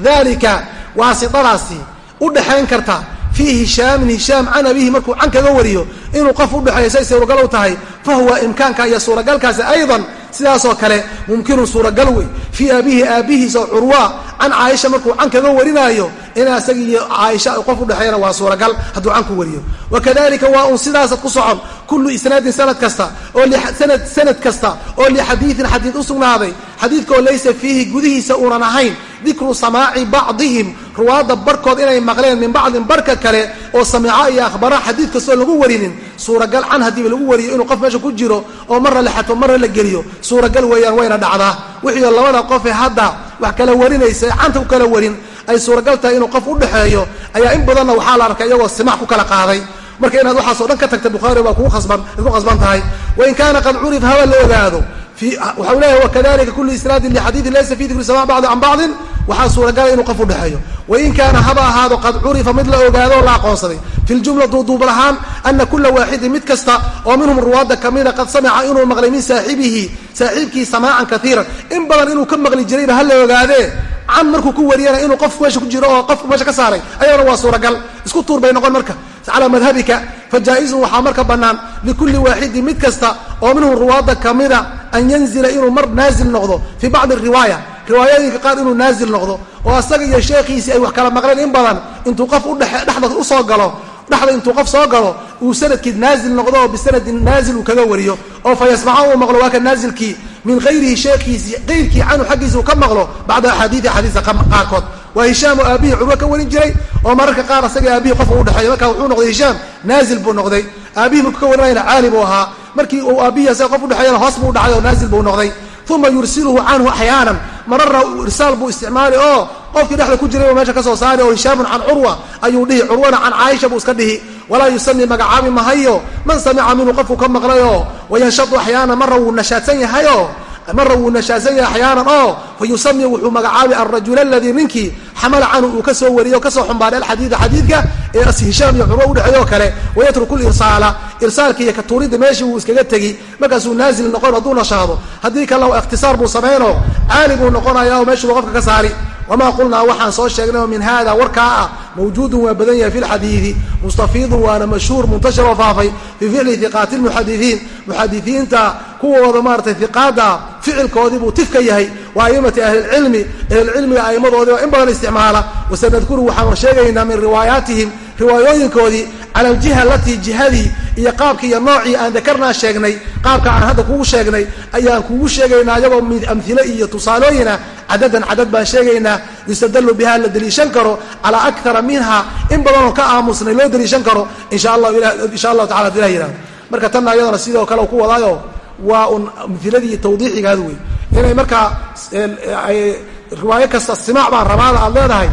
Dalika waasidadaasi u dhexayn karta fii hishaamin hishaam can abihi markuu can kaga wariyo inuu qof udhexeeyo say suuragal u tahay fa huwa imkaanka iyo suuragalkaasi aydan sidaasoo kale mumkinun suuragal wey fii abihi aabihiisa curwa can caaisha markuu can kaga warinaayo in isaga iyo caaisha qof udhexeeyana waa suuragal hadduu can ku wariyo. Wakadalika waa un sidaasad ku socon kullu isnaadin sanad kasta oo sanad sanad kasta oo lixadiidin xadiid u sugnaaday. Xadiidkaoo laysa fiihi gudihiisa uunan ahayn dikru samaaci bacdihim ruwaadda barkood inay maqleen min bacdin barka kale oo samica iyo akhbara xadiid kastoo lagu warinin suuragal can haddiiba lagu wariyo inuu qof meesha ku jiro oo marna la xato marna la geliyo suuragal weeyaan wayna dhacdaa. Wixiio labada qofe hadda wax kala warinaysa canta ku kala warin ay suuragal tahay inuu qof udhexeeyo ayaa in badanna waxaa la arkay iyagoo simac ku kala qaaday marka inaad waxaasoo dhan ka tagta bukhaari baa kugu khasban ad ku khasban tahay. Wain kaana qad curif haba la ogaado. Waxau leeyahay wakadalika kulu isnaadin lixadiidin laysa fi dikri sama bacdi can bacdin. Waxaa suuragala inuu qof udhexeeyo wain kaana haba ahaado qad curifa mid la ogaado oo la aqoonsaday fi ljumla duuduubal ahaan ana kula waaxidin mid kasta oo minhum ruwaadda kamida qad samica inuu maqlay min saaxibihi saaxiibkii samaacan kaiiran in badan inuu ka maqli jirayba ha la ogaadee can markuu ku wariyana inuu qof meesha ku jiro oo qofku meesha ka saaray ayadana waa suuragal. Isku tuur bay noqon marka calaa madhabika fajaa-izun waxaa marka bannaan likulli waaxidin mid kasta oo minhum ruwaadda kamida an yanzila inuu mar naazil noqdo fii bacdi riwaaya riwaayooyinka qaar inuu naazil noqdo oo asaga iyo sheekhiisii ay wax kala maqleen in badan intuu qof udhexe dhexda u soo galo dhexda intuu qof soo galo uu sannadkii naazil noqdo oo bisanadin naazil uu kaga wariyo oo fa yasmaca uu maqlo waa ka naazilkii min hayrihi sheekhiisii qayrkii canhu xaggiisa uu ka maqlo bacda axaadiidi axaadiisa qaarkood waa hishaam oo aabihii curwo ka warin jiray. Oo mararka qaar asaga aabihii qofka udhexeeya markaa wuxuu noqday hishaam naazil buu noqday. Aabihii markuu ka warinayna caali buu ahaa. Markii uu aabihii asaga qof udhexeeyana hoos buu dhacay oo naazil buu noqday. Uma yursiluhu canhu axyaanan marara irsaal buu isticmaali oo qofkii dhexda ku jiray meesha ka soo saari oo hishaamun can curwa ayuu dhihi. Curwana can caaisha buu iska dhihi. Walaa yusami magacaabi mahayo man samica minhu qofku ka maqlayoo wayanshadu axyaanan mara wuu nashaadsan yahayoo mara wuu nashaadsan yahay axyaanan oo fa yusami wuxuu magacaabi alrajula aladii ninkii xamala canhu uu ka soo wariyo o ka soo xumbaaray alxadiida xadiidka ee hishaam iyo curwo udhexeeyo kale wayatruku lirsaala irsaalka iyo katuuridda meeshii wuu iskaga tegi markaasuu naazil noqon hadduu nashaado. Haddii kalena ikhtisaar buu samayno caali buu noqonaya o meeshuu qofka ka saari. Wamaa qulnaa waxaan soo sheegnay oo min hada warkaa ah mawjuudun waa badan yahay fi lxadiidi mustafiidun waana mashhuur muntashir oo faafay fii ficli hiqaati lmuxadisiin muxadisiinta kuwooda maaratay hiqaada ficilkoodii buu tifka yahay. Wa aimati ahlilcilmi ahlilcilmiga aimadoodii oo in badan isticmaala wasanadkuru waxaan sheegaynaa min riwaayaatihim riwaayooyinkoodii cala aljiha alatii jihadii iyo qaabkii iyo noocii aan dakarnaa sheegnay qaabka aan hadda kugu sheegnay ayaan kugu sheegaynaa iyagoo amhile iyo tusaalooyina cadadan cadad baan sheegaynaa yustadalu biha la deliishan karo calaa akara minha in badanoo ka aamusnay loo deliishan karo insha allahu tacala ilah yihahdo marka tanna iyadana sidoo kale ku wadaayo waa un amhiladii tawdiixigaad wey inay markaa riwaayo kasta simaac baan rabaada aad leedahay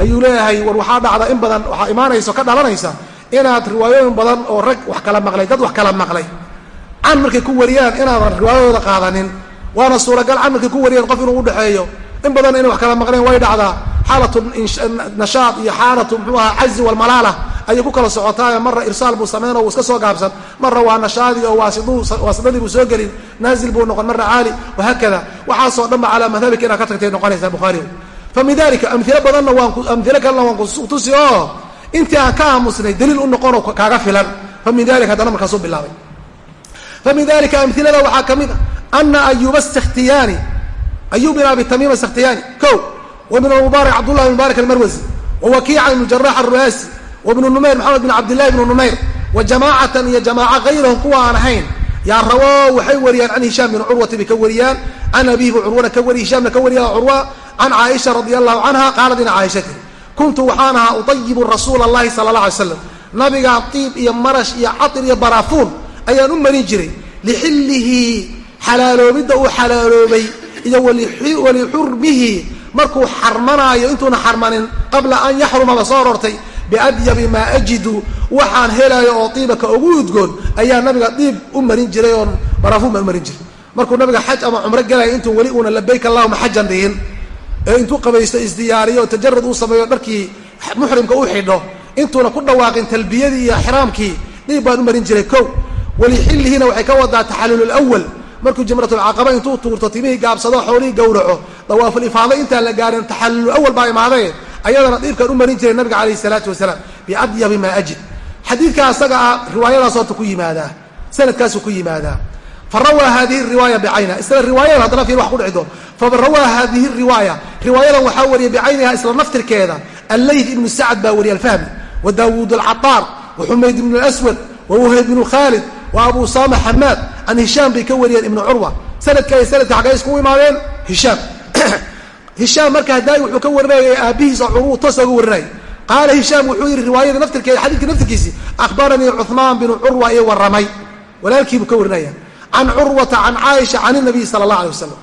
ayuu leeyahay war waxaa dhacda in badan waxaa imaanaysa ka dhalanaysa inaad riwaayooyin badan oo rag wax kala maqlay dad wax kala maqlay. Can markay ku wariyaan inaadan riwaayadooda qaadanin waana suuragal can markay ku wariyaan qof inuu udhexeeyo in badan inay wax kala maqleen way dhacdaa. Xaalatu nashaad iyo xaalatu muxuu ahaa cazi walmalaala ayay ku kala socotaayo marra irsaal buu sameyn oo iska soo gaabsan. Marra waa nashaadii oo waasidadii buu soo gelin. Naazil buu noqon marra caali. Wahaakada waxaasoo dhan ba calaa madhabika inaad ka tagtay noqonaysaa bukhaari fa min dalika amilo badanna waan amilo kalena waan kutusi oo intii aan ka aamusnay daliil u noqonoo kaaga filan. Fa min dalika haddana markaasuu bilaabay. Fa min dalika amilada waxaa ka mid a ana ayuba skhtiyaani ayub bin abi tamiima skhtiyaani ko wa min almubaarak cabdullahi mubaarak almarwasi wa ibnu jarax aruaasi wa numayr maxamed bin cabdillahi bnu numayr wa jamaacatan iyo jamaaca kayrahum kuwa aan ahayn yaa rawo waxay wariyaan can hishaam bin curwati bay ka wariyaan can abihi bu curwana ka wariy hishaamna ka wariya curwa can caaisha radia allahu canha qaalat ina caaishati kuntu waxaan ahaa udayibu rasuula allahi sala allah alay slam nabigaa tiib iyo marash iyo catir iyo baraafuun ayaan u marin jiray lixillihi xalaaloobidda uu xalaaloobay iyo walixurmihi markuu xarmanaayo intuuna xarmanin qabla an yaxrumaba soo rortay biadyabi maa ajidu. Waxaan helayo oo diibaka ugu udgoon ayaa nabiga diib u marin jiray oon baraafuun baan u marin jiray markuu nabiga xaj ama cumro gelaya intuu weli uuna labayk allahuma xajan dhihin. Ee intuu qabaysto isdiyaariyo oo tajarud uu sameeyo dharkii muxrimka u xidho intuuna ku dhawaaqin talbiyadii iyo exraamkii dhiib baan u marin jiray kow. Walixillihiina waxay ka wadaa taxallul awal markuu jimratulcaqaba intuu tuurto timihii gaabsado xoolihii gowraco. Dawaafulifaada intaan la gaarin taxallul awal baa imaadee ayadana dhiibkaan u marin jiray nabiga calayhi salaatu wasalaam biadyabi maa ajid. Xadiidka asaga ah riwaayadaas horta ku yimaadaa sanadkaasuu ku yimaadaa fa rawaa riwaaya bicayna isla riwaayadan haddana fiir wax ku dhici doon fa rawaa riwaaya. Riwaayadan waxaa wariyay bicayniha isla naftirkeeda. Alleyth ibnu sacad baa wariyay alfahmi. Wa daawuud alcataar wa xumayd ibnu aswad wa wahayb ibnu khaalid wa abu usama xamaad can hishaam bay ka wariyeen ibnu curwa sanadka ay sanadka xaggay iskugu imaadeen hishaam *clears throat* hishaam marka hadaayi wuxuu ka warinayay aabihiisa curwu toos oga warinayay qaala hishaam wuxuu yihi riwaayada naftirkeeda xadiidka naftirkiisi akhbaranii cuhmaan binu curwa ii warramay. Walaalkiibuu ka warinaya can curwata can caaisha can inabiy sala allah alay wasalam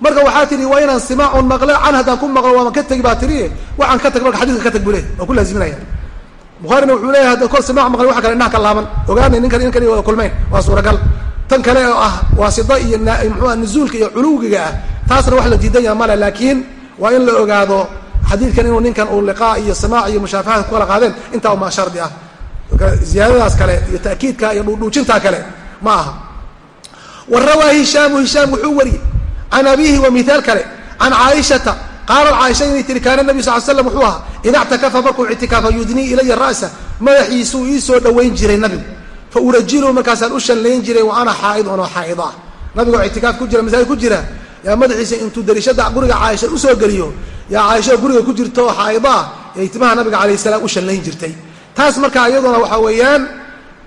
marka waxaa tihi waa inaan simaacun maqle can haddaan ku maqlo waaman ka tegi baa tihi waxaan ka tag marka xadidka ka tag buu leey waan ku laaziminaya bukhaarina wuxuu leeyahay hadda kol simac maqlay waxa kale indhaha ka laaban. Ogaanay ninkan in wada kulmayn waa suuragal. Tan kale oo ah waasida iyo muxuua nuzuulka iyo culuwiga ah. Taasna wax la diidan yaha male laakiin waa in la ogaado xadiidkan inuu ninkan uu liqaa iyo samaac iyo mushaafahaad ku kala qaadeen. Intaa uma shardi ah. Ziyaadadaas kale iyo ta'kiidka iyo dhuudhuujintaa kale ma aha. Wa hishaamu hishaam wuxuu wariyey can abiihi wa mihaal kale. Can caaishata qaalat caaisha inay tihi kaana nabiy sal slam wuxuu ahaa ida ctakafa markuu ictikaafa yudnii ilaya ra'sa madaxiisuu ii soo dhowayn jiray nabigu fa urajilu markaasaan u shanlayn jiray wa ana xaa'idun oo xaa'id ah nabigoo ictikaaf ku jira masaajid ku jira? Yaa madaxiisa intuu darishada guriga caaisha u soo geliyo yaa caaisha guriga ku jirta oo xaa'ida? Ah yay timaha nabiga calayh salaam u shanlayn jirtay. Taas marka iyaduna waxaa weeyaan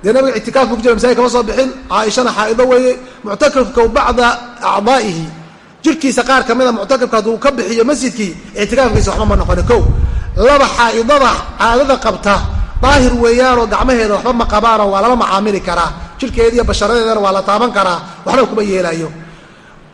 dee nabiga ictikaafku ku jira masaajid kama soo bixin? Caaishana xaa'ido weeye muctakafka bacda acdaa'ihi jirkiisa qaar ka mida muctakafka hadduu ka bixiyo masjidkii ictikaafkiisa waxba ma noqoni. Kow laba xaa'idada caadada qabta daahir weeyaanoo gacmaheeda waxba ma qabaanoo waa lala macaamili karaa. Jirkeediiyo basharadeedana waa la taaban karaa waxba kuma yeelaayo.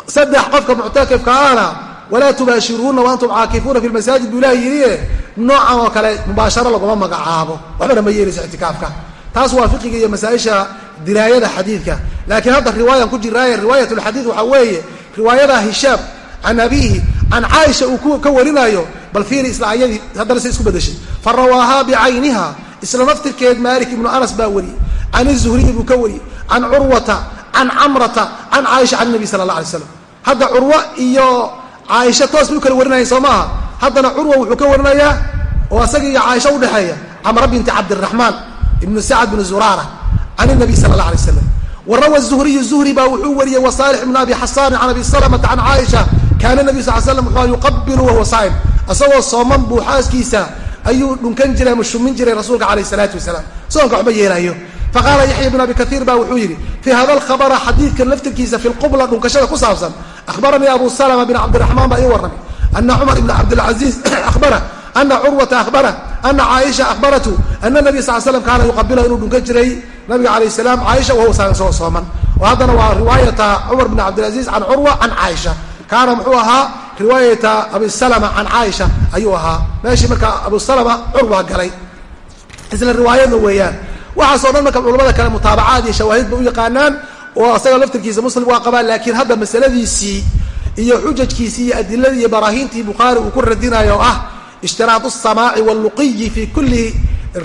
Saddex qofka muctakifka ahna walaa tubaashiruuna wa caakifuuna fi lmasaajid buu ilahi yidhi noocan oo kale mubaasharo laguma magacaabo. Waxbana ma yeelayso ictikaafka. Taas waa fiqiga iyo masaaisha diraayada xadiidka. Laakiin hadda riwaayan ku jiraaye riwaayat lxadiid waxaa weeye riwaayada hishaam can abiihi can caaisha uu ka warinaayo bal fiiri isla ayadii haddana se isku bedeshay fa rawaahaa bicayniha isla naftirkeed maalik ibnu anas baa wariyey can izuhriyi buu ka wariyey can curwata can camrata can caaisha can nabi sala allah alay slam hadda curwa iyo caaisha toos bay u kala warinayeen soo maaha. Haddana curwa wuxuu ka warinayaa oo isaga iyo caaisha udhexeeya camra binti cabdiraxmaan ibnu sacad bnu zuraara can nabiy sala allah alay slam warawa zuhriyu zuhri baa wuxuu wariyey wasaalix ibn abi xasaanin can abi salamata can caaisha kaana nabiy sal slam wuxuu yuqabilu wahuwa saa'im isagoo sooman buu xaaskiisa ayuu dhunkan jiray ama shumin jiray rasuulka alayh salaatu wasalaam soonka waxba yeelaayo faqaala yaxya bn abi kaiir ba wuxuu yidhi fii hada alkhabara xadiidkan laftirkiisa fi lqubla dhunkashada ku saabsan ahbaranii abu salama bin cabdiraxmaan baa ii warramay ana cumar ibn cabdilcaziiz ahbara ana curwata ahbara ana caaisha ahbaratu ana nabiy sal slam kaana yuqabila inuu dhunkan jiray nabiga alayh salaam caaisha wahuwa isagoo sooman. Oo haddana waa riwaayata cumar bn cabdilcaziiz can curwa can caaisha kaana muxuu ahaa riwaayata abi salama can caaisha ayuu ahaa. Meeshii markaa abu salama curwa galay. Isla riwaayadna weeyaan. Waxaasoo dhan marka culamada kale mutaabacaad iyo shawaahid bay u yaqaanaan oo asaga laftirkiisa muslim waa qabaa laakiin hadda masaladiisii iyo xujajkiisii iyo adiladii iyo baraahiintii bukhaari uu ku radinayo oo ah ishtiraadu samaaci walluqiyi fi kulli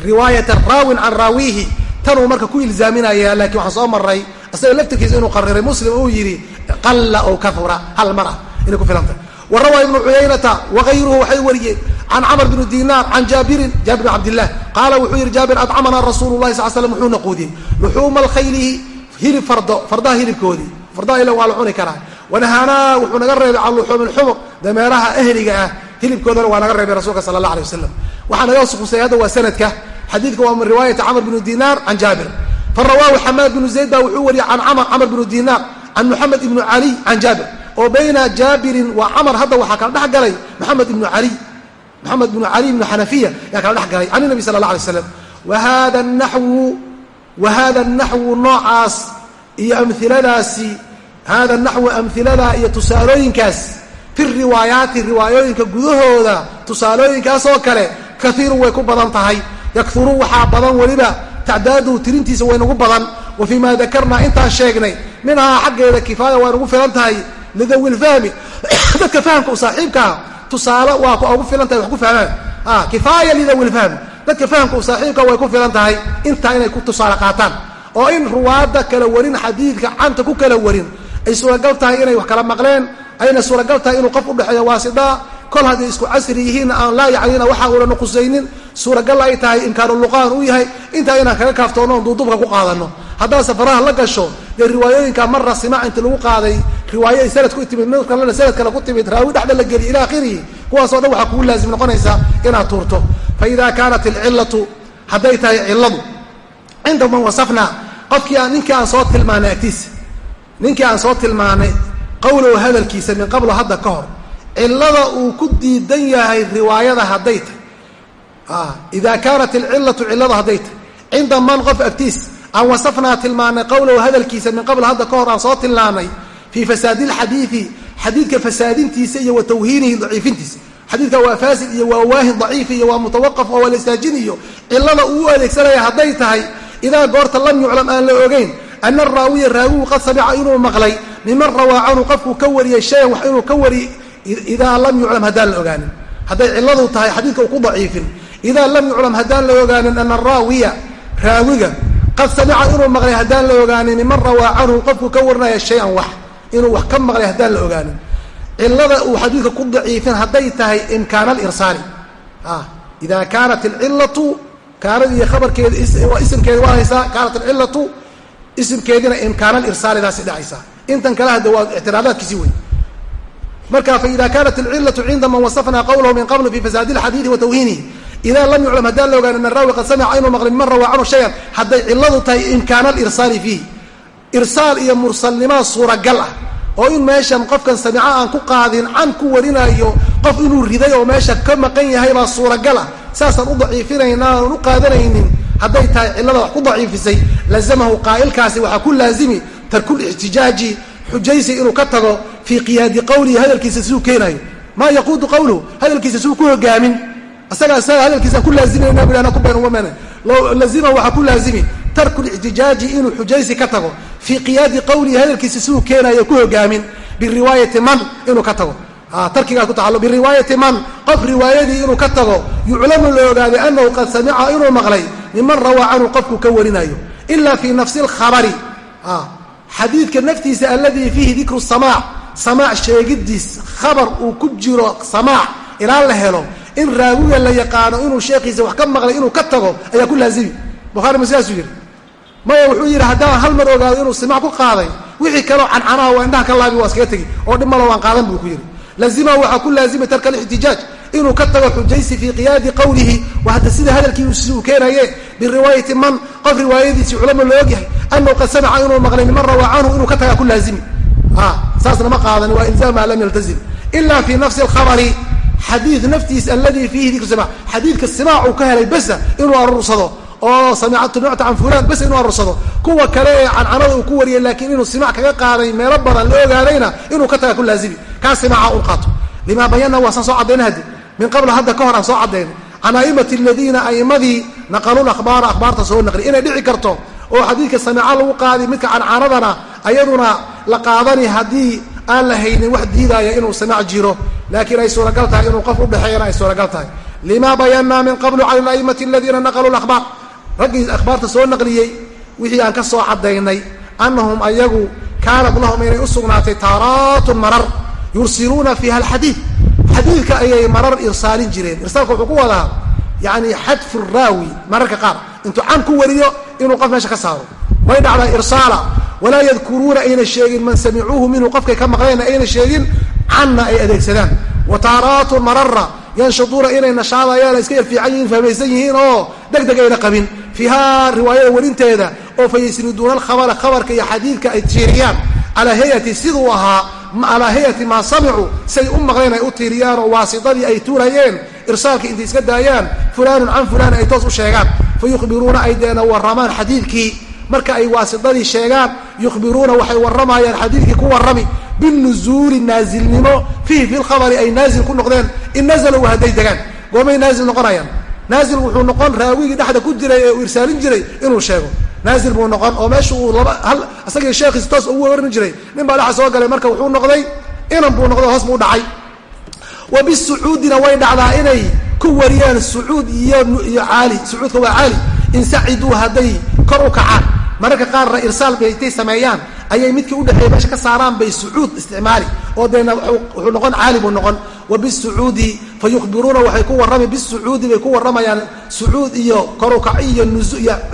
riwaayati raawin can raawihi tanuu marka ku ilzaaminaya lakiin waxaan soo maray asaga laftirkiisa inuu qariray muslim uu yidhi qalla ow kahura hal mar ah. Inay ku filantay wa rawaa ibnu cuyaynata wagayruhu waxay wariyeen can camr bni dinaar can jaabirin jaabir bn cabdilah qaala wuxuu yihi jaabir adcamanaa rasuulu lahi sal slam wuxuuna quudiyey luxuuma alkhayli hilib fardo fardaha hilibkoodii fardaha ila waa la cuni karaa. Wanahaanaa wuxuu naga reebay can luxuumi lxumur dameeraha ahliga ah hilibkoodana waa naga reebay rasuulka sala allah alay wasalam waxaa naga sukusay hadda waa sanadka xadiidka waa min riwaayati camr bni dinaar can jaabir. Farawaahu xamaad bnu zayd baa wuxuu wariyey can camr camr bnu dinaar can moxamed ibnu caliy can jaabir. Oo bayna jaabirin wa camar hadda waxaa kala dhex galay maxamed ibnu caliy maxamed bnu cali bnu xanafiya yaa kala dhex galay can nabi sala allah alay slam wahada naxwu wa hada naxwu noocaas iyo amiladaasi hada naxwu amhilada iyo tusaalooyinkaas fi riwaayaati riwaayooyinka gudahooda tusaalooyinkaas oo kale kaiirun way ku badan tahay yakuru waxaa badan weliba. Tacdaaduhu tirintiisa waynagu badan. Wa ma dakarnaa intaan sheegnay minhaa xaggeeda kifaaya waa nagu filan tahay. Lidawi lfahmi *coughs* dadka fahamka u saaxiibkaa tusaale waa ugu filan tahay wax ku fahmaan. Kifaaya lidawi lfahmi dadka fahamka u saaxiibka way ku filan tahay. Intaa inay ku tusaale qaataan. Oo in ruwaada kala warin xadiidka canta ku kala warin ay suuragal tahay inay wax kala maqleen ayna suuragal tahay inuu qof udhexeeyo waasidaa kol hadday isku casri yihiinna aan laa yacnina waxa uuna qusaynin suuragal ay tahay imkaanu luqaan uu yahay intaa inaan kaga kaaftoono on ku qaadano haddaad safaraha la gasho dee riwaayooyinka mara simac inta lagu qaaday riwaayo ay sanad ku timid mid kalena sanad kale ku timid raawi dhexda la geliy ila akhirihi kuwaasoo dhan waxaa kugu laazim noqonaysaa inaad tuurto. Fa ida kaanat alcillatu hadday tahay cilladu cinda man wasafnaa qofkii aan ninkii aan soo tilmaanay agtiisa ninkii aan soo tilmaanay qowlow hadalkiisa min qablo hadda ka hor cillada uu ku diidan yahay riwaayada hadday tahy ida kaanat alcillatu cilladu hadday tahy cinda man qof agtiis aan wasafnaa tilmaanay qowlow hadalkiisa min qabl hadda ka hor aan soo tilmaanay fii fasaadi lxadiidi xadiidka fasaadintiisa iyo wa daciifintiisa. Xadiidka waa faasid iyo waa waahin daciif iyo waa mutawaqaf oo waa la istaajin iyo cillada uu u adeegsanaya hadday tahay idaa goorta lam yuclam aan la ogeyn ana araawiya raawigu qad samica inuu maqlay miman rawaa canhu qofkuu ka wariyey shayan wax inuu ka wariy idaa lam yuclam haddaan la ogaanin hadday cilladu tahay xadiidka uu ku daciifin idaa lam yuclam haddaan la ogaanin ana araawiya raawiga qad samica inuu maqlay haddaan la ogaanin miman rawaa canhu qofkuu ka warinaya shay-an wax inuu wax ka maqlay haddaan la ogaanin cillada uu xadiidka ku daciifin hadday tahay imkaana alirsaali ida kaanat alcillatu kaanad iyo khabarkeeda isimkeeda waa haysaa kaanat alcillatu isimkeediina imkaana alirsaalidaasi dhacaysaa intan kale hadda waa ictiraadaadkiisi wey marka faida kaanat alcillatu cinda man wasafnaa qowlahu min qabl fi fasaadi lxadiidi wa tawhiinihi ida lam yuclam haddaan la ogaan ana raawi qad samica inuu maqlay miman rawaa canhu shayan hadday cilladu tahay imkaana alirsaali fiihi irsaal iyo mursalnimaa suuragal ah. Oo in meeshan qofkan samico aan ku qaadin can ku warinayo qof inuu riday oo meesha ka maqan yahay baa suuragal ah. Saasaan u daciifinayna aan u qaadanaynin. Hadday tahay cillada wax ku daciifisay lazamahu qaa'ilkaasi waxaa ku laazimi tarkulixtijaaji xujaysi inuu ka tago fii qiyaadi qowlihi hadalkiisa siduu keenayo. Maa yaquudu qowluhu hadalkiisa siduu ku hogaamin. Isaga isaga hadalkiisaan ku laaziminayna ku been umamen lazima waxaa ku laazimi tarku lictijaaji inuu xujaysi ka tago fii qiyaadi qowlihi hadalkiisa siduu keenayo ku hogaamin. Biriwaayati man inuu ka tago. Tarkigaa ku taalo biriwaayati man qof riwaayadii inuu ka tago yuclamu la ogaaday anahu qad samica inuu maqlay miman rawaa canhu qofku ka warinayo ila fii nafsi lkhabari xadiidka naftiisa alladii fiihi dikru samaac. Samaac sheegidiis khabar uu ku jiro samaac. Ilaa la helo in raawiga la yaqaano inuu sheekhiisa wax ka maqlay inuu ka tago ayaa ku laazimi. Bukhari ma sidaasuu yidhi maya wuxuu yidhi haddaan hal mar ogaado inuu simac ku qaaday wixii kaleo cancanaha waa indhaha ka laabi waa iskaga tegi. Oo dhib malo waan qaadan buu ku yidhi lazimahu waxaa ku laazimay tarka alixtijaaj inuu ka tago xujaysi fii qiyaadi qowlihi waa hadda sida hadalkii uu keenaye biriwaayati man qof riwaayadiisii culamo la ogyahay anahu qad samica inuu maqlay miman rawaa canhu inuu ka tagaa ku laazimi. Saasna ma qaadan waa ilzaam maa lam yaltazim. Ila fi nafsi alkhabari xadiid naftiisa alladii fiihi dikru sima xadiidka simaac uu ka helay besa inuu aruursado oo samictu nucta can fulan bes inuu aruursado kuwa kale ee cancanada uu ku wariyay laakiin inuu simac kaga qaaday meelo badan la ogaadayna inuu ka taga ku laazimi. Kaa simaaca u qaato. Lima bayana waasaan soo cadayna hadi min qabla hadda ka hor aan soo caddayn can aimati aladiina aimadii naqaluu akhbaara akhbaarta soo naqli inay dhici karto oo xadiidka samica lagu qaadi midka cancanadana ayaduna la qaadani haddii aan la haynin wax diidaaya inuu samac jiro. Laakiin ay suuragal tahay inuu qof udhexeeyana ay suuragal tahay. Lima bayanaa min qablu cala alaimati aladiina naqaluu lakhbaar raggii akhbaarta soo naqliyey wixii aan ka soo caddaynay annahum ayagu kaanat lahum inay u sugnaatay taaraatun marar yursiluuna fiiha alxadiid xadiidka ayay marar irsaalin jireen. Irsaalka wuxuu ku wadaa yani xadfu raawi mararka qaar intuu can ku wariyo inuu qof meesha ka saaro. Way dhacdaa irsaala walaa yadkuruuna ayna sheegin man samicuuhu minhu qofkay ka maqleenna ayna sheegin canna ay adeegsadaan. Wa taaraatun marara yanshuduuna inay nashaadayaan iska yar fiican yihiin fahmaysan yihiin oo deg deg ayna qabin. Fiiha riwaayada warinteeda oo fa yasriduuna alkhabara khabarka iyo xadiidka ay tiiriyaan calaa hayati siduu ahaa calaa hayati maa samicuu say u maqleen ay u tiiriyaan oo waasidadii ay tuurayeen irsaalkii intay iska daayaan fulaanun can fulaan ay toos u sheegaan. Fa yukhbiruuna ay deena warramaan xadiidkii. Marka ay waasidadii sheegaan yukhbiruuna waxay warramayaan xadiidkii ku warrami. Binuzuuli naazilnimo fiihi fi lkhabari ay naazil ku noqdeen. In nazalow hadday degaan. Goomay naazil noqonayaan. Naazil wuxuu noqon raawigii dhexda ku jiray ee uu irsaalin jiray inuu sheego naazil buu noqon oo meesha uu laba hal isagii sheekhiis toos ugu warmi jiray. Nin baa dhexa soo galay marka wuxuu noqday inan buu noqday hoos buu dhacay. Wa bisucuudina way dhacdaa inay ku wariyaan sucuud iyo iyo caali. Sucuudka waa caali. In saciduu hadday kor u kacaan. Mararka qaarna irsaal bay intay sameeyaan. Ayay midkii udhexeeya meesha ka saaraan bay sucuud isticmaali. Oo deena wuxuu noqon caali buu noqon. Wa bisucuudi fa yukhbiruuna waxay ku warrami bisucuudi bay ku warramayaan sucuud iyo kor u iyo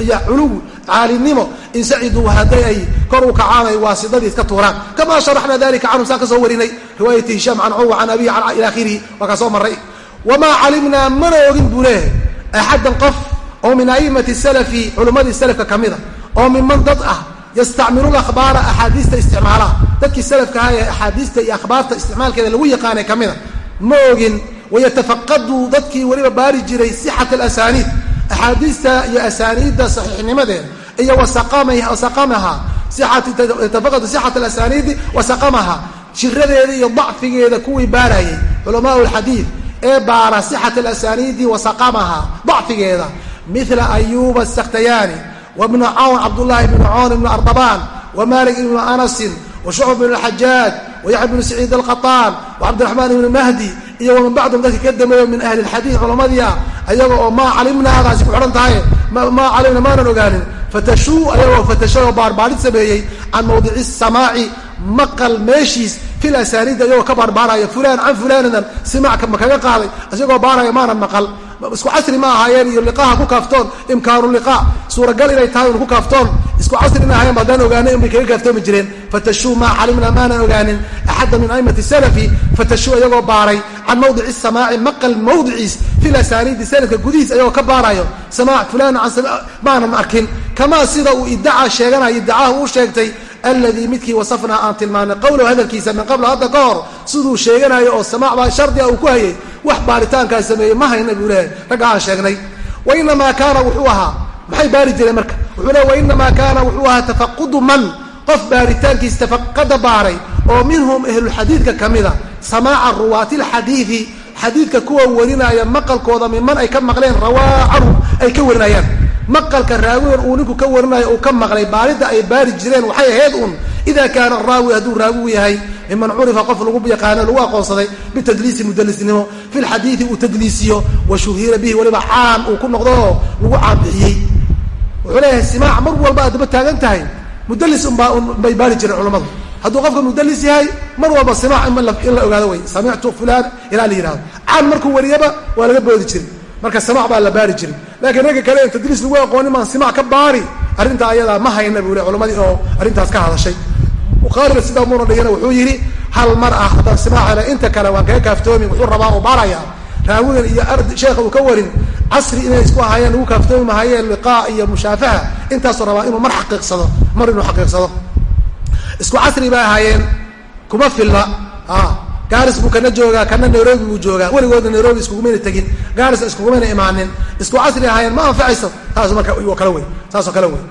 iyo culuw caalinimo in saciduu hadday ay kor u kacaan ay waasidadii iska tuuraan. Kamaa sharaxna dalika canhum saan ka soo warinay riwaayati hishaam can cuwa can abihi ila akhirihi waa kaa soo maray wamaa calimnaa mana ogin buu leeyahay axaddan qof oo min aimati salafi culimmadii salafka ka mida oo miman dad ah yastacmiluun akhbaara axaadiista isticmaalaha dadkii salafkaha ee axaadiista iyo akhbaarta isticmaalkeeda lagu yaqaanay ka mida ma ogin wayatafaqadu dadkii weliba baari jiray sixat alasaniid axaadiista iyo asaaniidda saxiixnimadeeda iyo wasaqamaha yatafaqadu sixat alasaniidi wasaqamaha jiradeeda iyo dacfigeeda kuwii baarayay. Culamaau lxadiid ee baara sixat alasaniidi wasaqamaha dacfigeeda. Mila ayuba asakhtayaani wbnu cawn cabdullahi bnu cawn ibnu ardabaan wmalik ibnu anasin washucb bn xajaaj wayaxya bnu saciid alqaطaan wacabdiraxmaan ibnu mahdi iyo waman bacdum dadka ka dameeyo min ahli lxadiid culamadii ah ayaga oo maa calimnaadaasi ku xidhan tahay maa calimna maanan ogaanin fatashuu ayagoo fatashayoo baarbaarid sameeyey can mawdici samaaci maqal meeshiis fil asaaniid ayagoo ka baarbaaraya fulaan can fulanidan simac ma kaga qaaday isagoo baaraya maanan maqal isku casri ma ahaayeen iyo liqaha ku kaaftoon imkaanu liqa suuragal inay tahay un ku kaaftoon. Isku casri in ahayen haddaan ogaanay inbay kaga kaaftoomi jireen. Fatashuu maa calimna maanan ogaanin. Axadda min aimati salafi fatashuu iyagoo baaray. Can mawdici samaaci maqal mawdiciis fil asaaniidi sanadka gudihiis ayagoo ka baarayo. Samaac fulan can maanan arkin. Kamaa sida uu iddaca sheeganayo iddacaha uu sheegtay alladii midkii wasafnaa aan tilmaanay qowlahu hadalkiisa min qabla hadda ka hor siduu sheeganayo oo samaac baa shardiga uu ku hayay wax baaritaankaa sameeyey ma hayna buu leeyahay. Ragga aan sheegnay wainamaa kaana wuxuu ahaa maxay baari jireen marka? Wuxuu leey wainamaa kaana wuxuu ahaa tafaqudu man qof baaritaankiis tafaqada baaray oo minhum ahlulxadiidka ka mida samaaca ruwaati lxadiidi xadiidka kuwa warinaya maqalkooda miman ay ka maqleen rawaa canhu ay ka warinayaan maqalka raawigan uu ninku ka warinayo uu ka maqlay baaridda ay baari jireen waxay ahayd un ida kaana raawi hadduu raawigu yahay miman curifa qof lagu yaqaano lagu aqoonsaday bitadliisi mudalisnimo fi lxadiidi uu tadliisiyo wa shuhira bihi weliba caan uu ku noqdo oo lagu caanbixiyey wuxuu leeyahay simaac mar walba aad daba taagan tahay mudalis unbaa bay baari jireen culamadu hadduu qofka mudalis yahay mar walba simaac in la ogaado way. Samictu fulan ilaa la yihahdo caan markuu wariyaba waa laga boodi jiray marka simaac baa la baari jiray. Laakiin ragga kale en tadliis lagu aqoonin maan simaac ka baari arrintaa ayadaa ma hayna buu le culamadii oo arrintaas ka hadashay. Bukhaarina sidaa muuna dhigina wuxuu yidhi hal mar ah haddaan simaaxele inta kale waan kaga kaaftoomi wuxuu rabaa oo baaraya raawigan iyo sheekha uu ka warin casri inay isku ahaayeen lagu kaaftoomi mahayeen liqaa iyo mushaafaha intaasuu rabaa inuu mar xaqiiqsado mar inuu xaqiiqsado. Isku casri bay ahaayeen kuma filla gaaris buu kana joogaa kana nairobi buu joogaa weligoodna nairobi iskugumayna tegin. Gaarisna iskugumayna imaanin isku casri ahaayeen ma anfacayso saas marka kale wey saasoo kale wey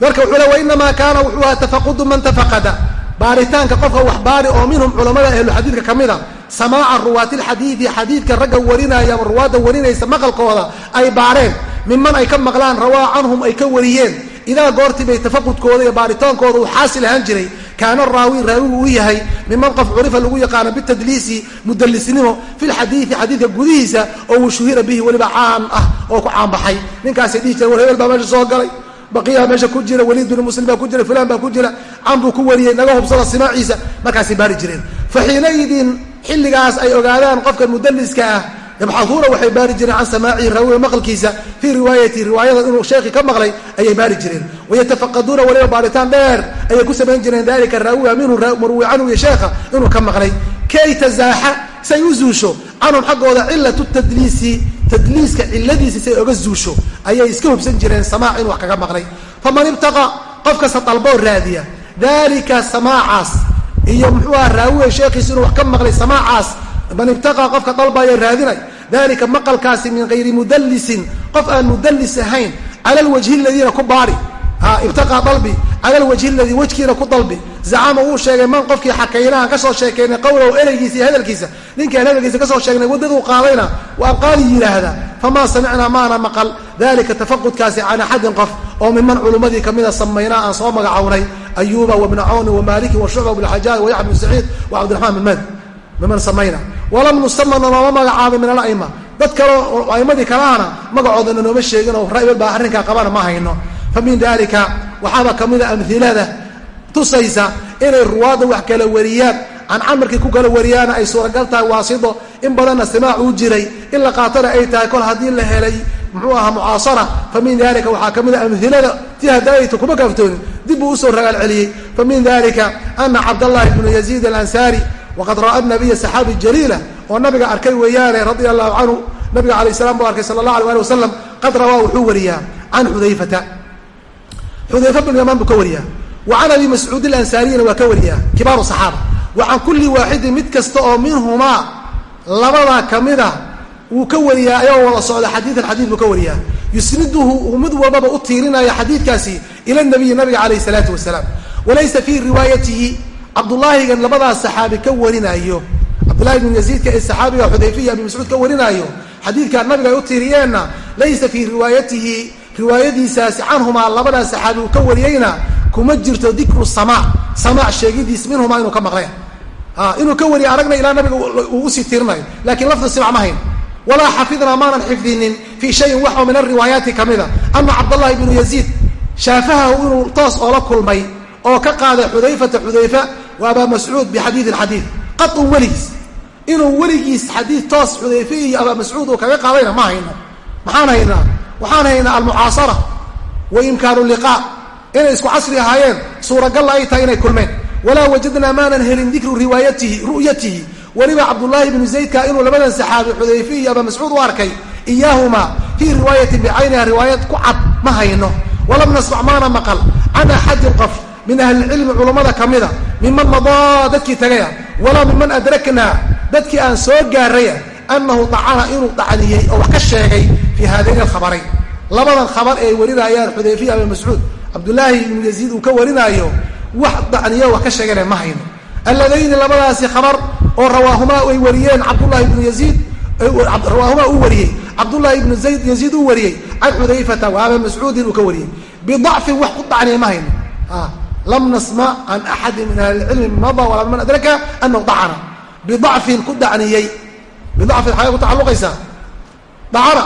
marka wuxuu le wainamaa kaana wuxuu ahaa tafaqudu man tafaqada. Baaritaanka qofka wax baari oo minhum culamada ahluxadiidka ka mid a samaaca ruwaati lxadiidi xadiidka ragga warinaya ruwaadda warinaysa maqalkooda ay baareen. Miman ay ka maqlaan rawaa canhum ay ka wariyeen. Idaa goortii bay tafaqudkooda iyo baaritaankooda uu xaasil ahaan jiray kaana raawi raawigu u yahay miman qof curifa lagu yaqaano bitadliisi mudalisnimo fi lxadiidi xadiidka gudihiisa oo uu shuhira bihi weliba caan ah oo ku caanbaxay ninkaasay dhihi jireen war hebel baa meesha soo galay baqiyaa meesha ku jira waliid bin muslim baa ku jira fulan baa ku jira can buu ku wariyey naga hubsada simaaciisa markaasay baari jireen fa xiinaydin xilligaas ay ogaadaan qofka mudaliska ah yabxahuuna waxay baari jireen can samaacihi raawiga maqalkiisa fii riwaayati riwaayada inuu sheekhi ka maqlay ayay baari jireen. Wayatafaqaduuna waliba baaritaan dheer ayay ku samayn jireen dalika raawiga minhu marwi canhu iyo sheekha inuu ka maqlay. Kay tazaaxa say u zuusho. Canhum xaggooda cilatu tadliisi tadliiska ciladiisi say oga zuusho. Ayay iska hubsan jireen samaac inuu wax kaga maqlay. Faman ibtaqa qof kasta raadiya. Dalika samaacaas iyo muxuu aha raawiga sheekhiisa inuu wax ka maqlay samaacaas man ibtaqaa qofka dalbaya raadinay. Dalika maqalkaasi min gayri mudallisin qof aan mudallis ahayn cala lwajhi ladiina ku baari. Ibtaqaa dalbi cala lwajhi ladii wejkiina ku dalbi. Zacama uu sheegay man qofkii xakaynahan ka soo sheekaynay qawlahu ereygiisa iyo hadalkiisa ninkaan hadalkiisa ka soo sheegnay waddaduu qaadayna waa qaali yidhaahda famaa samicnaa maana maqal. Dalika tafaqudkaasi can axadin qof oo miman culummadii kamida samaynaa aan soo magacownay ayuuba wabna cawni wamaaliki washucba bnxajaaj wayaxya bn saciid wa cabdiraxmaan bin madi miman samayna. Walam nusama nooma magacaabin min alaima dad kale oo aimadii kalahana magacoodana nooma sheegin oo ra'bel baa arrinkaa qabana ma hayno. Fa min dalika waxaaba kamida amhilada tusaysa inay ruwaadda wax kala wariyaan can camarkii ku kala wariyaana ay suuragal tahay waasido in badanna simaac uu jiray in la qaatana ay tahay kol haddii la helay muxuu ahaa mucaasara fa min dalika waxaa ka mid a amhilada ti hadaayta kuma kaaftoonin dib buu u soo ragaal celiyey fa min dalika ana cabdallahi bnu yaziid alansaari waqad ra'a nabiya saxaabi jaliila oo nabiga arkay weeyaane radia allahu canhu nabiga alayh salam buu arkay sala allah alay ali wasalam qad rawaa wuxuu wariyaa can xudayfata xudayfa bnu yamaan buu ka wariyaa wa can abi mascuud alansaariyina waa ka wariyaa kibaaru saxaaba wa can kulli waaxidin mid kasta oo minhumaa labada kamida wuu ka wariyaa ayagoo wada socda xadiidan xadiid buu ka wariyaa yusniduhu uu mid walbaba u tiirinaya xadiidkaasi ila nabiyi nabiga calayh salaatu wasalaam walaysa fii riwaayatihi cabdulaahigan labadaas saxaabi ka warinaayo. Cabdullahi bnu yaziidka ee saxaabiga xudayfa iyo abi mascuud ka warinaayo. Xadiidkaa nabiga ay u tiiriyeenna laysa fii riwaayatihi riwaayadiisaasi canhumaa labadaas saxaabi uu ka wariyeyna kuma jirto dikru sama samaac sheegidiis minhumaa inuu ka maqleen inuu ka wariya aragna ilaa nabiga uu u sii tiirinayo lakiin lafdi simac ma walaa xafidnaa maanan xifdinin fii shayin wax oo min ariwaayaati kamida ama cabdallahi bnu yaziid shaafahahu inuu toos oola kulmay oo ka qaaday xudayfata xudayfa wa abaa mascuud bixadiidin xadiid. Qatun weligiis. Inuu weligiis xadiid toos xudayfe iyo abaa mascuud uu kaga qaadayna ma hayno maxaan haynaa? Waxaan haynaa almucaasara wa imkaanu liqaa. Inay isku casri ahaayeen suuragalla ay tahay inay kulmeen. Walaa wajadnaa maanan helin dikru riwaayatihi ru'yatihi. Weliba cabdullaahi bnu zaydka inuu labadan saxaabi xudayfe iyo abaa mascuud u arkay iyaahumaa fii riwaayatin bicayniha riwaayad ku cad ma hayno. Walam nasmac maana maqal. Can axadin qof min ahlilcilmi culammada ka mida miman madaa dadkii tagaya walaa miman adraknaa dadkii aan soo gaaraya annahu dacana inuu dacniyey oo ka sheegay fii haadayn alkhabarayn labadan khabar ee warinayaan xudayfiya abi mascuud cabdullaahi ibnu yaziid uu ka warinaayo wax dacniyo wax ka sheegana ma hayno. Alladayni labadaasi khabar oo rawaahumaa ay wariyeen cabdullahi ibnu yaziid rawaahumaa uu wariyey cabdullahi ibnu zayd yaziid uu wariyey can xudayfata wa aba mascuudin uu ka wariyey. Bidacfin wax ku dacniya ma hayno lam nasma can axadi min ahli lcilmi mada walaa man adraka anahu dacana bidacfin ku dacniyey bidacfin xagee ku tacaluqaysaa dacana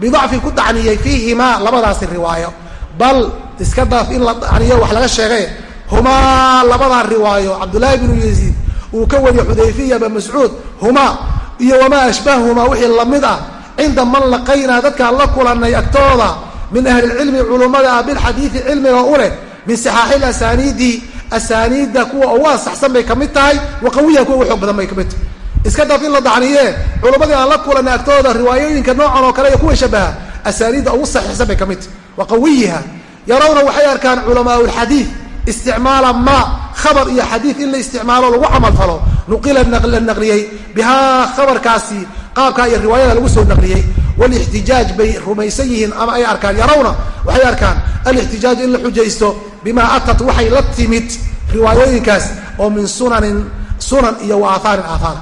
bidacfin ku dacniyey fiihimaa labadaasi riwaayo bal iska daaf in la dacniyo wax laga sheegay humaa labadaa riwaayo cabdullaahi bnu yaziid uu ka wariye xudayfiya ba mascuud humaa iyo wamaa ashbahumaa wixii la mid ah cinda man laqaynaa dadkaan la kulanay agtooda min ahli culummada ah bilxadiidi cilmiga u leh min saxaaxil asaaniidi asaaniidda kuwa ugu ansaxsan bay ka mid tahay wa qawiyan kuwa ugu xoog badan bay ka mid tahay. Iska daaf in la dacniye culummadii aan la kulanay agtooda riwaayooyinka noocan oo kale iyo kuwa shabaha asaaniidda ugu saxiixsan bay ka mid tahay. Wa qawiyiha yarawna waxay arkaan culamaau lxadiid isticmaala ma khabar iyo xadiid in la isticmaalo lagu camal falo. Nuqila la naqliyey bihaa khabarkaasi qaabkaa iyo riwaayada lagu soo naqliyey walixtijaaj bay rumaysan yihiin ama ay arkaan yarawna waxay arkaan alixtijaaj in la xujaysto bimaa atat waxay la timid riwaayooyinkaas oo min sunanin sunan iyo wa aahaarin aathaar.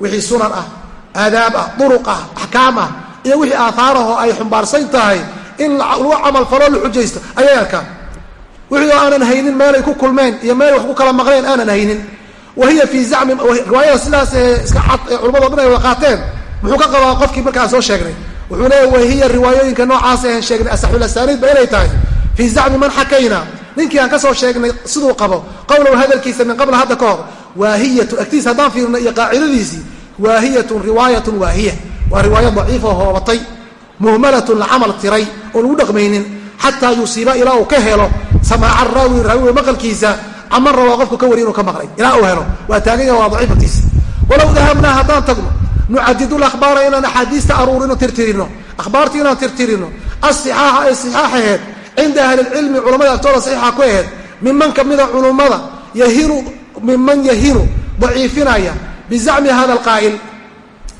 Wixii sunan ah aadaab ah duruq ah axkaam ah iyo wixii aathaarahoo ay xumbaarsan tahay in lagu camal falo la xujaysto ayay arkaan. Wixii oo aanan haynin meelay ku kulmeen iyo meel wax ku kala maqleen aanan haynin. Wa hiya fii zacmi riwaayada sidaas ee iska cad ee culamado dhan ay wada qaateen muxuu ka qabaa qofkii markaan soo sheegnay wuxuu leeya wahiya riwaayooyinka noocaas ahan sheegnay asaxul asaaniid ba inay tahay. Fii zacmi man xakayna. Ninkii aan ka soo sheegnay siduu qabo qowlow hadalkiisa min qabla hadda ka hor waahiyatu agtiis haddaan fiirno iyo qaacidadiisii waahiyatun riwaayatun waahiya waa riwaayo daciifa hoobatay muhmalatun la camal tiray oon lagu dhaqmaynin xataa yusiiba ilaa uu ka helo samaaca raawi raawiga maqalkiisa caman rabaa qofku ka wari inuu ka maqlay ilaa uu helo. Waa taagan yaha waa daciif agtiisa walow dahabnaa haddaan tagno nucadidu lakhbaara inaan axaadiista aruurino tirtirino akhbaartii inaan tirtirino asixaaxa ee sixaaxaheed cinda ahli lcilmi culamada agtooda saxiixa ku aheed miman kamida culummada yahinu miman yahinu daciifinaya bizacmi hada alqaa'il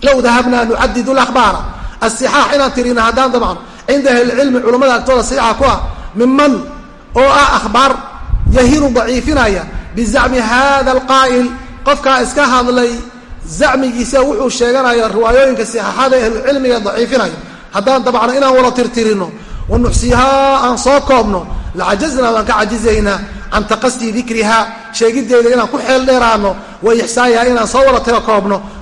low dahabnaa nucadidu lakhbaara asixaax inaan tirino haddaan dabcno cinda ahli lcilmi culamada agtooda saxiixa ku ah miman oo ah akhbaar yahinu daciifinaya bizacmi hada alqaa'il qofkaa iska hadlay zacmigiisa wuxuu sheeganaya riwaayooyinka sixaaxada ahlucilmiga daciifinaya haddaan dabcno inaan wada tirtirino wanuxsihaa aan soo koobno lacajaznaa waan ka cajizaynaa can taqasii dikriha sheegideeda inaan ku xeel dheeraano wa ixsaayiha inaan soo wada tiro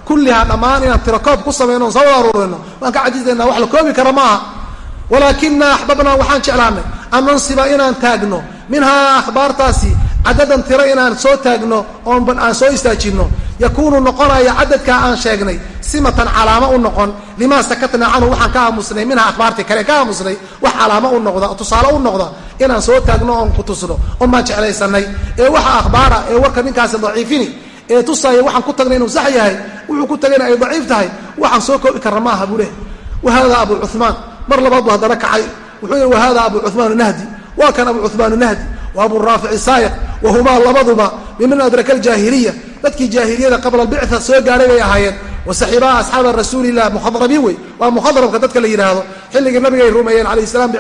kullihaa dhammaan inaan tiro koob ku samayno soo wada aruurino waan ka cajizaynaa wax la koobi kara maaha. Walaakina axbabnaa waxaan jeclaanay an nansiba inaan taagno minhaa akhbaartaasi cadadan tiro inaan soo taagno oon aan soo istaajinno yakuunu noqonaya cadadkaa aan sheegnay simatan calaamo u noqon limaa sakatnaa canhu waxaan ka aamusnay minha akhbaartii kale ka aamusnay wax calaamo u noqda tusaale u noqda inaan soo taagno oon ku tusno oon baan jeclaysanay ee waxa akhbaara ee warka ninkaasi daciifini ee tusaya waxaan ku tagnay inuu sax yahay wuxuu ku tagayna ay daciif tahay waxaan soo koobi karna maaha buu leh wahada abu cumaan mar labaad buu haddana kacay. Wuxuu yihi wahada abu cumaan nahdi. Waa kan abu cumaan nahdi wa abu raafici saayiq wahumaa labaduba miman adraka aljaahiliya dadkii jaahiliyada qabla albictha soo gaadhay bay ahaayeen. Wasaxiibaha asxaaba rasuulilah mukhadrabiin wey waa mukhadrabka dadka la yidhaahdo xilligii nabigay rumeeyeen alayh salam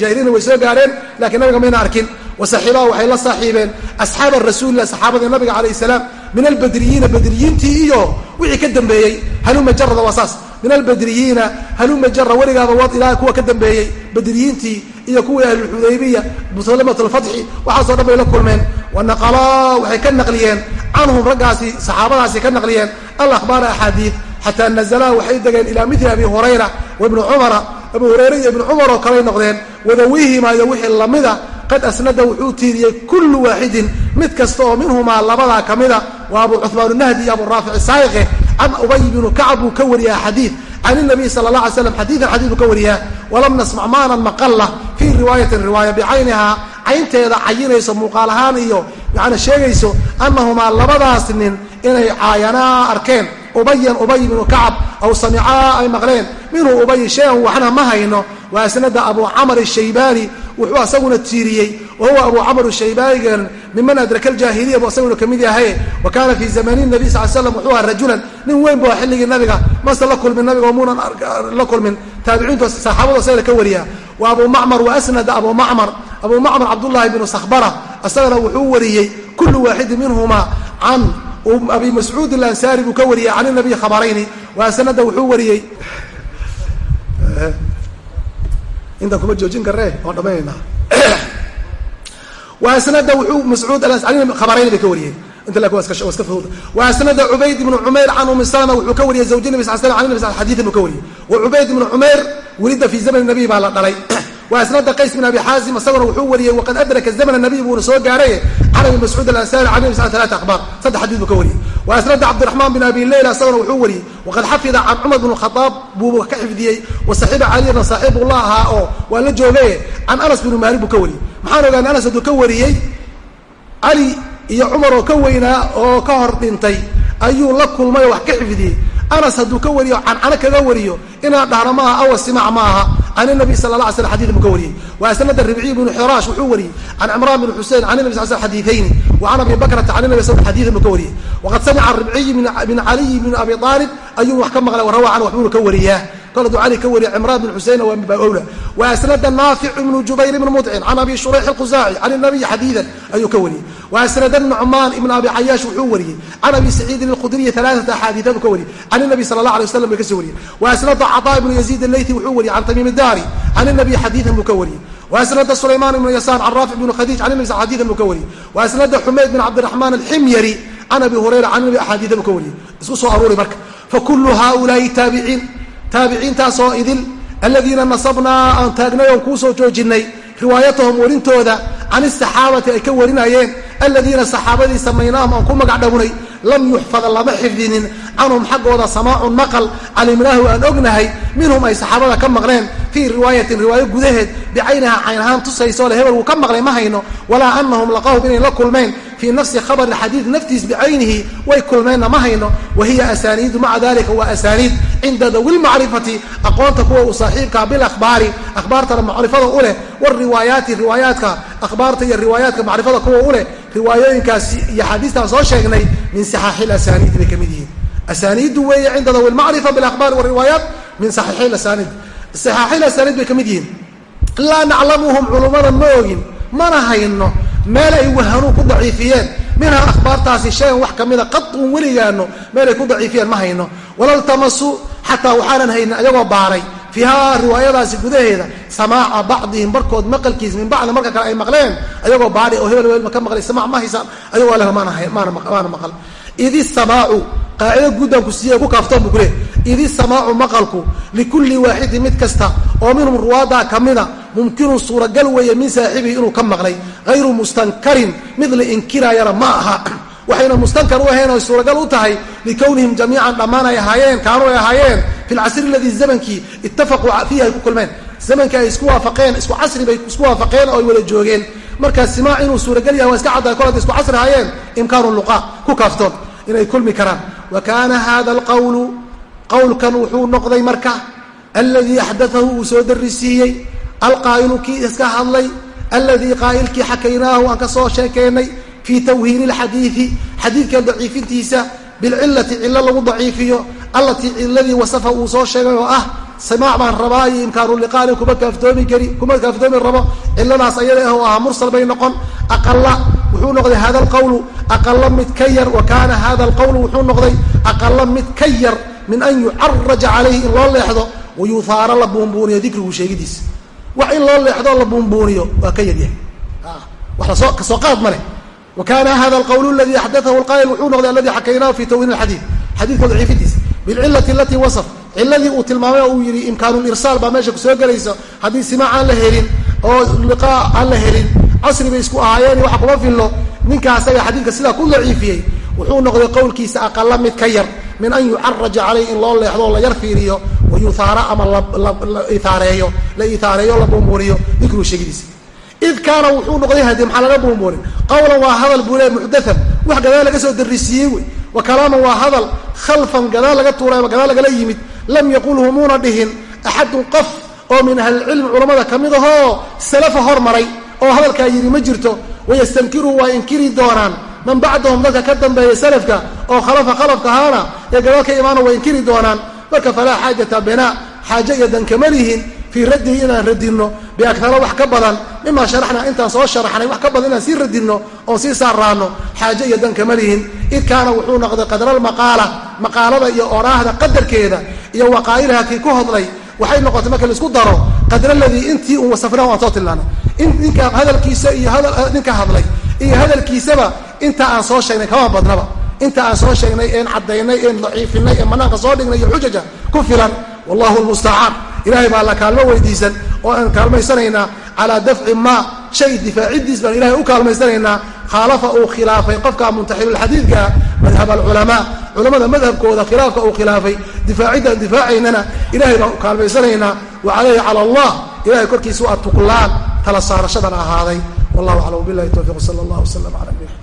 jaahiliyana way soo gaadheen lakiin nabiga mayna arkin. Wasaxiibaha waxay la saaxiibeen asxaaba rasuulilah saxaabadii nabiga calayh salaam min albadriyiina badriyiintii iyo wixii ka dambeeyey haluma jarada waa saas min albadriyiina haluma jara weligaaba wad ilaa kuwa ka dambeeyey badriyiintii iyo kuwii ahlulxudaybiya musalamat alfatxi waxaasoo dhan bay la kulmeen wanaqalaa waxay ka naqliyeen canhum raggaasi saxaabadaasi ka naqliyeen alakhbaara axaadiid xataa nazalaa waxay degeen ilaa mili abi hurayra wa ibni cumara abu hurayra iyo ibni cumar oo kaley noqdeen wadawihima iyo wixii lamida qad asnada wuxuu tiiriyey kullu waaxidin mid kasta oo minhumaa labadaa ka mida waa abu cuhmaan nahdi iyo abu raafic saayiqe can ubay bnu kacb ka wariyaa xadiid can nabiy sala la alay slam xadiidan xadiid buu ka wariyaa walam nasmac maanan maqalla fii riwaayatin riwaaya bicaynihaa caynteeda cayinayso muuqaal ahaan iyo yani sheegayso anahumaa labadaas nin inay caayanaa arkeen ubayan ubay bnu kacab aw samicaa ay maqleen minhu ubay shay-an waxna ma hayno waa asnada abu camr shaybaani wuxuu asaguna tiiriyey wa huwa abu camr shaybaanigan miman adraka aljaahiliya buu asaguna ka mid yahay. Wa kaana fii zamani nabi sal slam wuxuu aha rajulan nin weyn bu xilligii nabiga mase la kulmin nabiga muunan la kulmin. Taabiciintu saxaabadu asagana ka wariyaa wa abu macmar wa asnada abu macmar abu macmar cabdullaahi bnu sakhbara asagana wuxuu wariyey kullu waaxidin minhuma can abi mascuud alansaari buu ka wariyey can nabiy khabarayni. Wa asnada wuxuu wariyey intaan kuma joojin karne waan dhamaynayna wa asnada wuxuu mascuud khabarayn bay ka wariyeen inta laakiin waa iska fawda. Wa asnada cubayd ibnu cumayr can umi salama wuxuu ka wariyey zawji nabi sal slam an nabi sal xadiidan buu ka wariyey. Wa cubayd ibnu cumayr welida fii zamani nabiy baa la dhalay wa asnada qays bin abi xaazim isaguna wuxuu wariyey waqad adraka zamn nabiy buuna soo gaaray. Can abi mascuud alansari can nabi sal alata akhbaar. Saddex xadiid buu ka wariyey. Wa asnada cabdiraxmaan bin abi leyla isaguna wuxuu wariyey waqad xafida can cumar bn khadaab buu ka xifdiyey. Wa saxiiba caliyna saaxiibullah ahaa oo waa la joogaye can anas binu maalik buu ka wariyey. Maxaan ogaanay anas hadduu ka wariyey? Cali iyo cumar oo ka weynaa oo ka hor dhintay. Ayuu la kulmay wax ka xifdiyey. Anas hadduu ka wariyo cancano kaga wariyo. Inaan dhahno maaha awa simac ma can nabi sala la sl xadid buu ka wariyey. Wa asnada ribciy bnu xiraash wuxuu wariyey. Can cimraan bn xusein can nabi sal sl xadiiayni wa can abi bakrata can nabi sl xadiidan buu ka wariyey. Waqad samica ribciy min caliy bn abi aalib ayuu wax ka maqlay warawa can waxbuuna ka wariyaa kol aduu cali ka wariya cimraan bn xusein waa mibawla wa asnada naafic ibnu jubayr ibn mudcin can abi shurayx alkhusaaci can nabiy xadiidan ayuu ka wariyey wa asnada nucmaan ibn abi cayaash wuxuu wariyey can abi saciidin alkhudriyi alaaata axaadiia buu ka wariyey can nabi sala allah alay waslam bay ka sii wariyey wa asnada caطaa ibnu yaziid allayti wuxuu wariyey can tamiim daari can nabiy xadiidan buu ka wariyey wa asnada sulaymaan ibnu yasaan can raafic bn khadiij can nabi xadiidan buu ka wariyey wa asnada xumayd bin cabdiraxmaan alximyari can abi hurayra can nabi axaadiida buu ka wariyey isku soo aruuri marka fakulu haulaai taabiciin taabiciintaasoo idil aladiina nasabnaa aan taagnay oon kuusoo joojinay riwaayatahum warintooda can isaxaabati ay ka warinayeen aladiina saxaabadii samaynaahum aan ku magac dhabnay lam yuxfad lama xifdinin canhum xaggooda samaacun maqal calimnaahu aan ognahay minhum ay saxaabada ka maqleen fii riwaayatin riwaayo gudaheed bicaynaha cayn ahaan tusayso le hebel wuu ka maqlay ma hayno walaa anahum laqahum inay la kulmeen fii nafsi khabari xadiid naftiis bicaynihi way kulmeenna ma hayno wa hiya asaaniidu maca dalika waa asaaniid cinda dawi lmacrifati aqoonta kuwa u saaxiibkaa bilahbaari akhbaartana macrifada u leh wariwaayaati akhbaarta iyo riwaayaadka macrifada kuwa u leh riwaayooyinkaas iyo xaadiistaan soo sheegnay min saxaaxi lasaniidi bay ka mid yihiin asaniidu weeye cinda dawi lmacrifa bilahbaari wariwaayaat min saxiixi lasaniid saxaaxi lasaniid bay ka mid yihiin laa naclamuhum culummada ma ogin mana hayno meel ay wahanuun ku daciifiyeen minhaa akhbaartaasi shayan wax kamida qadun weligaano meel ay ku daciifiyeen ma hayno walaltamasuu xataa waxaanan haynin ayagoo baaray fiiha riwaayadaasi gudaheeda samaaca bacdihim barkood maqalkiis min bacdi marka kale ay maqleen ayagoo baari oo hebel ma ka maqlay samaac ma haysaan ayagoo leh maana maqal idi samaacu qaacido guddaan ku siiye ku kaaftoon bu kuleh idi samaacu maqalku likulli waaxidin mid kasta oo minhum ruwaadaa kamida mumkinun suuragal weeye min saaxibihi inuu ka maqlay hayru mustankarin mid la inkiraayana ma aha waxayna mustankar u ahayn oy suuragal u tahay likownihim jamiican dhammaan ay ahaayeen kaanuu ay ahaayeen fi lcasri aladii zamankii ittafaquu fiihi ay ku kulmeen. Zamankii ay isku waafaqeen isku casri bay isku waafaqeen oo ay wada joogeen. Markaa simaac inuu suuragal yahay waa iska caddaay kol hadday isku casri ahaayeen imkaanu luqa ku kaaftoon inay kulmi karaan. Wa kaana hada alqawlu qowlkan wuxuu noqday marka aladii axdaahu uu soo darisiiyey alqaa'ilu kii iska hadlay aladii qaa'ilkii xakaynaahu aan ka soo sheekeynay fii tawhiini lxadiidi xadiidkan daciifintiisa bilcilati cilo lagu daciifiyo allatii ciladii wasafa uu soo sheegay oo ah samaac baan rabaa iyo imkaanu liqaani kuma kaaftoomi kari kuma kaaftoomi rabo ciladaas ayada ah oo ahaa mursal bay noqon aqala wuxuu noqday hada alqawlu aqala mid ka yar wa kaana hada alqawlu wuxuu noqday aqala mid ka yar min an yucaraja calayhi in loo leexdo wayuhaara la buunbuuniyo dikrigu sheegidiisa wax in loo leexdo la buunbuuniyo waa ka yaryahay wax la soo ka soo qaad ma wa kaana hada alqawl aladi axdaahu lqaa'il wuxuu noqday aladi xakaynaahu fi tawhiin alxadiid xadiidka daciifintiisa bilcilati alatii wasaf. Ciladii uu tilmaamay oo uu yihi imkaanulirsaal baa meesha ku soo gelaysa haddii simaac aan la helin oo liqaa aan la helin casri bay isku ahaayeen waxa kuma fillo ninka asaga xadiidka sidaa ku daciifiyey wuxuu noqday qowlkiisa aqala mid ka yar. Min an yucaraja calayh in loo leexdo oo la yar fiiriyo wayuhaara ama la ithaareeyo id kaana wuxuu noqday hadi maxaa laga buunbuunin qawlan waa hadal buu le muxdathan wax gadaal laga soo darisiiyey wey wa kalaaman waa hadal khalfan gadaal laga tuuray ama gadaal lagala yimid lam yaqulhu muuna dhihin axadun qof oo min ahlilcilmi culammada ka mid ahoo salafa hormaray oo hadalkaa yidhi ma jirto wayastankiru waa inkiri doonaan man bacdahum dadka ka dambeeya salafka oo khalafa khalafka ahaana ee gadaal ka imaana waa inkiri doonaan marka falaa xaajata binaa xaaje iyo dankama lihin fii raddihi inaan radinno biakara wax ka badan mimaa sharaxnaa intaan soo sharaxnay wax ka badan inaan sii radinno oon sii saaraano xaaje iyo dankama lihin. Id kaana wuxuu noqday qadralmaqaala maqaalada iyo oraahda qadarkeeda iyo waqaa'ilaha kii ku hodlay waxay noqotay marka la isku daro qadra intii un wasafnahu aan soo tilmaanay. In ninka hadalkiisa iyo hadal ninka hadlay iyo hadalkiisaba inta aan soo sheegnay kama badnaba. Inta aan soo sheegnay een caddaynay een daciifinay een banaanka soo dhignay iyo xujaja ku filan wallahu lmustacaan ilahay baa la kaalmo weydiisan oo aan kaalmaysanaynaa calaa dafci maa shay difaacidiis baan ilahay u kaalmaysanaynaa khaalafa uu khilaafay qofka muntaxilulxadiidkaa madhab alculamaa. Culamada madhabkooda khilaafka uu khilaafay difaacidaan difaacaynana ilahay baan u kaalmaysanaynaa. Wa calayhi cala allah. Ilahay korkiisa waa tuklaan tala saarashadan ahaaday. Wallahu aclam. Bilahi towfiq sala allah wasalam ala nabina